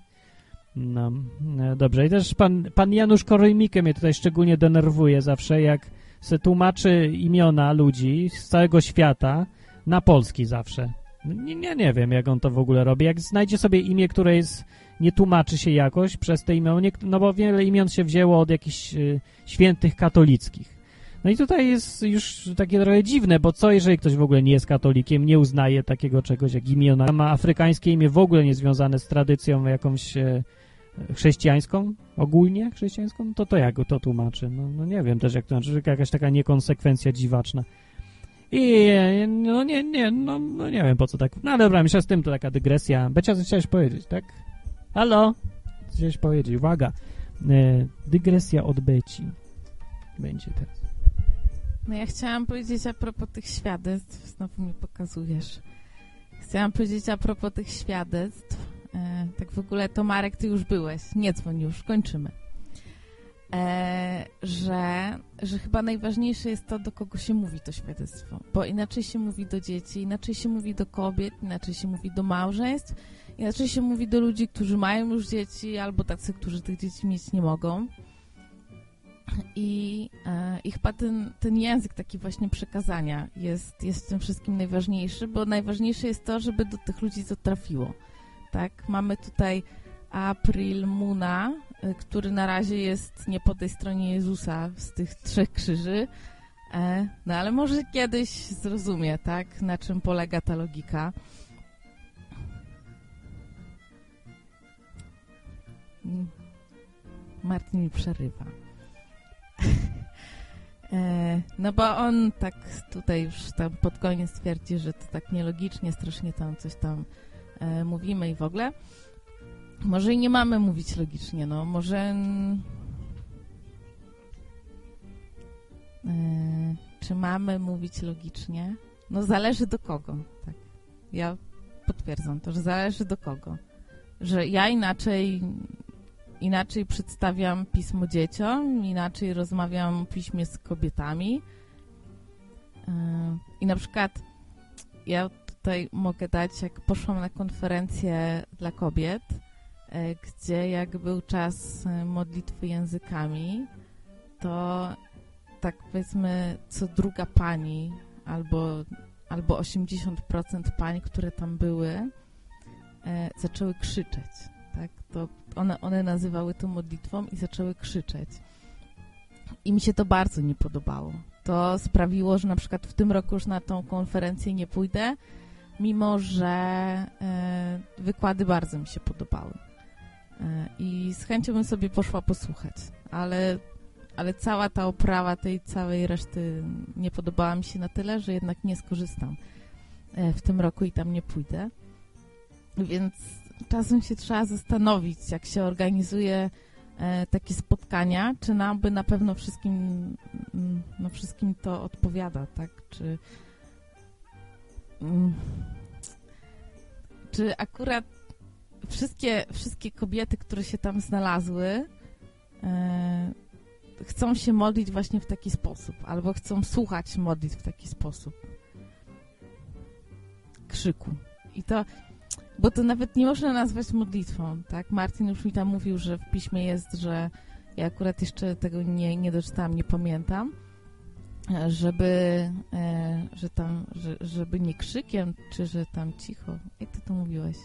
No, no, dobrze. I też pan, pan Janusz Korojmikę mnie tutaj szczególnie denerwuje zawsze, jak se tłumaczy imiona ludzi z całego świata na polski zawsze. Nie, nie, nie wiem, jak on to w ogóle robi. Jak znajdzie sobie imię, które jest, nie tłumaczy się jakoś przez te imiona, no bo wiele imion się wzięło od jakichś y, świętych katolickich. No i tutaj jest już takie trochę dziwne, bo co jeżeli ktoś w ogóle nie jest katolikiem, nie uznaje takiego czegoś jak imiona, ma afrykańskie imię w ogóle niezwiązane z tradycją jakąś... Y, chrześcijańską, ogólnie chrześcijańską, to to jak to tłumaczy? No, no nie wiem też jak to znaczy, jakaś taka niekonsekwencja dziwaczna. I no nie, nie, no, no nie wiem po co tak. No dobra, myślę z tym to taka dygresja. Becia, coś chciałeś powiedzieć, tak? Halo? Co chciałeś powiedzieć? Uwaga. E, dygresja od Beci będzie teraz. No ja chciałam powiedzieć a propos tych świadectw, znowu mi pokazujesz. Chciałam powiedzieć a propos tych świadectw, E, tak w ogóle to Marek, ty już byłeś. Nie dzwoń już, kończymy. E, że, że chyba najważniejsze jest to, do kogo się mówi to świadectwo. Bo inaczej się mówi do dzieci, inaczej się mówi do kobiet, inaczej się mówi do małżeństw, inaczej się mówi do ludzi, którzy mają już dzieci, albo tacy, którzy tych dzieci mieć nie mogą. I, e, i chyba ten, ten język taki właśnie przekazania jest, jest w tym wszystkim najważniejszy, bo najważniejsze jest to, żeby do tych ludzi to trafiło tak? Mamy tutaj April Muna, który na razie jest nie po tej stronie Jezusa z tych trzech krzyży, e, no ale może kiedyś zrozumie, tak? Na czym polega ta logika. Mm. Martin mi przerywa. E, no bo on tak tutaj już tam pod koniec twierdzi, że to tak nielogicznie, strasznie tam coś tam e, mówimy i w ogóle. Może i nie mamy mówić logicznie, no może... E, czy mamy mówić logicznie? No zależy do kogo, tak. Ja potwierdzam to, że zależy do kogo. Że ja inaczej inaczej przedstawiam pismo dzieciom, inaczej rozmawiam o piśmie z kobietami, I na przykład ja tutaj mogę dać, jak poszłam na konferencję dla kobiet, gdzie jak był czas modlitwy językami, to tak powiedzmy co druga pani albo, albo 80% pań, które tam były, e, zaczęły krzyczeć. Tak? To one, one nazywały to modlitwą i zaczęły krzyczeć. I mi się to bardzo nie podobało. To sprawiło, że na przykład w tym roku już na tą konferencję nie pójdę, mimo że e, wykłady bardzo mi się podobały. E, I z chęcią bym sobie poszła posłuchać, ale ale cała ta oprawa tej całej reszty nie podobała mi się na tyle, że jednak nie skorzystam e, w tym roku i tam nie pójdę. Więc czasem się trzeba zastanowić, jak się organizuje e, takie spotkania, czy nam by na pewno wszystkim, mm, no wszystkim to odpowiada, tak? Czy, mm, czy akurat wszystkie, wszystkie kobiety, które się tam znalazły, e, chcą się modlić właśnie w taki sposób, albo chcą słuchać modlitw w taki sposób. Krzyku. I to, bo to nawet nie można nazwać modlitwą, tak? Martin już mi tam mówił, że w piśmie jest, że ja akurat jeszcze tego nie, nie doczytałam, nie pamiętam, żeby, e, że tam, że, żeby nie krzykiem, czy że tam cicho. Jak ty to mówiłeś?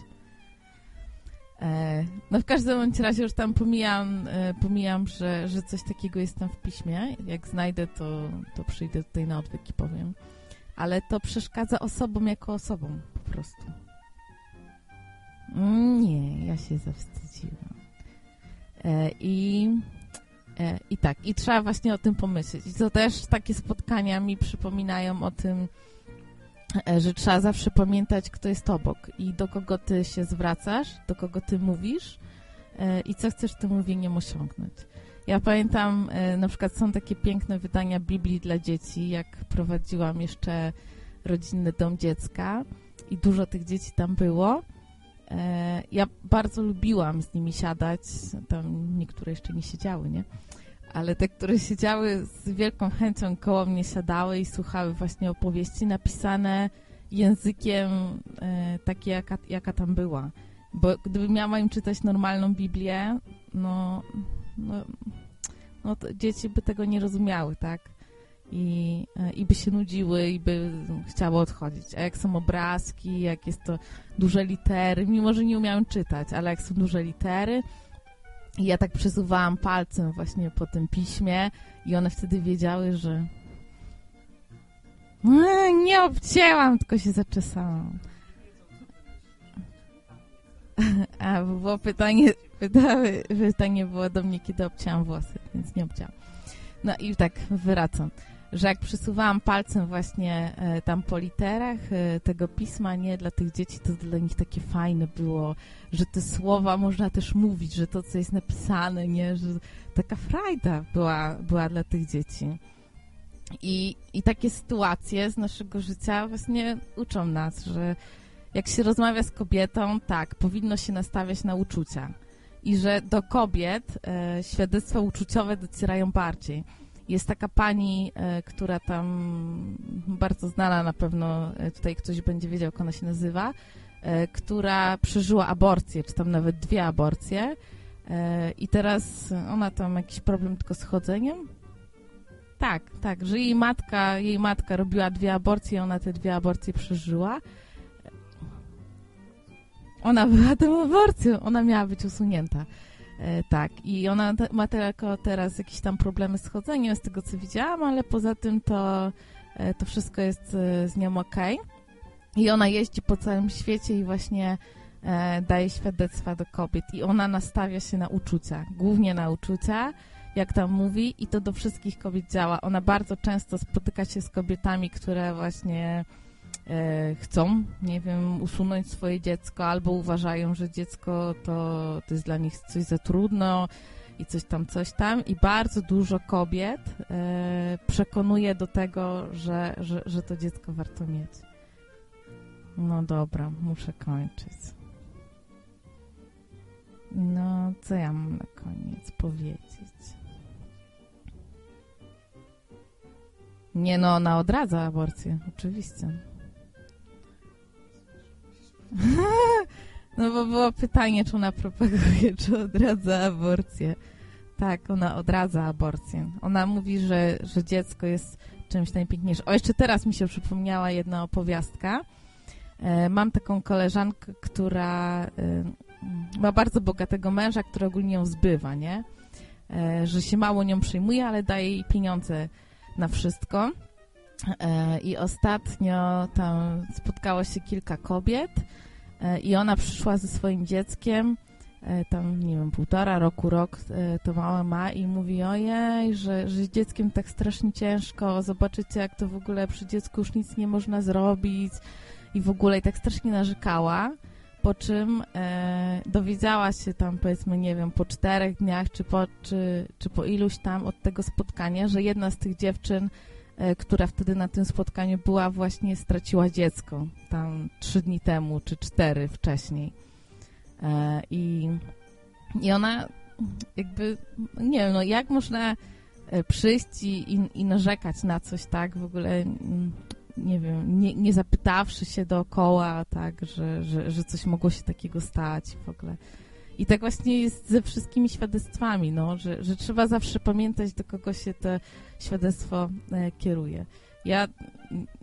E, no w każdym bądź razie już tam pomijam, e, pomijam że, że coś takiego jest tam w piśmie. Jak znajdę, to, to przyjdę tutaj na odwyk i powiem. Ale to przeszkadza osobom jako osobom po prostu. Nie, ja się zawstydziłam. E, I, I tak, i trzeba właśnie o tym pomyśleć. I to też takie spotkania mi przypominają o tym, że trzeba zawsze pamiętać, kto jest obok i do kogo ty się zwracasz, do kogo ty mówisz e, i co chcesz tym mówieniem osiągnąć. Ja pamiętam, e, na przykład są takie piękne wydania Biblii dla dzieci, jak prowadziłam jeszcze rodzinny dom dziecka i dużo tych dzieci tam było. Ja bardzo lubiłam z nimi siadać, tam niektóre jeszcze nie siedziały, nie? Ale te, które siedziały z wielką chęcią koło mnie siadały i słuchały właśnie opowieści napisane językiem e, taki, jaka, jaka tam była. Bo gdybym miała im czytać normalną Biblię, no, no, no dzieci by tego nie rozumiały, tak? I, e, I by się nudziły i by chciały odchodzić. A jak są obrazki, jak jest to duże litery, mimo że nie umiałem czytać, ale jak są duże litery, i ja tak przesuwałam palcem właśnie po tym piśmie i one wtedy wiedziały, że nie obcięłam, tylko się zaczesałam. A było pytanie, pytanie było do mnie, kiedy obcięłam włosy, więc nie obcięłam. No i tak wracam że jak przesuwałam palcem właśnie e, tam po literach e, tego pisma, nie, dla tych dzieci to dla nich takie fajne było, że te słowa można też mówić, że to, co jest napisane, nie, że taka frajda była, była dla tych dzieci. I, I takie sytuacje z naszego życia właśnie uczą nas, że jak się rozmawia z kobietą, tak, powinno się nastawiać na uczucia. I że do kobiet e, świadectwa uczuciowe docierają bardziej jest taka pani, e, która tam bardzo znana na pewno, e, tutaj ktoś będzie wiedział, jak ona się nazywa, e, która przeżyła aborcję, czy tam nawet dwie aborcje i teraz ona tam jakiś problem tylko z chodzeniem. Tak, tak, że jej matka, jej matka robiła dwie aborcje, ona te dwie aborcje przeżyła. Ona była tą aborcją, ona miała być usunięta. E, tak, i ona ma tylko teraz jakieś tam problemy z chodzeniem, z tego co widziałam, ale poza tym to, e, to wszystko jest e, z nią ok. I ona jeździ po całym świecie i właśnie daje świadectwa do kobiet. I ona nastawia się na uczucia, głównie na uczucia, jak tam mówi, i to do wszystkich kobiet działa. Ona bardzo często spotyka się z kobietami, które właśnie chcą, nie wiem, usunąć swoje dziecko, albo uważają, że dziecko to, to jest dla nich coś za trudno i coś tam, coś tam. I bardzo dużo kobiet e, przekonuje do tego, że, że, że to dziecko warto mieć. No dobra, muszę kończyć. No, co ja mam na koniec powiedzieć? Nie no, ona odradza aborcję, oczywiście. no bo było pytanie, czy ona propaguje, czy odradza aborcję. Tak, ona odradza aborcję. Ona mówi, że, że dziecko jest czymś najpiękniejszym. O, jeszcze teraz mi się przypomniała jedna opowiastka. E, mam taką koleżankę, która e, ma bardzo bogatego męża, który ogólnie ją zbywa, nie? E, że się mało nią przyjmuje, ale daje jej pieniądze na wszystko. I ostatnio tam spotkało się kilka kobiet i ona przyszła ze swoim dzieckiem E, tam, nie wiem, półtora roku, rok e, to małe ma i mówi, ojej, że, że z dzieckiem tak strasznie ciężko, zobaczycie, jak to w ogóle przy dziecku już nic nie można zrobić. I w ogóle i tak strasznie narzekała, po czym e, dowiedziała się tam, powiedzmy, nie wiem, po czterech dniach, czy po, czy, czy po iluś tam od tego spotkania, że jedna z tych dziewczyn, e, która wtedy na tym spotkaniu była, właśnie straciła dziecko, tam trzy dni temu, czy cztery wcześniej. E, I, I ona jakby, nie wiem, no jak można e, przyjść i, i, narzekać na coś, tak, w ogóle nie wiem, nie, nie zapytawszy się dookoła, tak, że, że, że coś mogło się takiego stać w ogóle. I tak właśnie jest ze wszystkimi świadectwami, no, że, że trzeba zawsze pamiętać, do kogo się to świadectwo e, kieruje. Ja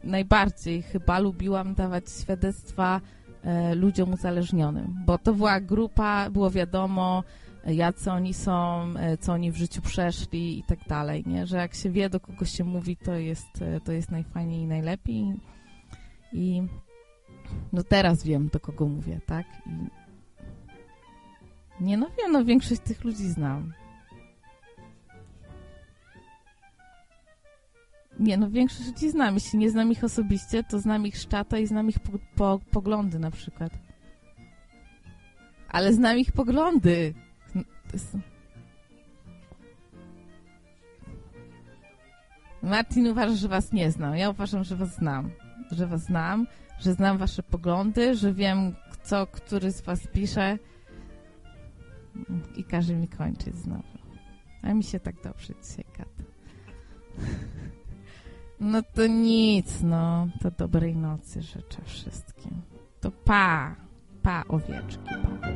najbardziej chyba lubiłam dawać świadectwa E, ludziom uzależnionym, bo to była grupa, było wiadomo, e, jacy oni są, e, co oni w życiu przeszli i tak dalej, nie? Że jak się wie, do kogo się mówi, to jest, to jest najfajniej i najlepiej. I no teraz wiem, do kogo mówię, tak? I nie, no wiem, no większość tych ludzi znam. Nie, no większość ludzi znam. Jeśli nie znam ich osobiście, to znam ich szczata i znam ich po, po, poglądy na przykład. Ale znam ich poglądy. Martin uważa, że was nie znam. Ja uważam, że was znam. Że was znam, że znam wasze poglądy, że wiem, co który z was pisze i każe mi kończyć znowu. A mi się tak dobrze dzisiaj gada. No to nic, no. To dobrej nocy życzę wszystkim. To pa. Pa, owieczki. Pa.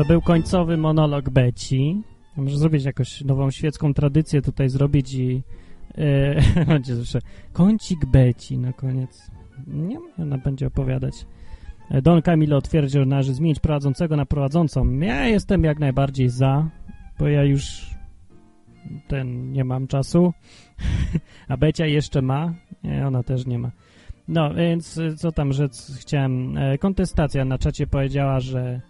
To był końcowy monolog Beci. Może zrobić jakąś nową świecką tradycję tutaj zrobić i E, będzie zawsze kącik Beci na koniec. Nie, ona będzie opowiadać. E, Don Camilo twierdził, że należy zmienić prowadzącego na prowadzącą. Ja jestem jak najbardziej za, bo ja już ten nie mam czasu, a Becia jeszcze ma, nie, ona też nie ma. No, więc e, co tam rzec chciałem, kontestacja na czacie powiedziała, że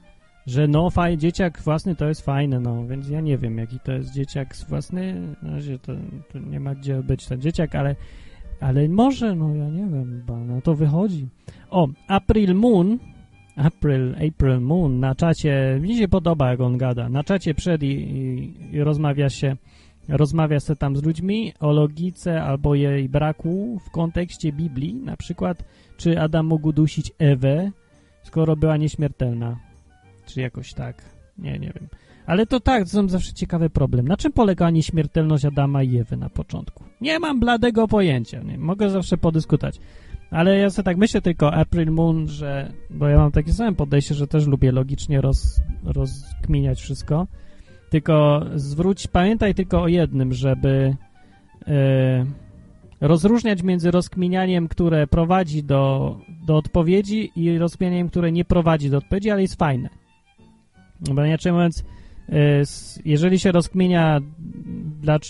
że no, faj, dzieciak własny to jest fajne, no, więc ja nie wiem, jaki to jest dzieciak własny, na razie to, to nie ma gdzie być ten dzieciak, ale, ale może, no, ja nie wiem, bo no to wychodzi. O, April Moon, April, April Moon na czacie, mi się podoba, jak on gada, na czacie przed i, i, i rozmawia się, rozmawia się tam z ludźmi o logice albo jej braku w kontekście Biblii, na przykład, czy Adam mógł dusić Ewę, skoro była nieśmiertelna czy jakoś tak. Nie, nie wiem. Ale to tak, to są zawsze ciekawy problem. Na czym polega nieśmiertelność Adama i Ewy na początku? Nie mam bladego pojęcia. Nie, mogę zawsze podyskutać. Ale ja sobie tak myślę tylko April Moon, że... Bo ja mam takie same podejście, że też lubię logicznie roz, rozkminiać wszystko. Tylko zwróć, pamiętaj tylko o jednym, żeby... Yy, rozróżniać między rozkminianiem, które prowadzi do, do odpowiedzi i rozkminianiem, które nie prowadzi do odpowiedzi, ale jest fajne. Bo inaczej mówiąc, e, jeżeli się rozkmienia,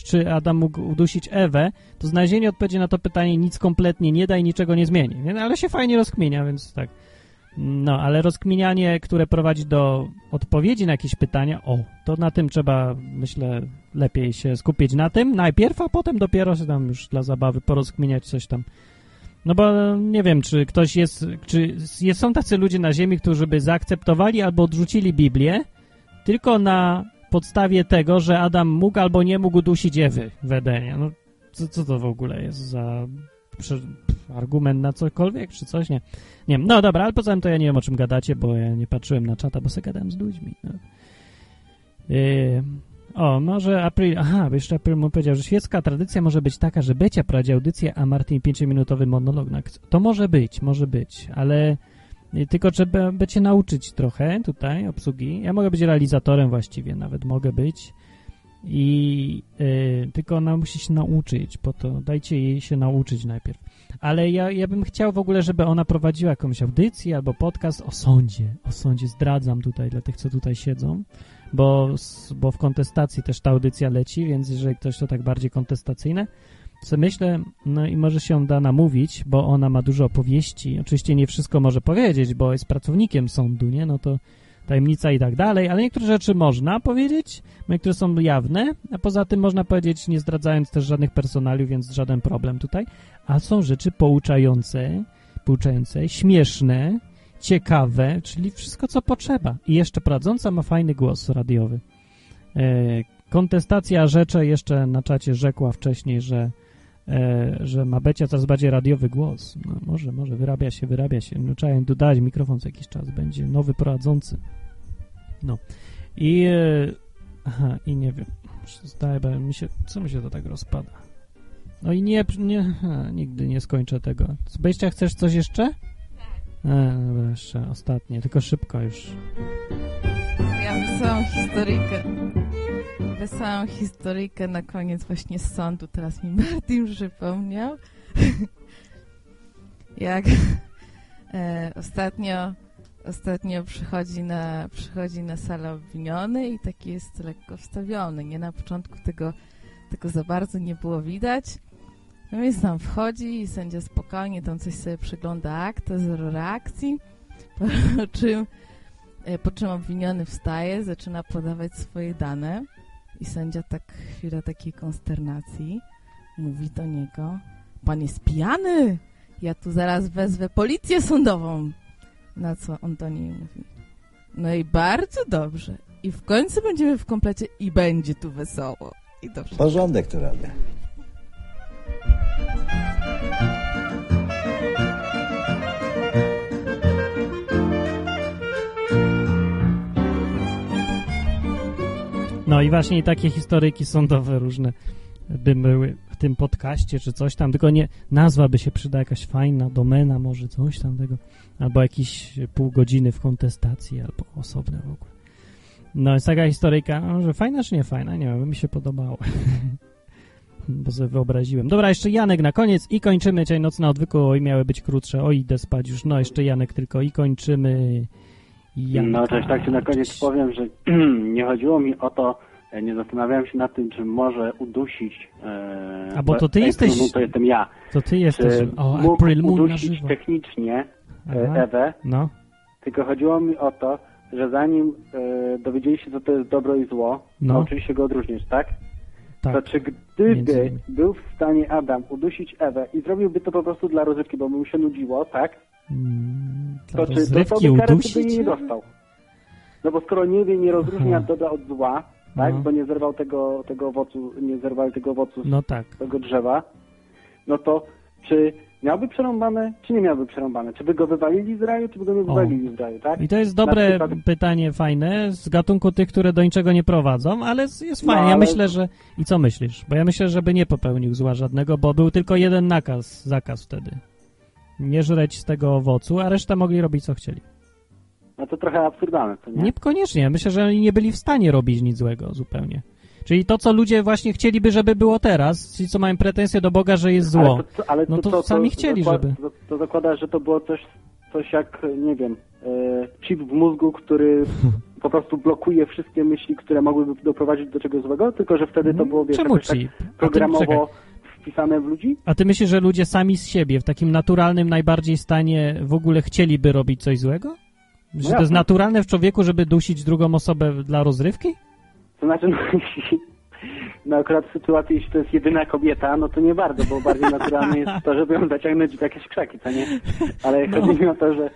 czy Adam mógł udusić Ewę, to znalezienie odpowiedzi na to pytanie nic kompletnie nie da i niczego nie zmieni. Ale się fajnie rozkmienia, więc tak. No, ale rozkminianie, które prowadzi do odpowiedzi na jakieś pytania, o, to na tym trzeba, myślę, lepiej się skupić na tym najpierw, a potem dopiero się tam już dla zabawy porozkminiać coś tam. No bo nie wiem, czy ktoś jest, czy jest, są tacy ludzie na ziemi, którzy by zaakceptowali albo odrzucili Biblię tylko na podstawie tego, że Adam mógł albo nie mógł dusić Ewy w Edenie. No co, co to w ogóle jest za argument na cokolwiek, czy coś, nie. Nie wiem, no dobra, ale poza tym to ja nie wiem, o czym gadacie, bo ja nie patrzyłem na czata, bo sobie gadałem z ludźmi. No. Yy, o, może April, aha, jeszcze April mu powiedział, że świecka tradycja może być taka, że Becia prowadzi audycję, a Martin pięciominutowy monolog. To może być, może być, ale tylko trzeba by cię nauczyć trochę tutaj obsługi. Ja mogę być realizatorem właściwie, nawet mogę być. I y, tylko ona musi się nauczyć, po to dajcie jej się nauczyć najpierw. Ale ja, ja bym chciał w ogóle, żeby ona prowadziła jakąś audycję albo podcast o sądzie. O sądzie zdradzam tutaj dla tych, co tutaj siedzą, bo, bo w kontestacji też ta audycja leci, więc jeżeli ktoś to tak bardziej kontestacyjne, co myślę, no i może się da namówić, bo ona ma dużo opowieści. Oczywiście nie wszystko może powiedzieć, bo jest pracownikiem sądu, nie? No to tajemnica i tak dalej, ale niektóre rzeczy można powiedzieć, niektóre są jawne, a poza tym można powiedzieć, nie zdradzając też żadnych personaliów, więc żaden problem tutaj. A są rzeczy pouczające, pouczające, śmieszne, ciekawe, czyli wszystko, co potrzeba. I jeszcze prowadząca ma fajny głos radiowy. E, kontestacja rzeczy jeszcze na czacie rzekła wcześniej, że e, że ma Becia coraz bardziej radiowy głos. No, może, może, wyrabia się, wyrabia się. No, trzeba dodać mikrofon co jakiś czas, będzie nowy prowadzący. No. I e, aha, i nie wiem, zdaje, mi się, co mi się to tak rozpada? No i nie, nie nigdy nie skończę tego. Becia, chcesz coś jeszcze? E, dobra, jeszcze ostatnie, tylko szybko już. Ja wesołą historyjkę. Wesołą historyjkę na koniec właśnie z sądu. Teraz mi Martin przypomniał. Jak e, ostatnio ostatnio przychodzi na, przychodzi na salę obwiniony i taki jest lekko wstawiony. Nie na początku tego, tego za bardzo nie było widać. No więc tam wchodzi i sędzia spokojnie tam coś sobie przygląda aktę, zero reakcji, po czym E, po czym obwiniony wstaje, zaczyna podawać swoje dane i sędzia tak chwilę takiej konsternacji mówi do niego Pan jest pijany? Ja tu zaraz wezwę policję sądową. Na co on do niej mówi No i bardzo dobrze. I w końcu będziemy w komplecie i będzie tu wesoło. I dobrze. Porządek tu robię. No i właśnie takie historyjki sądowe różne by były w tym podcaście czy coś tam, tylko nie, nazwa by się przyda jakaś fajna, domena może coś tam tego, albo jakieś pół godziny w kontestacji, albo osobne w ogóle. No jest taka historyjka, no, że fajna czy nie fajna, nie wiem, mi się podobało. Bo sobie wyobraziłem. Dobra, jeszcze Janek na koniec i kończymy dzisiaj nocne odwyku, oj miały być krótsze, oj idę spać już, no jeszcze Janek tylko i kończymy Janka. No też tak się na koniec powiem, że nie chodziło mi o to, e, nie zastanawiałem się nad tym, czy może udusić e, A bo to ty jesteś... Moon, to jestem ja. To ty jesteś... Czy o, mógł April Moon udusić technicznie e, Aha. Ewę, no. tylko chodziło mi o to, że zanim e, dowiedzieli się, co to jest dobro i zło, no, no oczywiście go odróżnisz, tak? Tak. To czy gdyby był w stanie Adam udusić Ewę i zrobiłby to po prostu dla rozrywki, bo mu się nudziło, tak? Hmm, to czy dostałby karę, czy by nie dostał? No bo skoro nie wie, nie rozróżnia Aha. dobra od zła, tak? No. Bo nie zerwał tego, tego owocu, nie zerwali tego owocu no tak. tego drzewa, no to czy miałby przerąbane, czy nie miałby przerąbane? Czy by go wywalili z raju, czy by go nie wywalili o. z raju, tak? I to jest dobre przykład... pytanie, fajne, z gatunku tych, które do niczego nie prowadzą, ale jest fajnie. No, ale... Ja myślę, że... I co myślisz? Bo ja myślę, żeby nie popełnił zła żadnego, bo był tylko jeden nakaz, zakaz wtedy nie żreć z tego owocu, a reszta mogli robić co chcieli. No to trochę absurdalne, co nie? Niekoniecznie. Myślę, że oni nie byli w stanie robić nic złego zupełnie. Czyli to, co ludzie właśnie chcieliby, żeby było teraz, ci, co mają pretensje do Boga, że jest zło, ale to, ale no to, to, to sami chcieli, zakłada, żeby... To, to zakłada, że to było coś, coś jak, nie wiem, e, chip w mózgu, który po prostu blokuje wszystkie myśli, które mogłyby doprowadzić do czegoś złego, tylko że wtedy to było, wiesz, Czemu chip? tak programowo wpisane w ludzi? A ty myślisz, że ludzie sami z siebie, w takim naturalnym najbardziej stanie w ogóle chcieliby robić coś złego? Że no to jest naturalne w człowieku, żeby dusić drugą osobę dla rozrywki? To znaczy, no, no akurat w sytuacji, jeśli to jest jedyna kobieta, no to nie bardzo, bo bardziej naturalne jest to, żeby ją zaciągnąć w jakieś krzaki, co nie? Ale no. chodzi mi o to, że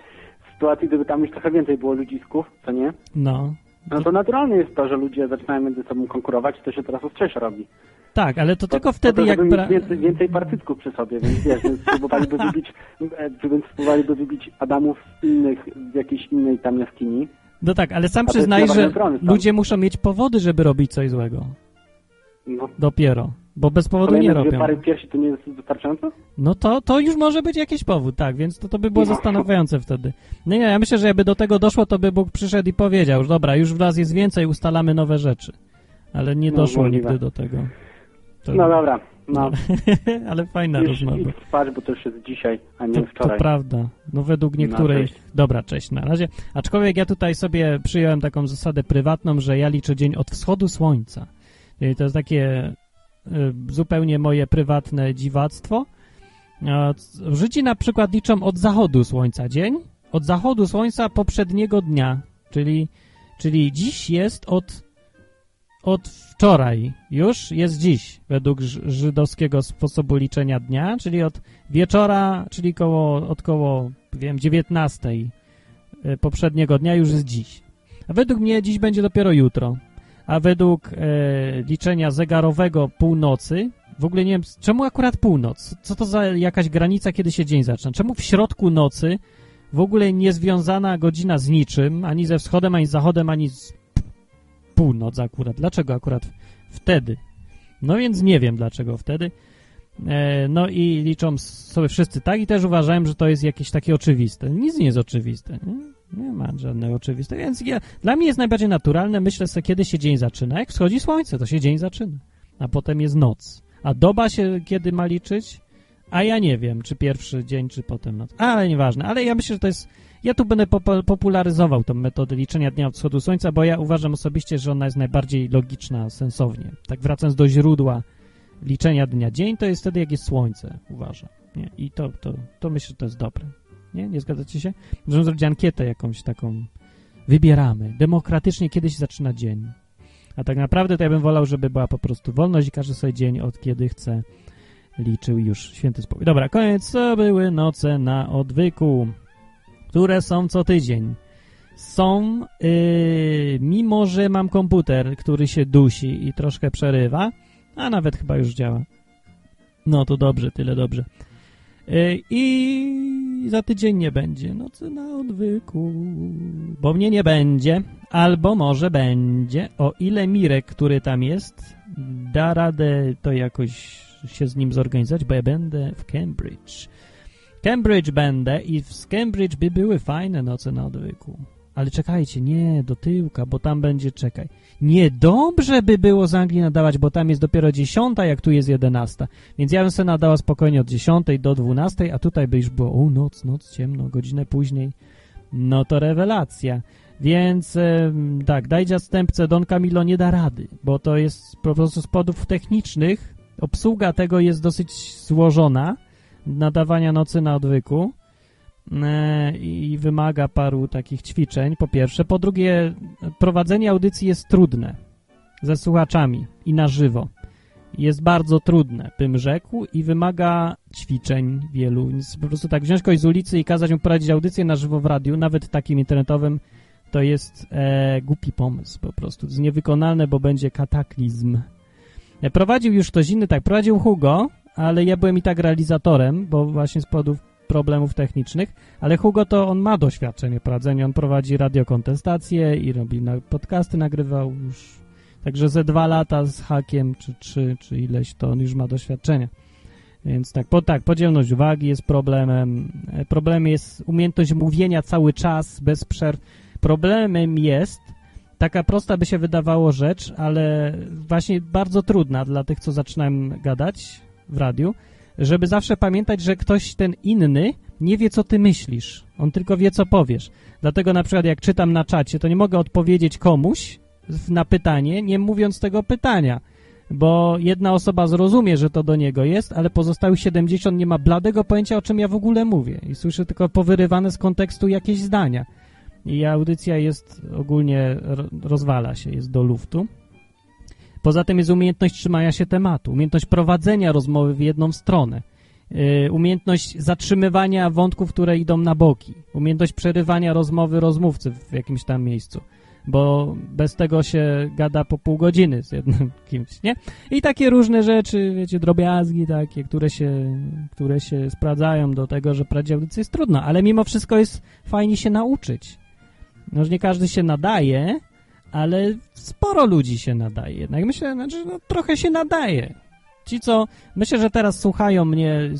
w sytuacji, gdyby tam już trochę więcej było ludzisków, co nie? No. No to naturalne jest to, że ludzie zaczynają między sobą konkurować i to się teraz ostrzejsze robi. Tak, ale to, to tylko wtedy to, jak... Bra... Więcej, więcej partycków przy sobie, więc wiesz, więc próbowaliby wybić, e, więc próbowaliby wybić Adamów z innych, z jakiejś innej tam jaskini. No tak, ale sam przyznaj, że ludzie muszą mieć powody, żeby robić coś złego. No. Dopiero. Bo bez powodu Kolejne nie robią. pary piersi to nie jest wystarczające? No to, to już może być jakiś powód, tak, więc to, to by było no. zastanawiające wtedy. Nie, nie, ja myślę, że jakby do tego doszło, to by Bóg przyszedł i powiedział, że dobra, już w nas jest więcej, ustalamy nowe rzeczy. Ale nie no, doszło możliwe. nigdy do tego. To... No dobra, no. Ale fajna już rozmowa. Spać, bo to już jest dzisiaj, a nie to, wczoraj. To prawda. No według niektórych... No, dobra, cześć, na razie. Aczkolwiek ja tutaj sobie przyjąłem taką zasadę prywatną, że ja liczę dzień od wschodu słońca. I to jest takie Y, zupełnie moje prywatne dziwactwo. Żydzi na przykład liczą od zachodu słońca dzień, od zachodu słońca poprzedniego dnia, czyli, czyli dziś jest od, od wczoraj, już jest dziś, według żydowskiego sposobu liczenia dnia, czyli od wieczora, czyli koło, od koło, wiem, 19 y, poprzedniego dnia już jest dziś. A według mnie dziś będzie dopiero jutro a według e, liczenia zegarowego północy, w ogóle nie wiem, czemu akurat północ? Co to za jakaś granica, kiedy się dzień zaczyna? Czemu w środku nocy w ogóle niezwiązana godzina z niczym, ani ze wschodem, ani z zachodem, ani z północ akurat? Dlaczego akurat wtedy? No więc nie wiem dlaczego wtedy. E, no i liczą sobie wszyscy tak i też uważałem, że to jest jakieś takie oczywiste. Nic nie jest oczywiste. Nie? Nie ma żadnego oczywistego. Więc ja, dla mnie jest najbardziej naturalne, myślę sobie, kiedy się dzień zaczyna. Jak wschodzi słońce, to się dzień zaczyna. A potem jest noc. A doba się kiedy ma liczyć? A ja nie wiem, czy pierwszy dzień, czy potem noc. Ale nieważne. Ale ja myślę, że to jest... Ja tu będę popularyzował tę metodę liczenia dnia od wschodu słońca, bo ja uważam osobiście, że ona jest najbardziej logiczna, sensownie. Tak wracając do źródła liczenia dnia. Dzień to jest wtedy, jak jest słońce, uważam. Nie? I to, to, to myślę, że to jest dobre. Nie? Nie zgadzacie się? Możemy zrobić ankietę jakąś taką. Wybieramy. Demokratycznie kiedyś zaczyna dzień. A tak naprawdę to ja bym wolał, żeby była po prostu wolność i każdy sobie dzień od kiedy chce liczył już święty spokój. Dobra, koniec. To były noce na odwyku, które są co tydzień. Są, yy, mimo że mam komputer, który się dusi i troszkę przerywa, a nawet chyba już działa. No to dobrze, tyle dobrze. E, I za tydzień nie będzie nocy na odwyku, bo mnie nie będzie, albo może będzie, o ile Mirek, który tam jest, da radę to jakoś się z nim zorganizować, bo ja będę w Cambridge. Cambridge będę i z Cambridge by były fajne noce na odwyku. Ale czekajcie, nie, do tyłka, bo tam będzie, czekaj. Niedobrze by było z Anglii nadawać, bo tam jest dopiero dziesiąta, jak tu jest jedenasta. Więc ja bym sobie nadała spokojnie od dziesiątej do dwunastej, a tutaj by już było, o, noc, noc, ciemno, godzinę później. No to rewelacja. Więc e, tak, daj zastępcę, Don Camilo nie da rady, bo to jest po prostu z powodów technicznych. Obsługa tego jest dosyć złożona, nadawania nocy na odwyku. E, i wymaga paru takich ćwiczeń, po pierwsze. Po drugie, prowadzenie audycji jest trudne ze słuchaczami i na żywo. Jest bardzo trudne, bym rzekł, i wymaga ćwiczeń wielu. Więc po prostu tak wziąć kogoś z ulicy i kazać mu prowadzić audycję na żywo w radiu, nawet takim internetowym, to jest e, głupi pomysł po prostu. To jest niewykonalne, bo będzie kataklizm. E, prowadził już ktoś inny, tak, prowadził Hugo, ale ja byłem i tak realizatorem, bo właśnie z powodów problemów technicznych, ale Hugo to on ma doświadczenie prowadzenia, on prowadzi radiokontestację i robi na, podcasty, nagrywał już, także ze dwa lata z hakiem, czy trzy, czy ileś, to on już ma doświadczenia. Więc tak, po, tak, podzielność uwagi jest problemem, problemem jest umiejętność mówienia cały czas, bez przerw. Problemem jest taka prosta by się wydawało rzecz, ale właśnie bardzo trudna dla tych, co zaczynają gadać w radiu, żeby zawsze pamiętać, że ktoś ten inny nie wie, co ty myślisz. On tylko wie, co powiesz. Dlatego na przykład jak czytam na czacie, to nie mogę odpowiedzieć komuś na pytanie, nie mówiąc tego pytania. Bo jedna osoba zrozumie, że to do niego jest, ale pozostałych 70 nie ma bladego pojęcia, o czym ja w ogóle mówię. I słyszę tylko powyrywane z kontekstu jakieś zdania. I audycja jest ogólnie, rozwala się, jest do luftu. Poza tym jest umiejętność trzymania się tematu, umiejętność prowadzenia rozmowy w jedną stronę, yy, umiejętność zatrzymywania wątków, które idą na boki, umiejętność przerywania rozmowy rozmówcy w jakimś tam miejscu. bo bez tego się gada po pół godziny z jednym kimś, nie? I takie różne rzeczy, wiecie, drobiazgi takie, które się, które się sprawdzają do tego, że prawie jest trudno, ale mimo wszystko jest fajnie się nauczyć. No, że nie każdy się nadaje, ale sporo ludzi się nadaje. Jednak myślę, znaczy, no, trochę się nadaje. Ci, co, myślę, że teraz słuchają mnie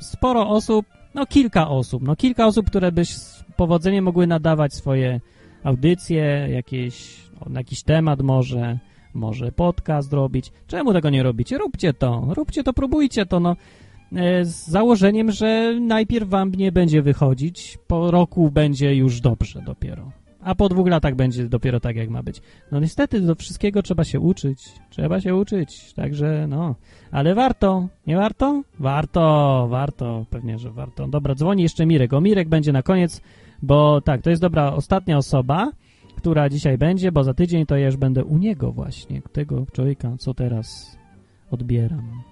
sporo osób, no kilka osób, no kilka osób, które by z powodzeniem mogły nadawać swoje audycje, jakieś, na jakiś temat może, może podcast robić. Czemu tego nie robicie? Róbcie to, róbcie to, próbujcie to, no e, z założeniem, że najpierw wam nie będzie wychodzić, po roku będzie już dobrze dopiero a po dwóch latach będzie dopiero tak, jak ma być. No niestety do wszystkiego trzeba się uczyć, trzeba się uczyć, także no, ale warto, nie warto? Warto, warto, pewnie, że warto. Dobra, dzwoni jeszcze Mirek, o Mirek będzie na koniec, bo tak, to jest dobra ostatnia osoba, która dzisiaj będzie, bo za tydzień to ja już będę u niego właśnie, tego człowieka, co teraz odbieram.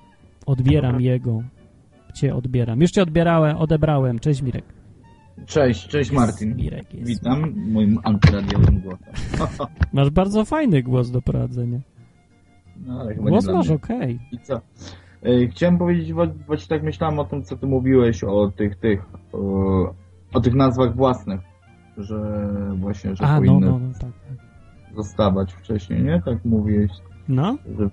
Odbieram jego, cię odbieram. Już cię odbierałem, odebrałem. Cześć Mirek. Cześć, cześć Martin. Witam moim antyradiowym głosem. Masz bardzo fajny głos do prowadzenia. No, ale chyba głos masz okej. Okay. I co? Chciałem powiedzieć, właśnie tak myślałem o tym, co ty mówiłeś o tych, tych, o, o tych nazwach własnych, że właśnie, że A, no, powinny no, no, no, tak, tak. zostawać wcześniej, nie? Tak mówiłeś. No. Że,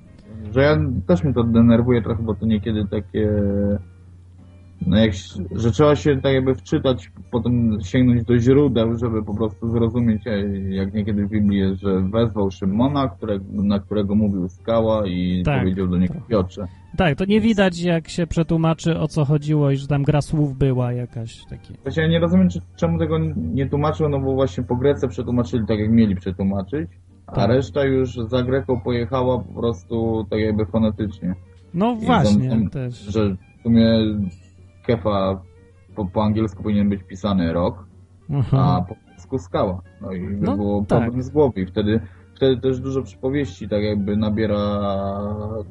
że ja też mnie to denerwuje trochę, bo to niekiedy takie no jak, że trzeba się tak jakby wczytać, potem sięgnąć do źródeł, żeby po prostu zrozumieć, e, jak niekiedy w Biblii jest, że wezwał Szymona, które, na którego mówił skała i tak. powiedział do niego Piotrze. Tak, to nie widać jak się przetłumaczy o co chodziło i że tam gra słów była jakaś takie. Właśnie ja nie rozumiem czy, czemu tego nie tłumaczył, no bo właśnie po Grece przetłumaczyli tak jak mieli przetłumaczyć, tak. a reszta już za Greką pojechała po prostu tak jakby fonetycznie. No I właśnie, tam, też. Że w sumie kefa po, po angielsku powinien być pisany rok, a po polsku skała. No i by no, było tak. problem z głowy. I wtedy, wtedy też dużo przypowieści tak jakby nabiera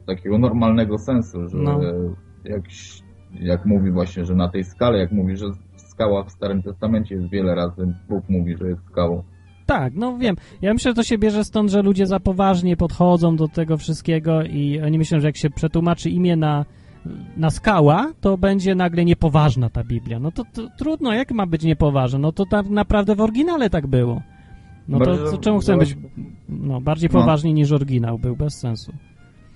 takiego normalnego sensu, że no. jak, jak mówi właśnie, że na tej skale, jak mówi, że skała w Starym Testamencie jest wiele razy, Bóg mówi, że jest skałą. Tak, no wiem. Ja myślę, że to się bierze stąd, że ludzie za poważnie podchodzą do tego wszystkiego i oni myślą, że jak się przetłumaczy imię na na skała, to będzie nagle niepoważna ta Biblia. No to, to trudno, jak ma być niepoważna? No to tak naprawdę w oryginale tak było. No to, to czemu chcemy być no, bardziej no. poważni niż oryginał? Był bez sensu.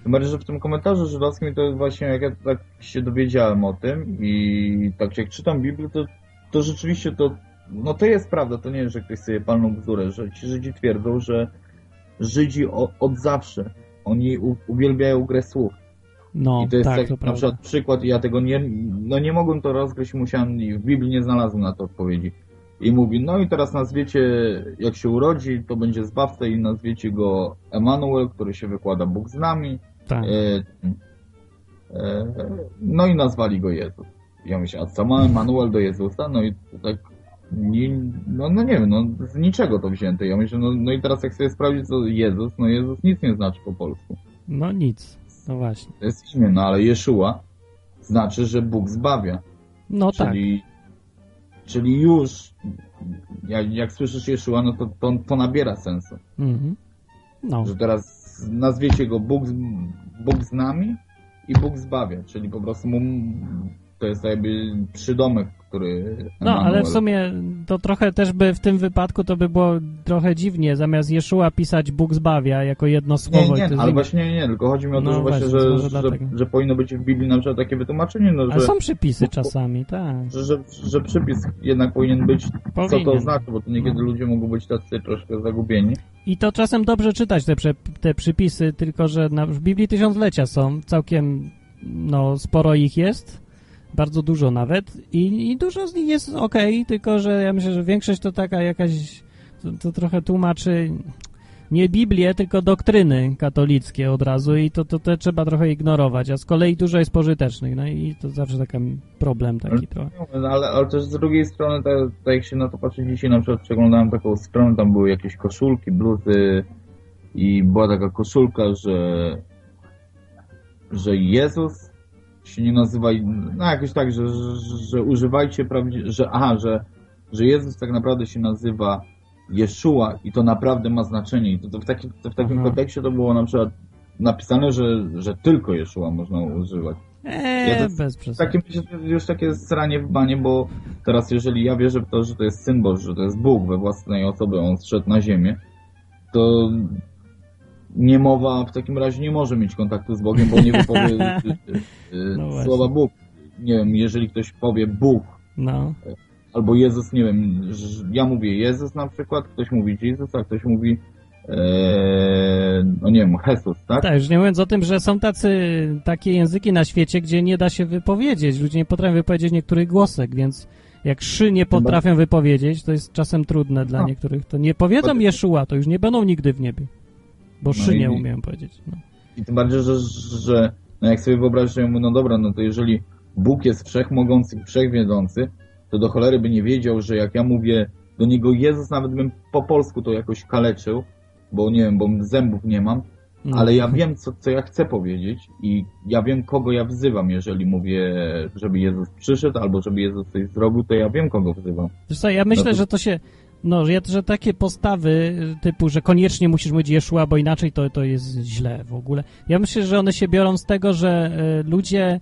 Bardziej, że w tym komentarzu żydowskim to właśnie, jak ja tak się dowiedziałem o tym i tak jak czytam Biblię, to, to rzeczywiście to, no to jest prawda, to nie jest, że ktoś sobie palnął bzdurę, że ci Żydzi twierdzą, że Żydzi o, od zawsze, oni u, uwielbiają grę słów. No, I to jest tak, tak na przykład przykład, ja tego nie, no nie mogłem to rozgryźć, musiałem, w Biblii nie znalazłem na to odpowiedzi. I mówi, no i teraz nazwiecie, jak się urodzi, to będzie zbawca i nazwiecie go Emanuel, który się wykłada Bóg z nami. Tak. E, e, no i nazwali go Jezus. Ja myślę, a co ma Emanuel do Jezusa? No i tak, nie, no, no nie wiem, no z niczego to wzięte. Ja myślę, no, no i teraz jak sobie sprawdzić, co Jezus, no Jezus nic nie znaczy po polsku. No nic. No właśnie. To jest imię, no ale Jeszua znaczy, że Bóg zbawia. No czyli, tak. Czyli już, jak, jak słyszysz Jeszua, no to, to, to nabiera sensu. Mhm. No. Że teraz nazwiecie go Bóg, Bóg z nami i Bóg zbawia, czyli po prostu mu, to jest jakby przydomek który... No, ale w sumie to trochę też by w tym wypadku to by było trochę dziwnie, zamiast Jeszua pisać Bóg zbawia jako jedno słowo. Nie, nie, ale właśnie nie, nie, tylko chodzi mi o to, no że, właśnie, że, że, że, powinno być w Biblii na przykład takie wytłumaczenie. No, ale są przypisy czasami, tak. Że, że, że przypis jednak powinien być, powinien. co to znaczy, bo to niekiedy no. ludzie mogą być tacy troszkę zagubieni. I to czasem dobrze czytać te, te przypisy, tylko że na, w Biblii tysiąclecia są, całkiem no, sporo ich jest bardzo dużo nawet i, i dużo z nich jest ok, tylko że ja myślę, że większość to taka jakaś, to, to trochę tłumaczy nie Biblię, tylko doktryny katolickie od razu i to, to, to trzeba trochę ignorować, a z kolei dużo jest pożytecznych, no i to zawsze taki problem taki ale, trochę. Ale, ale też z drugiej strony, tak, tak jak się na to patrzy dzisiaj, na przykład przeglądałem taką stronę, tam były jakieś koszulki, bluzy i była taka koszulka, że że Jezus się nie nazywa, no jakoś tak, że, że, że używajcie prawdziwie, że aha, że, że Jezus tak naprawdę się nazywa Jeszua i to naprawdę ma znaczenie. I to, to w, taki, to w takim Aha. kontekście to było na przykład napisane, że, że tylko Jeszua można używać. Eee, ja bez przesady. już takie sranie w banie, bo teraz jeżeli ja wierzę w to, że to jest Syn Boży, że to jest Bóg we własnej osobie, On zszedł na ziemię, to niemowa w takim razie nie może mieć kontaktu z Bogiem, bo nie wypowie y, y, y, no słowa Bóg. Nie wiem, jeżeli ktoś powie Bóg, no. albo Jezus, nie wiem, ja mówię Jezus na przykład, ktoś mówi Jezus, a ktoś mówi Eee, no nie wiem, Jesus, tak? Tak, już nie mówiąc o tym, że są tacy, takie języki na świecie, gdzie nie da się wypowiedzieć. Ludzie nie potrafią wypowiedzieć niektórych głosek, więc jak szy nie potrafią wypowiedzieć, to jest czasem trudne dla no. niektórych. To nie powiedzą Jeszua, to już nie będą nigdy w niebie. Bo no szy i, nie umieją powiedzieć. No. I tym bardziej, że, że no jak sobie wyobrazić, że no dobra, no to jeżeli Bóg jest wszechmogący i wszechwiedzący, to do cholery by nie wiedział, że jak ja mówię do niego Jezus, nawet bym po polsku to jakoś kaleczył, bo nie wiem, bo zębów nie mam, no. ale ja wiem, co, co ja chcę powiedzieć i ja wiem, kogo ja wzywam, jeżeli mówię, żeby Jezus przyszedł albo żeby Jezus coś zrobił, to ja wiem, kogo wzywam. Co, ja myślę, no to... że to się... No, że, że takie postawy typu, że koniecznie musisz mówić Jeszua, bo inaczej to, to jest źle w ogóle. Ja myślę, że one się biorą z tego, że y, ludzie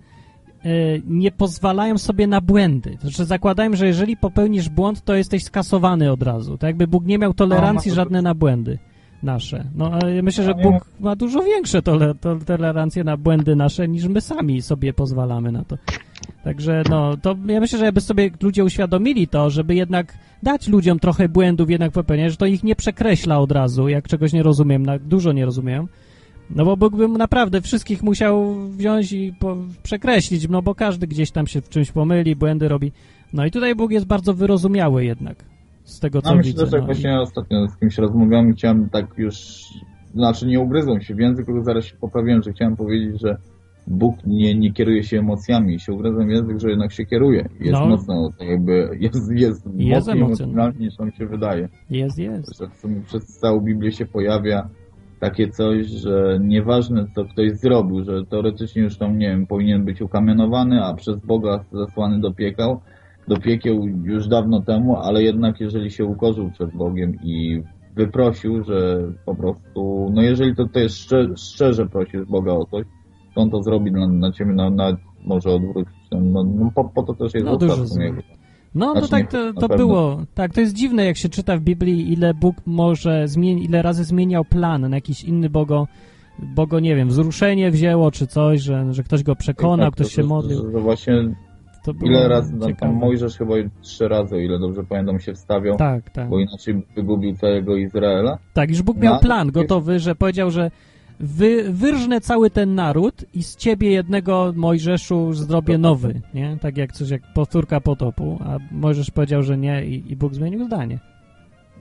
y, nie pozwalają sobie na błędy. Znaczy zakładają, że jeżeli popełnisz błąd, to jesteś skasowany od razu. Tak jakby Bóg nie miał tolerancji no, żadne na błędy nasze. No, ale myślę, że Bóg ma dużo większe tole, to, tolerancje na błędy nasze, niż my sami sobie pozwalamy na to. Także, no, to ja myślę, że jakby sobie ludzie uświadomili to, żeby jednak dać ludziom trochę błędów jednak popełniać, że to ich nie przekreśla od razu, jak czegoś nie rozumiem, dużo nie rozumiem. No bo Bóg by naprawdę wszystkich musiał wziąć i przekreślić, no bo każdy gdzieś tam się w czymś pomyli, błędy robi. No i tutaj Bóg jest bardzo wyrozumiały jednak z tego, co no, widzę. Myślę, że no. właśnie ostatnio z kimś rozmawiałem i chciałem tak już, znaczy nie ugryzłem się w język, tylko zaraz się poprawiłem, że chciałem powiedzieć, że Bóg nie, nie kieruje się emocjami się ugryzłem język, że jednak się kieruje. Jest no. mocno, jakby, jest, jest, jest mocniej emocjonalny niż on się wydaje. Jest, jest. Że w sumie przez całą Biblię się pojawia takie coś, że nieważne co ktoś zrobił, że teoretycznie już tam, nie wiem, powinien być ukamienowany, a przez Boga zesłany do piekał, do piekieł już dawno temu, ale jednak jeżeli się ukorzył przed Bogiem i wyprosił, że po prostu, no jeżeli to, to jest szczerze, szczerze prosisz Boga o coś, on to zrobi dla, dla ciebie, na, na, może odwrócić. No, no po, po, to też jest no, dużo No, no tak to, to było. Tak, to jest dziwne, jak się czyta w Biblii, ile Bóg może zmienić, ile razy zmieniał plan na jakiś inny Bogo, Bogo, nie wiem, wzruszenie wzięło, czy coś, że, że ktoś go przekonał, tak, ktoś to, się modlił. Że, że właśnie ile razy, no, tam Mojżesz chyba trzy razy, o ile dobrze pamiętam, się wstawiał, tak, tak. bo inaczej wygubił całego Izraela. Tak, już Bóg miał plan gotowy, że powiedział, że wy, wyrżnę cały ten naród i z ciebie jednego Mojżeszu zrobię nowy, nie? Tak jak coś jak powtórka potopu, a Mojżesz powiedział, że nie i, i Bóg zmienił zdanie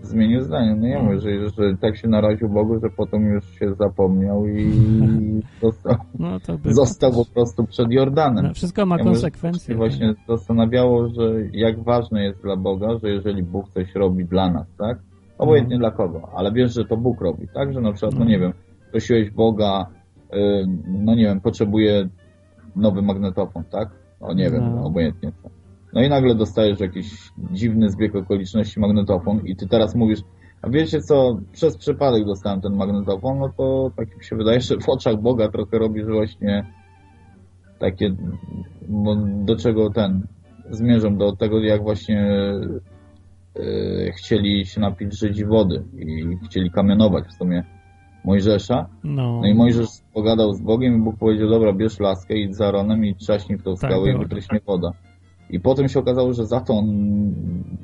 zmienił zdanie. No ja mówię, że, że tak się naraził Bogu, że potem już się zapomniał i został, no został po prostu przed Jordanem. No, wszystko ma ja konsekwencje. Mówię, właśnie zastanawiało, że jak ważne jest dla Boga, że jeżeli Bóg coś robi dla nas, tak? Obojętnie no. dla kogo, ale wiesz, że to Bóg robi, tak? Że na przykład, no, no nie wiem, prosiłeś Boga, yy, no nie wiem, potrzebuje nowy magnetofon, tak? No nie wiem, no. obojętnie co. No i nagle dostajesz jakiś dziwny zbieg okoliczności magnetofon i ty teraz mówisz, a wiecie co, przez przypadek dostałem ten magnetofon, no to tak mi się wydaje, że w oczach Boga trochę robisz właśnie takie, bo do czego ten, zmierzam do tego, jak właśnie yy, chcieli się napić Żydzi wody i chcieli kamienować w sumie Mojżesza. No. no i Mojżesz pogadał z Bogiem i Bóg powiedział, dobra, bierz laskę, idź za i trzaśnij w tą tak, skałę tak, i wytryśnie woda. I potem się okazało, że za to on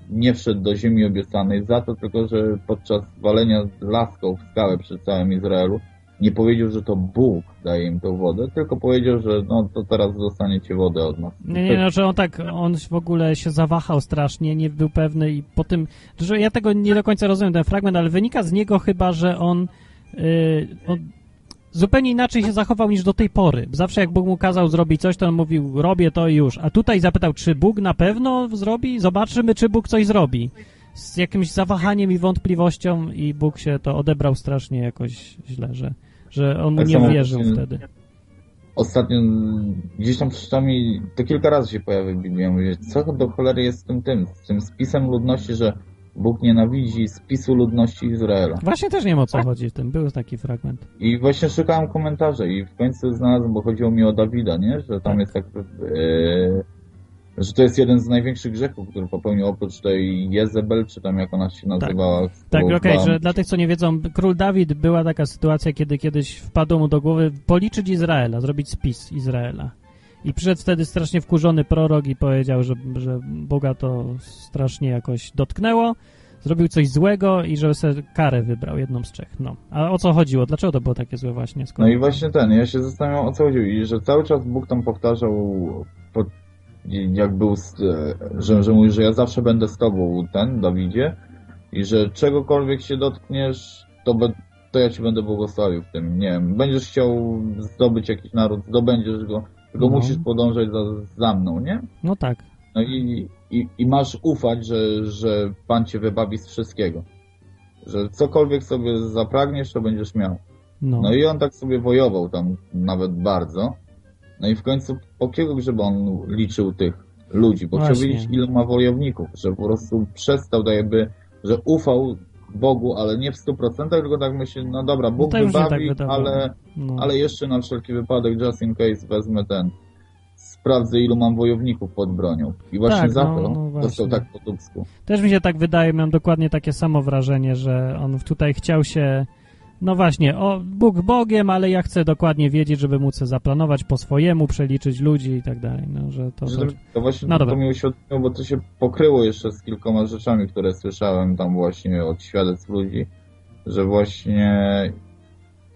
nie wszedł do ziemi obiecanej, za to tylko, że podczas walenia laską w skałę przed całym Izraelu nie powiedział, że to Bóg daje im tą wodę, tylko powiedział, że no to teraz dostaniecie wodę od nas. Nie, nie, no, że on tak, on w ogóle się zawahał strasznie, nie był pewny i po tym, że ja tego nie do końca rozumiem, ten fragment, ale wynika z niego chyba, że on, on zupełnie inaczej się zachował niż do tej pory. Zawsze jak Bóg mu kazał zrobić coś, to on mówił, robię to i już. A tutaj zapytał, czy Bóg na pewno zrobi? Zobaczymy, czy Bóg coś zrobi. Z jakimś zawahaniem i wątpliwością i Bóg się to odebrał strasznie jakoś źle, że, że on tak nie wierzył wtedy. Ostatnio gdzieś tam przeczytałem to kilka razy się pojawia w Biblii. Ja mówię, co do cholery jest z tym tym, z tym spisem ludności, że Bóg nienawidzi spisu ludności Izraela. Właśnie też nie wiem o co chodzi w tym, był taki fragment. I właśnie szukałem komentarza i w końcu znalazłem, bo chodziło mi o Dawida, nie? Że tam tak. jest tak... Yy, że to jest jeden z największych grzechów, który popełnił oprócz tej Jezebel, czy tam jak ona się nazywała. Tak, tak okej, okay, że dla tych, co nie wiedzą, król Dawid była taka sytuacja, kiedy kiedyś wpadło mu do głowy policzyć Izraela, zrobić spis Izraela. I przyszedł wtedy strasznie wkurzony prorok i powiedział, że, że Boga to strasznie jakoś dotknęło, zrobił coś złego i że sobie karę wybrał, jedną z trzech. No. A o co chodziło? Dlaczego to było takie złe właśnie? Skoro... No i właśnie ten, ja się zastanawiam o co chodziło i że cały czas Bóg tam powtarzał jak był, że, że mówi, że ja zawsze będę z tobą, ten, Dawidzie i że czegokolwiek się dotkniesz, to, to ja ci będę błogosławił w tym, nie wiem, będziesz chciał zdobyć jakiś naród, zdobędziesz go, tylko no. musisz podążać za, za mną, nie? No tak. No i, i, i masz ufać, że, że Pan cię wybawi z wszystkiego. Że cokolwiek sobie zapragniesz, to będziesz miał. No. no i on tak sobie wojował tam nawet bardzo. No i w końcu po kiego żeby on liczył tych ludzi, bo chciał wiedzieć ilu ma wojowników, że po prostu przestał tak jakby, że ufał Bogu, ale nie w 100%, tylko tak myśli, no dobra, Bóg no wybawi, tak ale, no. ale jeszcze na wszelki wypadek, just in case, wezmę ten, sprawdzę ilu mam wojowników pod bronią. I właśnie tak, za no, to no dostał tak po dubsku. Też mi się tak wydaje, mam dokładnie takie samo wrażenie, że on tutaj chciał się no właśnie, o, Bóg Bogiem, ale ja chcę dokładnie wiedzieć, żeby móc zaplanować po swojemu, przeliczyć ludzi i tak dalej. No, że to, to, to właśnie no, to, mi uświadomiło, bo to się pokryło jeszcze z kilkoma rzeczami, które słyszałem tam właśnie od świadectw ludzi, że właśnie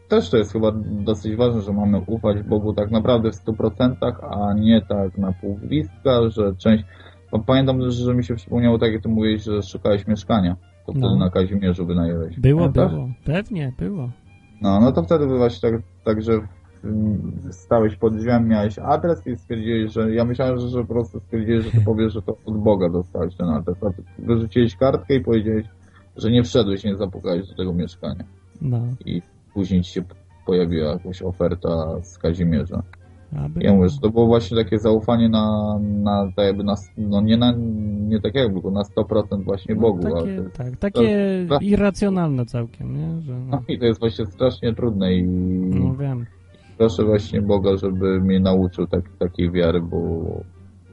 też to jest chyba dosyć ważne, że mamy ufać Bogu tak naprawdę w 100%, a nie tak na pół gwizdka, że część... Pamiętam, że mi się przypomniało, tak jak ty mówiłeś, że szukałeś mieszkania to wtedy no. na Kazimierzu wynajęłeś. Było, było. Pewnie, było. No, no to wtedy bywaś tak, tak, że stałeś pod drzwiami, miałeś adres i stwierdziłeś, że ja myślałem, że, że po prostu stwierdziłeś, że ty powiesz, że to od Boga dostałeś ten adres, a ty wyrzuciłeś kartkę i powiedziałeś, że nie wszedłeś, nie zapukałeś do tego mieszkania. No. I później ci się pojawiła jakaś oferta z Kazimierza. Aby... Ja mówię, że to było właśnie takie zaufanie na, na tak jakby na, no nie na, nie tak jakby, tylko na 100% właśnie no, Bogu. Takie, ale tak, takie to, irracjonalne całkiem, nie? Że, no. no. i to jest właśnie strasznie trudne i no, wiem. proszę właśnie Boga, żeby mnie nauczył tak, takiej wiary, bo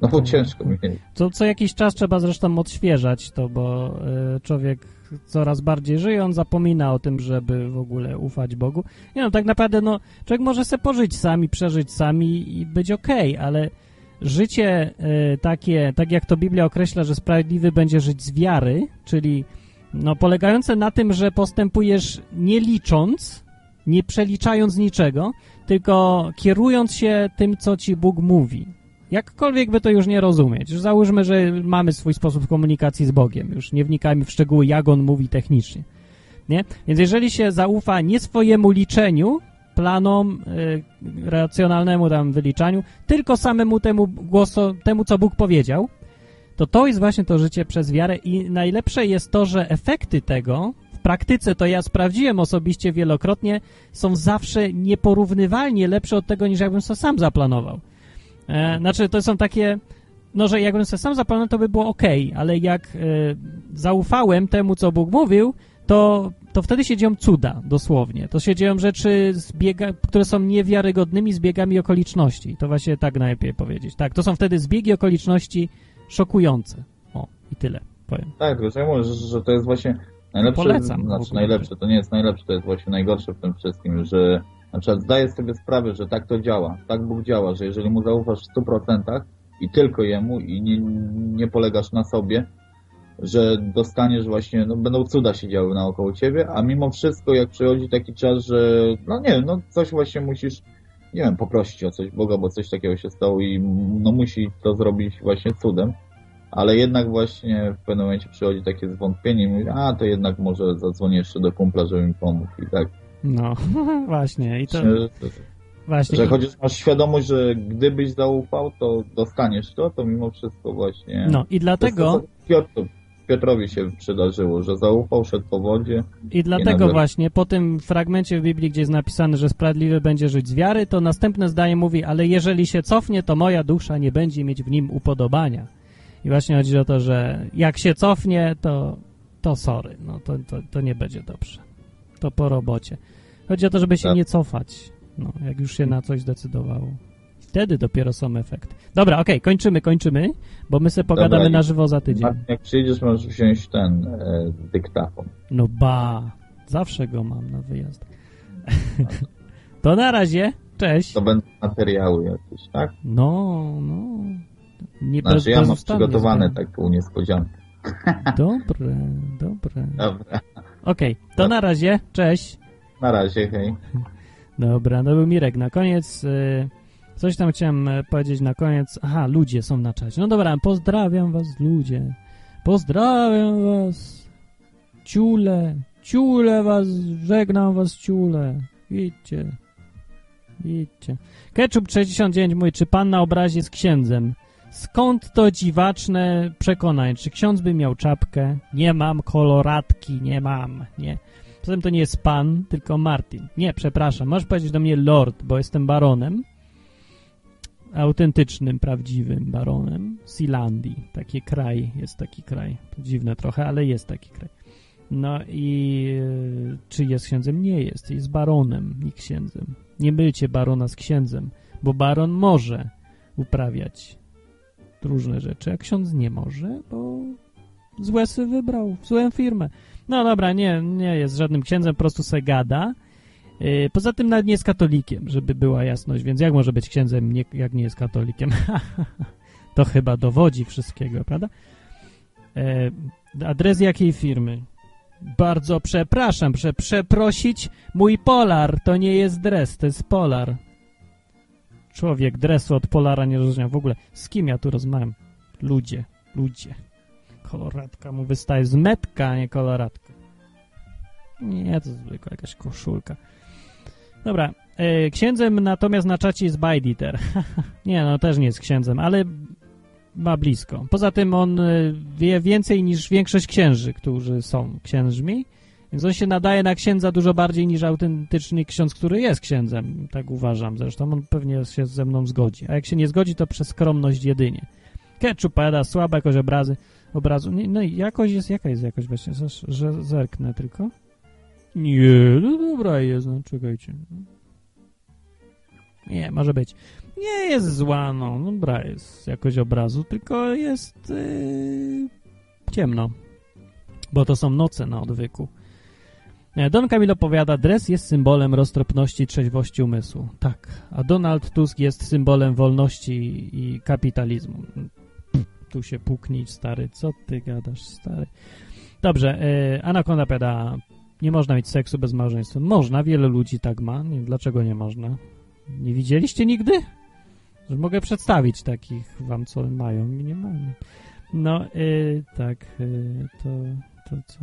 no bo ciężko mi. Co, co jakiś czas trzeba zresztą odświeżać to, bo y, człowiek coraz bardziej żyje, on zapomina o tym, żeby w ogóle ufać Bogu. Nie no, tak naprawdę, no, człowiek może sobie pożyć sami, przeżyć sami i być okej, okay, ale życie y, takie, tak jak to Biblia określa, że sprawiedliwy będzie żyć z wiary, czyli no, polegające na tym, że postępujesz nie licząc, nie przeliczając niczego, tylko kierując się tym, co ci Bóg mówi. Jakkolwiek by to już nie rozumieć. Załóżmy, że mamy swój sposób komunikacji z Bogiem. Już nie wnikajmy w szczegóły, jak on mówi technicznie. Nie? Więc jeżeli się zaufa nie swojemu liczeniu, planom, y, racjonalnemu tam wyliczaniu, tylko samemu temu głosu, temu, co Bóg powiedział, to to jest właśnie to życie przez wiarę i najlepsze jest to, że efekty tego w praktyce, to ja sprawdziłem osobiście wielokrotnie, są zawsze nieporównywalnie lepsze od tego, niż jakbym to sam zaplanował. E, znaczy, to są takie, no, że jakbym sobie sam zaplanował, to by było ok, ale jak e, zaufałem temu, co Bóg mówił, to, to wtedy się dzieją cuda, dosłownie. To się dzieją rzeczy, zbiega, które są niewiarygodnymi zbiegami okoliczności. To właśnie tak najlepiej powiedzieć. Tak, to są wtedy zbiegi okoliczności szokujące. O, i tyle powiem. Tak, tylko ja mówię, że, że to jest właśnie najlepsze. Polecam. Znaczy najlepsze, to nie jest najlepsze, to jest właśnie najgorsze w tym wszystkim, że na przykład zdaję sobie sprawę, że tak to działa, tak Bóg działa, że jeżeli Mu zaufasz w 100% i tylko Jemu i nie, nie polegasz na sobie, że dostaniesz właśnie, no będą cuda się działy naokoło Ciebie, a mimo wszystko jak przychodzi taki czas, że no nie no coś właśnie musisz, nie wiem, poprosić o coś Boga, bo coś takiego się stało i no musi to zrobić właśnie cudem, ale jednak właśnie w pewnym momencie przychodzi takie zwątpienie i mówi, a to jednak może zadzwonię jeszcze do kumpla, żeby mi pomógł i tak no, właśnie. I to... Właśnie. Że chociaż masz świadomość, że gdybyś zaufał, to dostaniesz to, to mimo wszystko właśnie... No i dlatego... Piotr, Piotrowi się przydarzyło, że zaufał, szedł po wodzie. I dlatego i właśnie po tym fragmencie w Biblii, gdzie jest napisane, że sprawiedliwy będzie żyć z wiary, to następne zdanie mówi, ale jeżeli się cofnie, to moja dusza nie będzie mieć w nim upodobania. I właśnie chodzi o to, że jak się cofnie, to to sorry, no to, to, to nie będzie dobrze. To po robocie. Chodzi o to, żeby się tak. nie cofać, no, jak już się na coś zdecydowało. Wtedy dopiero są efekty. Dobra, okej, okay, kończymy, kończymy, bo my sobie pogadamy Dobra, na żywo za tydzień. Jak przyjdziesz, możesz wziąć ten e, dyktafon. No ba, zawsze go mam na wyjazd. to na razie, cześć. To będą materiały jakieś, tak? No, no. Nie znaczy ja mam przygotowane taką niespodziankę. Dobre, dobre. Dobra. Okej, okay, to na razie, cześć. Na razie, hej. Dobra, to był Mirek. Na koniec y, coś tam chciałem e, powiedzieć na koniec. Aha, ludzie są na czacie. No dobra, pozdrawiam was ludzie. Pozdrawiam was. Ciule. Ciule was, żegnam was ciule. Idźcie. Idźcie. Ketchup 69 mówi, czy pan na obrazie jest księdzem? Skąd to dziwaczne przekonanie? Czy ksiądz by miał czapkę? Nie mam koloratki, nie mam, nie. Poza tym to nie jest pan, tylko Martin. Nie, przepraszam, możesz powiedzieć do mnie lord, bo jestem baronem. Autentycznym, prawdziwym baronem Silandii. Taki kraj, jest taki kraj. Dziwne trochę, ale jest taki kraj. No i e, czy jest księdzem? Nie jest. Jest baronem, nie księdzem. Nie mylcie barona z księdzem, bo baron może uprawiać różne rzeczy, a ksiądz nie może, bo złe wybrał, złą firmę. No dobra, nie, nie jest żadnym księdzem, po prostu se gada. Yy, poza tym nawet nie jest katolikiem, żeby była jasność, więc jak może być księdzem, nie, jak nie jest katolikiem? to chyba dowodzi wszystkiego, prawda? Yy, adres jakiej firmy? Bardzo przepraszam, prze, przeprosić mój polar, to nie jest dres, to jest polar. Człowiek dresu od polara nie rozróżnia w ogóle. Z kim ja tu rozmawiam? Ludzie, ludzie. Koloratka mu wystaje z metka, a nie koloratka. Nie, to zwykła jakaś koszulka. Dobra, e, księdzem natomiast na czacie jest Bajditer. nie, no też nie jest księdzem, ale ma blisko. Poza tym on e, wie więcej niż większość księży, którzy są księżmi, więc on się nadaje na księdza dużo bardziej niż autentyczny ksiądz, który jest księdzem. Tak uważam zresztą. On pewnie się ze mną zgodzi. A jak się nie zgodzi, to przez skromność jedynie. Ketchup pada, słabe jakoś obrazy, obrazu. No i jakość jest, jaka jest jakość właśnie? Że zerknę tylko. Nie, no dobra jest, no czekajcie. Nie, może być. Nie jest zła, no, dobra jest jakość obrazu, tylko jest yy, ciemno. Bo to są noce na odwyku. Don Camilo powiada, dres jest symbolem roztropności i trzeźwości umysłu. Tak, a Donald Tusk jest symbolem wolności i kapitalizmu. Tu się puknij, stary. Co ty gadasz, stary? Dobrze, yy, Anakonda powiada, nie można mieć seksu bez małżeństwa. Można, wiele ludzi tak ma. Nie, dlaczego nie można? Nie widzieliście nigdy? Że mogę przedstawić takich wam, co mają i nie mają. No, yy, tak, yy, to, to co...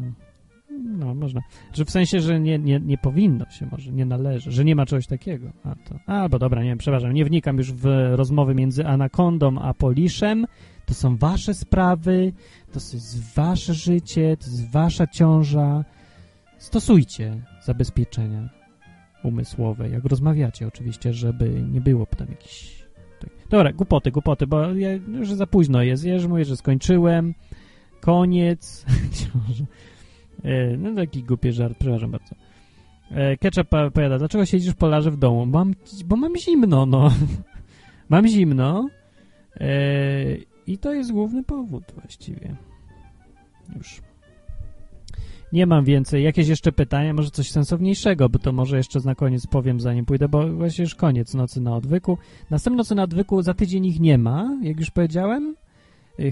No, można. Że w sensie, że nie, nie, nie powinno się może, nie należy, że nie ma czegoś takiego. A, to, albo dobra, nie wiem, przepraszam, nie wnikam już w rozmowy między anakondą a poliszem. To są wasze sprawy, to jest wasze życie, to jest wasza ciąża. Stosujcie zabezpieczenia umysłowe, jak rozmawiacie oczywiście, żeby nie było potem jakichś... Dobra, głupoty, głupoty, bo ja, już za późno jest. Ja już mówię, że skończyłem. Koniec. E, no taki głupi żart, przepraszam bardzo. E, Ketchup powiada, dlaczego siedzisz polarze w domu? Mam, bo mam zimno, no. mam zimno. E, I to jest główny powód właściwie. Już. Nie mam więcej. Jakieś jeszcze pytania? Może coś sensowniejszego, bo to może jeszcze na koniec powiem, zanim pójdę, bo właśnie już koniec Nocy na Odwyku. Następne Nocy na Odwyku za tydzień ich nie ma, jak już powiedziałem,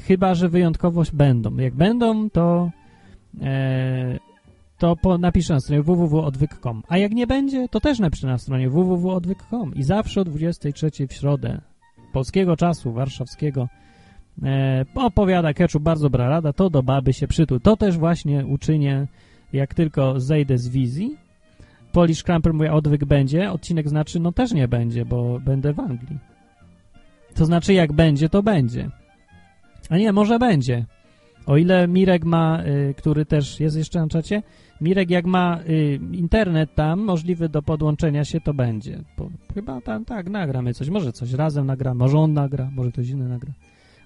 chyba, że wyjątkowość będą. Jak będą, to E, to po, napiszę na stronie www.odwyk.com. A jak nie będzie, to też napiszę na stronie www.odwyk.com. I zawsze o 23 w środę polskiego czasu warszawskiego e, opowiada Ketchup, bardzo dobra rada, to do baby się przytul. To też właśnie uczynię, jak tylko zejdę z wizji. Polish Cramper mówi, odwyk będzie, odcinek znaczy, no też nie będzie, bo będę w Anglii. To znaczy, jak będzie, to będzie. A nie, może będzie. O ile Mirek ma, y, który też jest jeszcze na czacie, Mirek jak ma y, internet tam możliwy do podłączenia się, to będzie. Bo chyba tam, tak, nagramy coś. Może coś razem nagra, może on nagra, może ktoś inny nagra.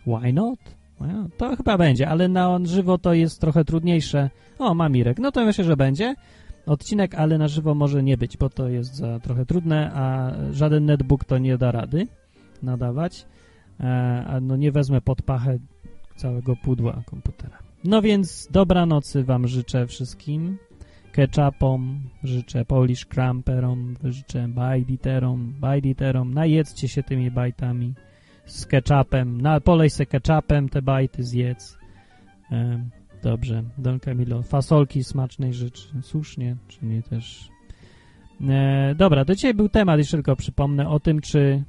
Why not? No, to chyba będzie, ale na żywo to jest trochę trudniejsze. O, Mamirek, no to myślę, że będzie odcinek, ale na żywo może nie być, bo to jest za trochę trudne, a żaden netbook to nie da rady nadawać. E, no nie wezmę pod pachę całego pudła komputera. No więc dobranocy wam życzę wszystkim. Ketchupom, życzę Polish Cramperom, życzę bajditerom, bajditerom. Najedzcie się tymi bajtami z ketchupem. Na, polej se ketchupem te bajty zjedz. Dobrze, Don Camilo. Fasolki smacznej rzeczy. Słusznie, czyli też... E, dobra, do dzisiaj był temat, jeszcze tylko przypomnę o tym, czy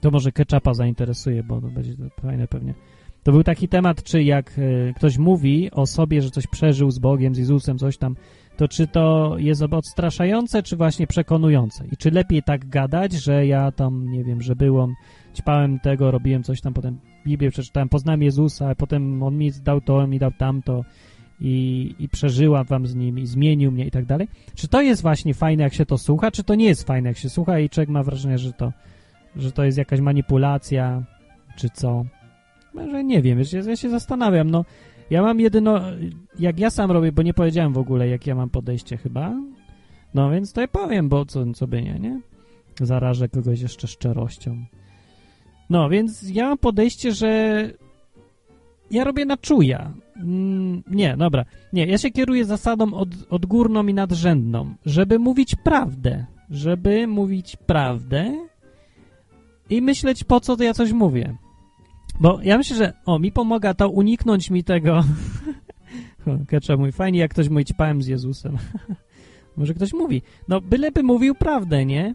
to może ketchupa zainteresuje, bo to będzie to fajne pewnie. To był taki temat, czy jak e, ktoś mówi o sobie, że coś przeżył z Bogiem, z Jezusem, coś tam, to czy to jest odstraszające, czy właśnie przekonujące? I czy lepiej tak gadać, że ja tam, nie wiem, że byłem, ćpałem tego, robiłem coś tam, potem Biblię przeczytałem, poznałem Jezusa, potem On mi dał to, on mi dał tamto i, i przeżyłam wam z nim i zmienił mnie i tak dalej. Czy to jest właśnie fajne, jak się to słucha, czy to nie jest fajne, jak się słucha i człowiek ma wrażenie, że to, że to jest jakaś manipulacja, czy co? Może nie wiem, ja się zastanawiam, no ja mam jedyno, jak ja sam robię, bo nie powiedziałem w ogóle, jak ja mam podejście chyba, no więc to ja powiem, bo co, co by nie, nie? Zarażę kogoś jeszcze szczerością. No, więc ja mam podejście, że ja robię na czuja. Mm, nie, dobra. Nie, ja się kieruję zasadą od, odgórną i nadrzędną, żeby mówić prawdę. Żeby mówić prawdę i myśleć, po co to ja coś mówię. Bo ja myślę, że o, mi pomaga to uniknąć mi tego. Kecza mój, fajnie jak ktoś mówi ćpałem z Jezusem. Może ktoś mówi. No, byleby mówił prawdę, nie?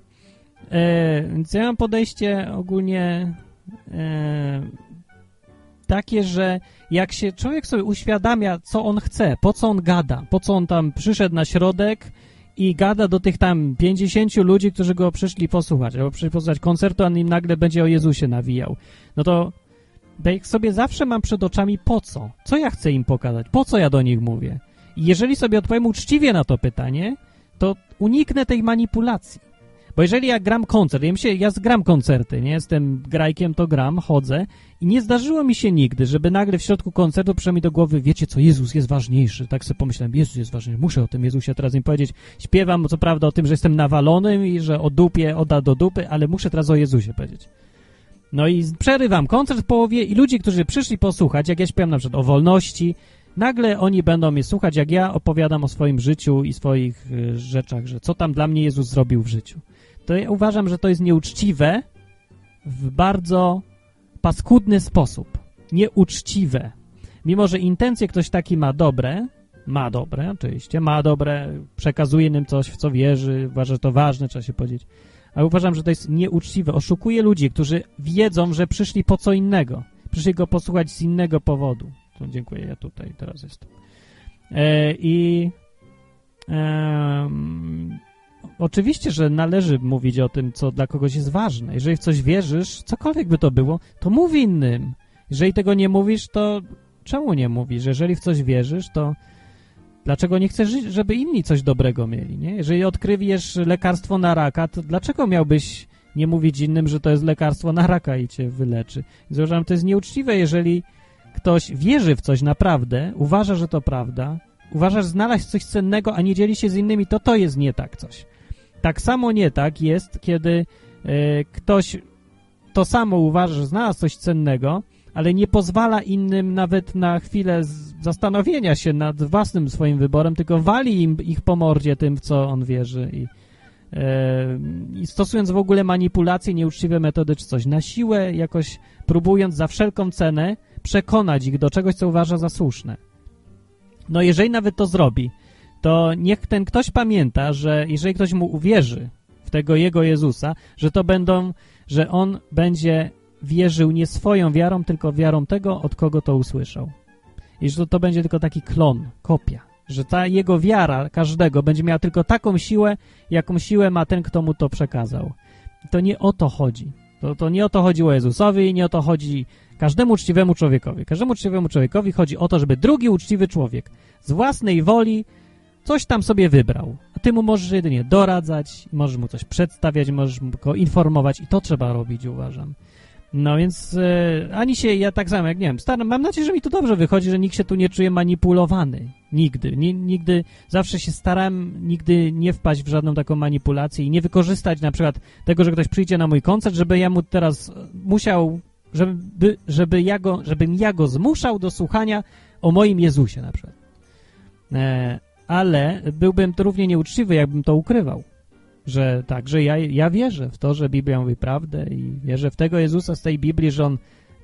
E, więc ja mam podejście ogólnie e, takie, że jak się człowiek sobie uświadamia, co on chce, po co on gada, po co on tam przyszedł na środek i gada do tych tam 50 ludzi, którzy go przyszli posłuchać, albo przyszli posłuchać koncertu, a nim nagle będzie o Jezusie nawijał. No to jak sobie zawsze mam przed oczami po co? Co ja chcę im pokazać? Po co ja do nich mówię? I jeżeli sobie odpowiem uczciwie na to pytanie, to uniknę tej manipulacji. Bo jeżeli ja gram koncert, ja, się, ja gram koncerty, nie jestem grajkiem, to gram, chodzę i nie zdarzyło mi się nigdy, żeby nagle w środku koncertu przyszło mi do głowy, wiecie co, Jezus jest ważniejszy. Tak sobie pomyślałem, Jezus jest ważniejszy, muszę o tym Jezusie teraz im powiedzieć. Śpiewam co prawda o tym, że jestem nawalonym i że o dupie oda do dupy, ale muszę teraz o Jezusie powiedzieć. No i przerywam koncert w połowie i ludzie, którzy przyszli posłuchać, jak ja śpiewam na przykład o wolności, nagle oni będą mnie słuchać, jak ja opowiadam o swoim życiu i swoich y, rzeczach, że co tam dla mnie Jezus zrobił w życiu. To ja uważam, że to jest nieuczciwe w bardzo paskudny sposób. Nieuczciwe. Mimo, że intencje ktoś taki ma dobre, ma dobre oczywiście, ma dobre, przekazuje im coś, w co wierzy, uważa, że to ważne, trzeba się powiedzieć, ale uważam, że to jest nieuczciwe. Oszukuje ludzi, którzy wiedzą, że przyszli po co innego. Przyszli go posłuchać z innego powodu. To dziękuję, ja tutaj teraz jestem. E, I e, oczywiście, że należy mówić o tym, co dla kogoś jest ważne. Jeżeli w coś wierzysz, cokolwiek by to było, to mów innym. Jeżeli tego nie mówisz, to czemu nie mówisz? Jeżeli w coś wierzysz, to Dlaczego nie chcesz, żeby inni coś dobrego mieli, nie? Jeżeli odkrywiesz lekarstwo na raka, to dlaczego miałbyś nie mówić innym, że to jest lekarstwo na raka i cię wyleczy? Więc uważam, to jest nieuczciwe, jeżeli ktoś wierzy w coś naprawdę, uważa, że to prawda, uważa, że znalazł coś cennego, a nie dzieli się z innymi, to to jest nie tak coś. Tak samo nie tak jest, kiedy e, ktoś to samo uważa, że znalazł coś cennego, ale nie pozwala innym nawet na chwilę zastanowienia się nad własnym swoim wyborem, tylko wali im ich po mordzie tym, w co on wierzy i, e, i stosując w ogóle manipulacje, nieuczciwe metody czy coś, na siłę jakoś próbując za wszelką cenę przekonać ich do czegoś, co uważa za słuszne. No jeżeli nawet to zrobi, to niech ten ktoś pamięta, że jeżeli ktoś mu uwierzy w tego jego Jezusa, że to będą, że on będzie wierzył nie swoją wiarą, tylko wiarą tego, od kogo to usłyszał. I że to, to będzie tylko taki klon, kopia. Że ta jego wiara każdego będzie miała tylko taką siłę, jaką siłę ma ten, kto mu to przekazał. To nie o to chodzi. To, to nie o to chodziło Jezusowi nie o to chodzi każdemu uczciwemu człowiekowi. Każdemu uczciwemu człowiekowi chodzi o to, żeby drugi uczciwy człowiek z własnej woli coś tam sobie wybrał. A ty mu możesz jedynie doradzać, możesz mu coś przedstawiać, możesz go informować i to trzeba robić, uważam. No więc e, ani się, ja tak samo jak nie wiem, staram, mam nadzieję, że mi to dobrze wychodzi, że nikt się tu nie czuje manipulowany. Nigdy. nigdy, zawsze się staram nigdy nie wpaść w żadną taką manipulację i nie wykorzystać na przykład tego, że ktoś przyjdzie na mój koncert, żeby ja mu teraz musiał, żeby, żeby ja go, żebym ja go zmuszał do słuchania o moim Jezusie na przykład. E, ale byłbym to równie nieuczciwy, jakbym to ukrywał że tak, że ja, ja wierzę w to, że Biblia mówi prawdę i wierzę w tego Jezusa z tej Biblii, że On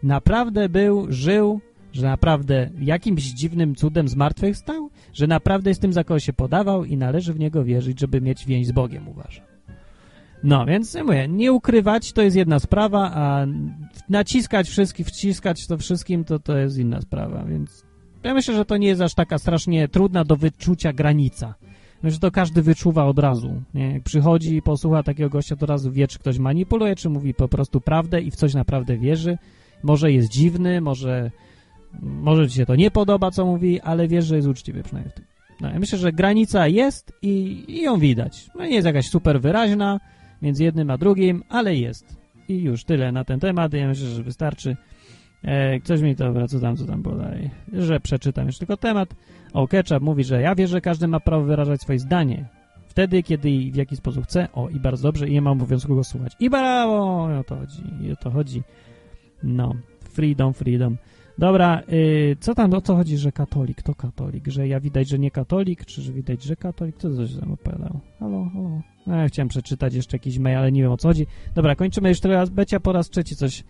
naprawdę był, żył, że naprawdę jakimś dziwnym cudem zmartwychwstał, że naprawdę jest tym, za kogo się podawał i należy w Niego wierzyć, żeby mieć więź z Bogiem, uważam. No, więc mówię, nie ukrywać to jest jedna sprawa, a naciskać wszystkich, wciskać to wszystkim, to to jest inna sprawa, więc ja myślę, że to nie jest aż taka strasznie trudna do wyczucia granica że to każdy wyczuwa od razu. Nie? Jak przychodzi i posłucha takiego gościa, to od razu wie, czy ktoś manipuluje, czy mówi po prostu prawdę i w coś naprawdę wierzy. Może jest dziwny, może, może ci się to nie podoba, co mówi, ale wiesz, że jest uczciwy przynajmniej w tym. No, ja myślę, że granica jest i, i ją widać. No, nie jest jakaś super wyraźna między jednym a drugim, ale jest. I już tyle na ten temat. Ja myślę, że wystarczy. E, ktoś mi to, co tam, co tam podaj, że przeczytam już tylko temat. O, Ketchup mówi, że ja wierzę, że każdy ma prawo wyrażać swoje zdanie. Wtedy, kiedy i w jaki sposób chce. O, i bardzo dobrze, i nie ma obowiązku go słuchać. I brawo! O to chodzi, o to chodzi. No, freedom, freedom. Dobra, yy, co tam, o co chodzi, że katolik? To katolik, że ja widać, że nie katolik, czy że widać, że katolik? Kto coś tam opowiadał? Halo, halo. No, ja chciałem przeczytać jeszcze jakiś mail, ale nie wiem o co chodzi. Dobra, kończymy już teraz Becia po raz trzeci coś.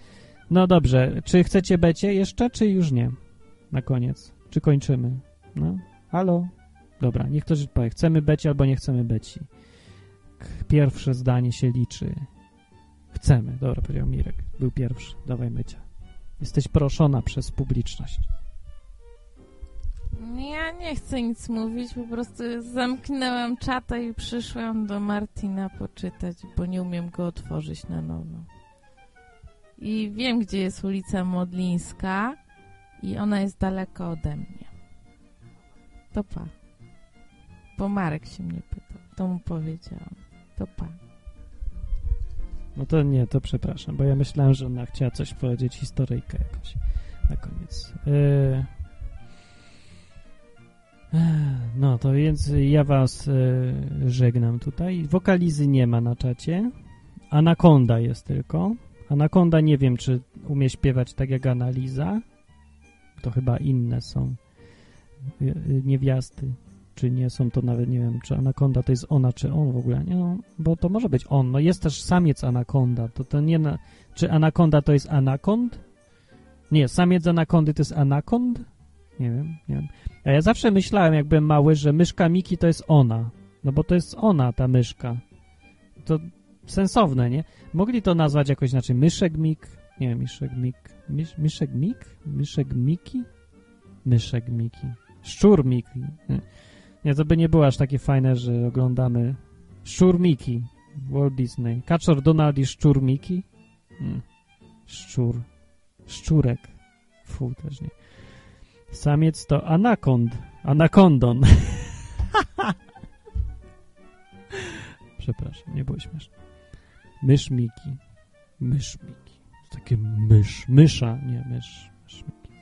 No dobrze, czy chcecie Becie jeszcze, czy już nie? Na koniec. Czy kończymy? No, halo? Dobra, niech ktoś powie, chcemy Beci albo nie chcemy Beci. Pierwsze zdanie się liczy. Chcemy. Dobra, powiedział Mirek. Był pierwszy. Dawaj Becia. Jesteś proszona przez publiczność. Ja nie chcę nic mówić, po prostu zamknęłam czata i przyszłam do Martina poczytać, bo nie umiem go otworzyć na nowo. I wiem, gdzie jest ulica Modlińska i ona jest daleko ode mnie. To pa. Bo Marek się mnie pytał. To mu powiedziałam. To pa. No to nie, to przepraszam, bo ja myślałem, że ona chciała coś powiedzieć, historyjkę jakoś na koniec. Yy... No, to więc ja was yy, żegnam tutaj. Wokalizy nie ma na czacie. Anakonda jest tylko. Anakonda nie wiem, czy umie śpiewać tak jak Analiza. To chyba inne są. Y, niewiasty, czy nie są to nawet, nie wiem, czy anakonda to jest ona, czy on w ogóle, nie no, bo to może być on, no jest też samiec anakonda, to to nie, na, czy anakonda to jest anakond? Nie, samiec anakondy to jest anakond? Nie wiem, nie wiem. A ja zawsze myślałem, jak byłem mały, że myszka Miki to jest ona, no bo to jest ona, ta myszka. To sensowne, nie? Mogli to nazwać jakoś inaczej, myszek Mik, nie wiem, myszek Mik, mysz, myszek Mik? Myszek Miki? Myszek Miki. Szczurmiki. Nie, to by nie było aż takie fajne, że oglądamy Szczurmiki. Walt Disney. Kaczor Donald i Szczurmiki. Hmm. Szczur. Szczurek. Fu, też nie. Samiec to anakond. Anakondon. Przepraszam, nie było śmieszne. Mysz Miki. Mysz Miki. Takie mysz. Mysza, nie mysz. mysz Miki.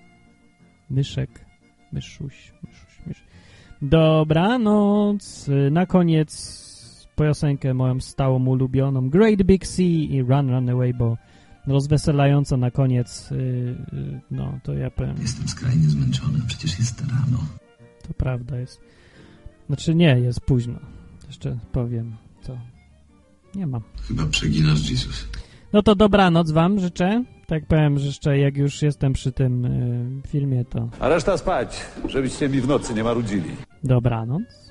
Myszek. Myszuś, myszuś, mysz. Dobranoc. Na koniec piosenkę moją stałą ulubioną Great Big Sea i Run Run Away, bo rozweselająca na koniec yy, no, to ja powiem. Jestem skrajnie zmęczony, przecież jest rano. To prawda jest. Znaczy nie, jest późno. Jeszcze powiem. Nie mam. Chyba przeginasz, Jesus. No to dobranoc wam życzę. Tak powiem, że jeszcze jak już jestem przy tym y, filmie, to... A reszta spać, żebyście mi w nocy nie marudzili. Dobranoc.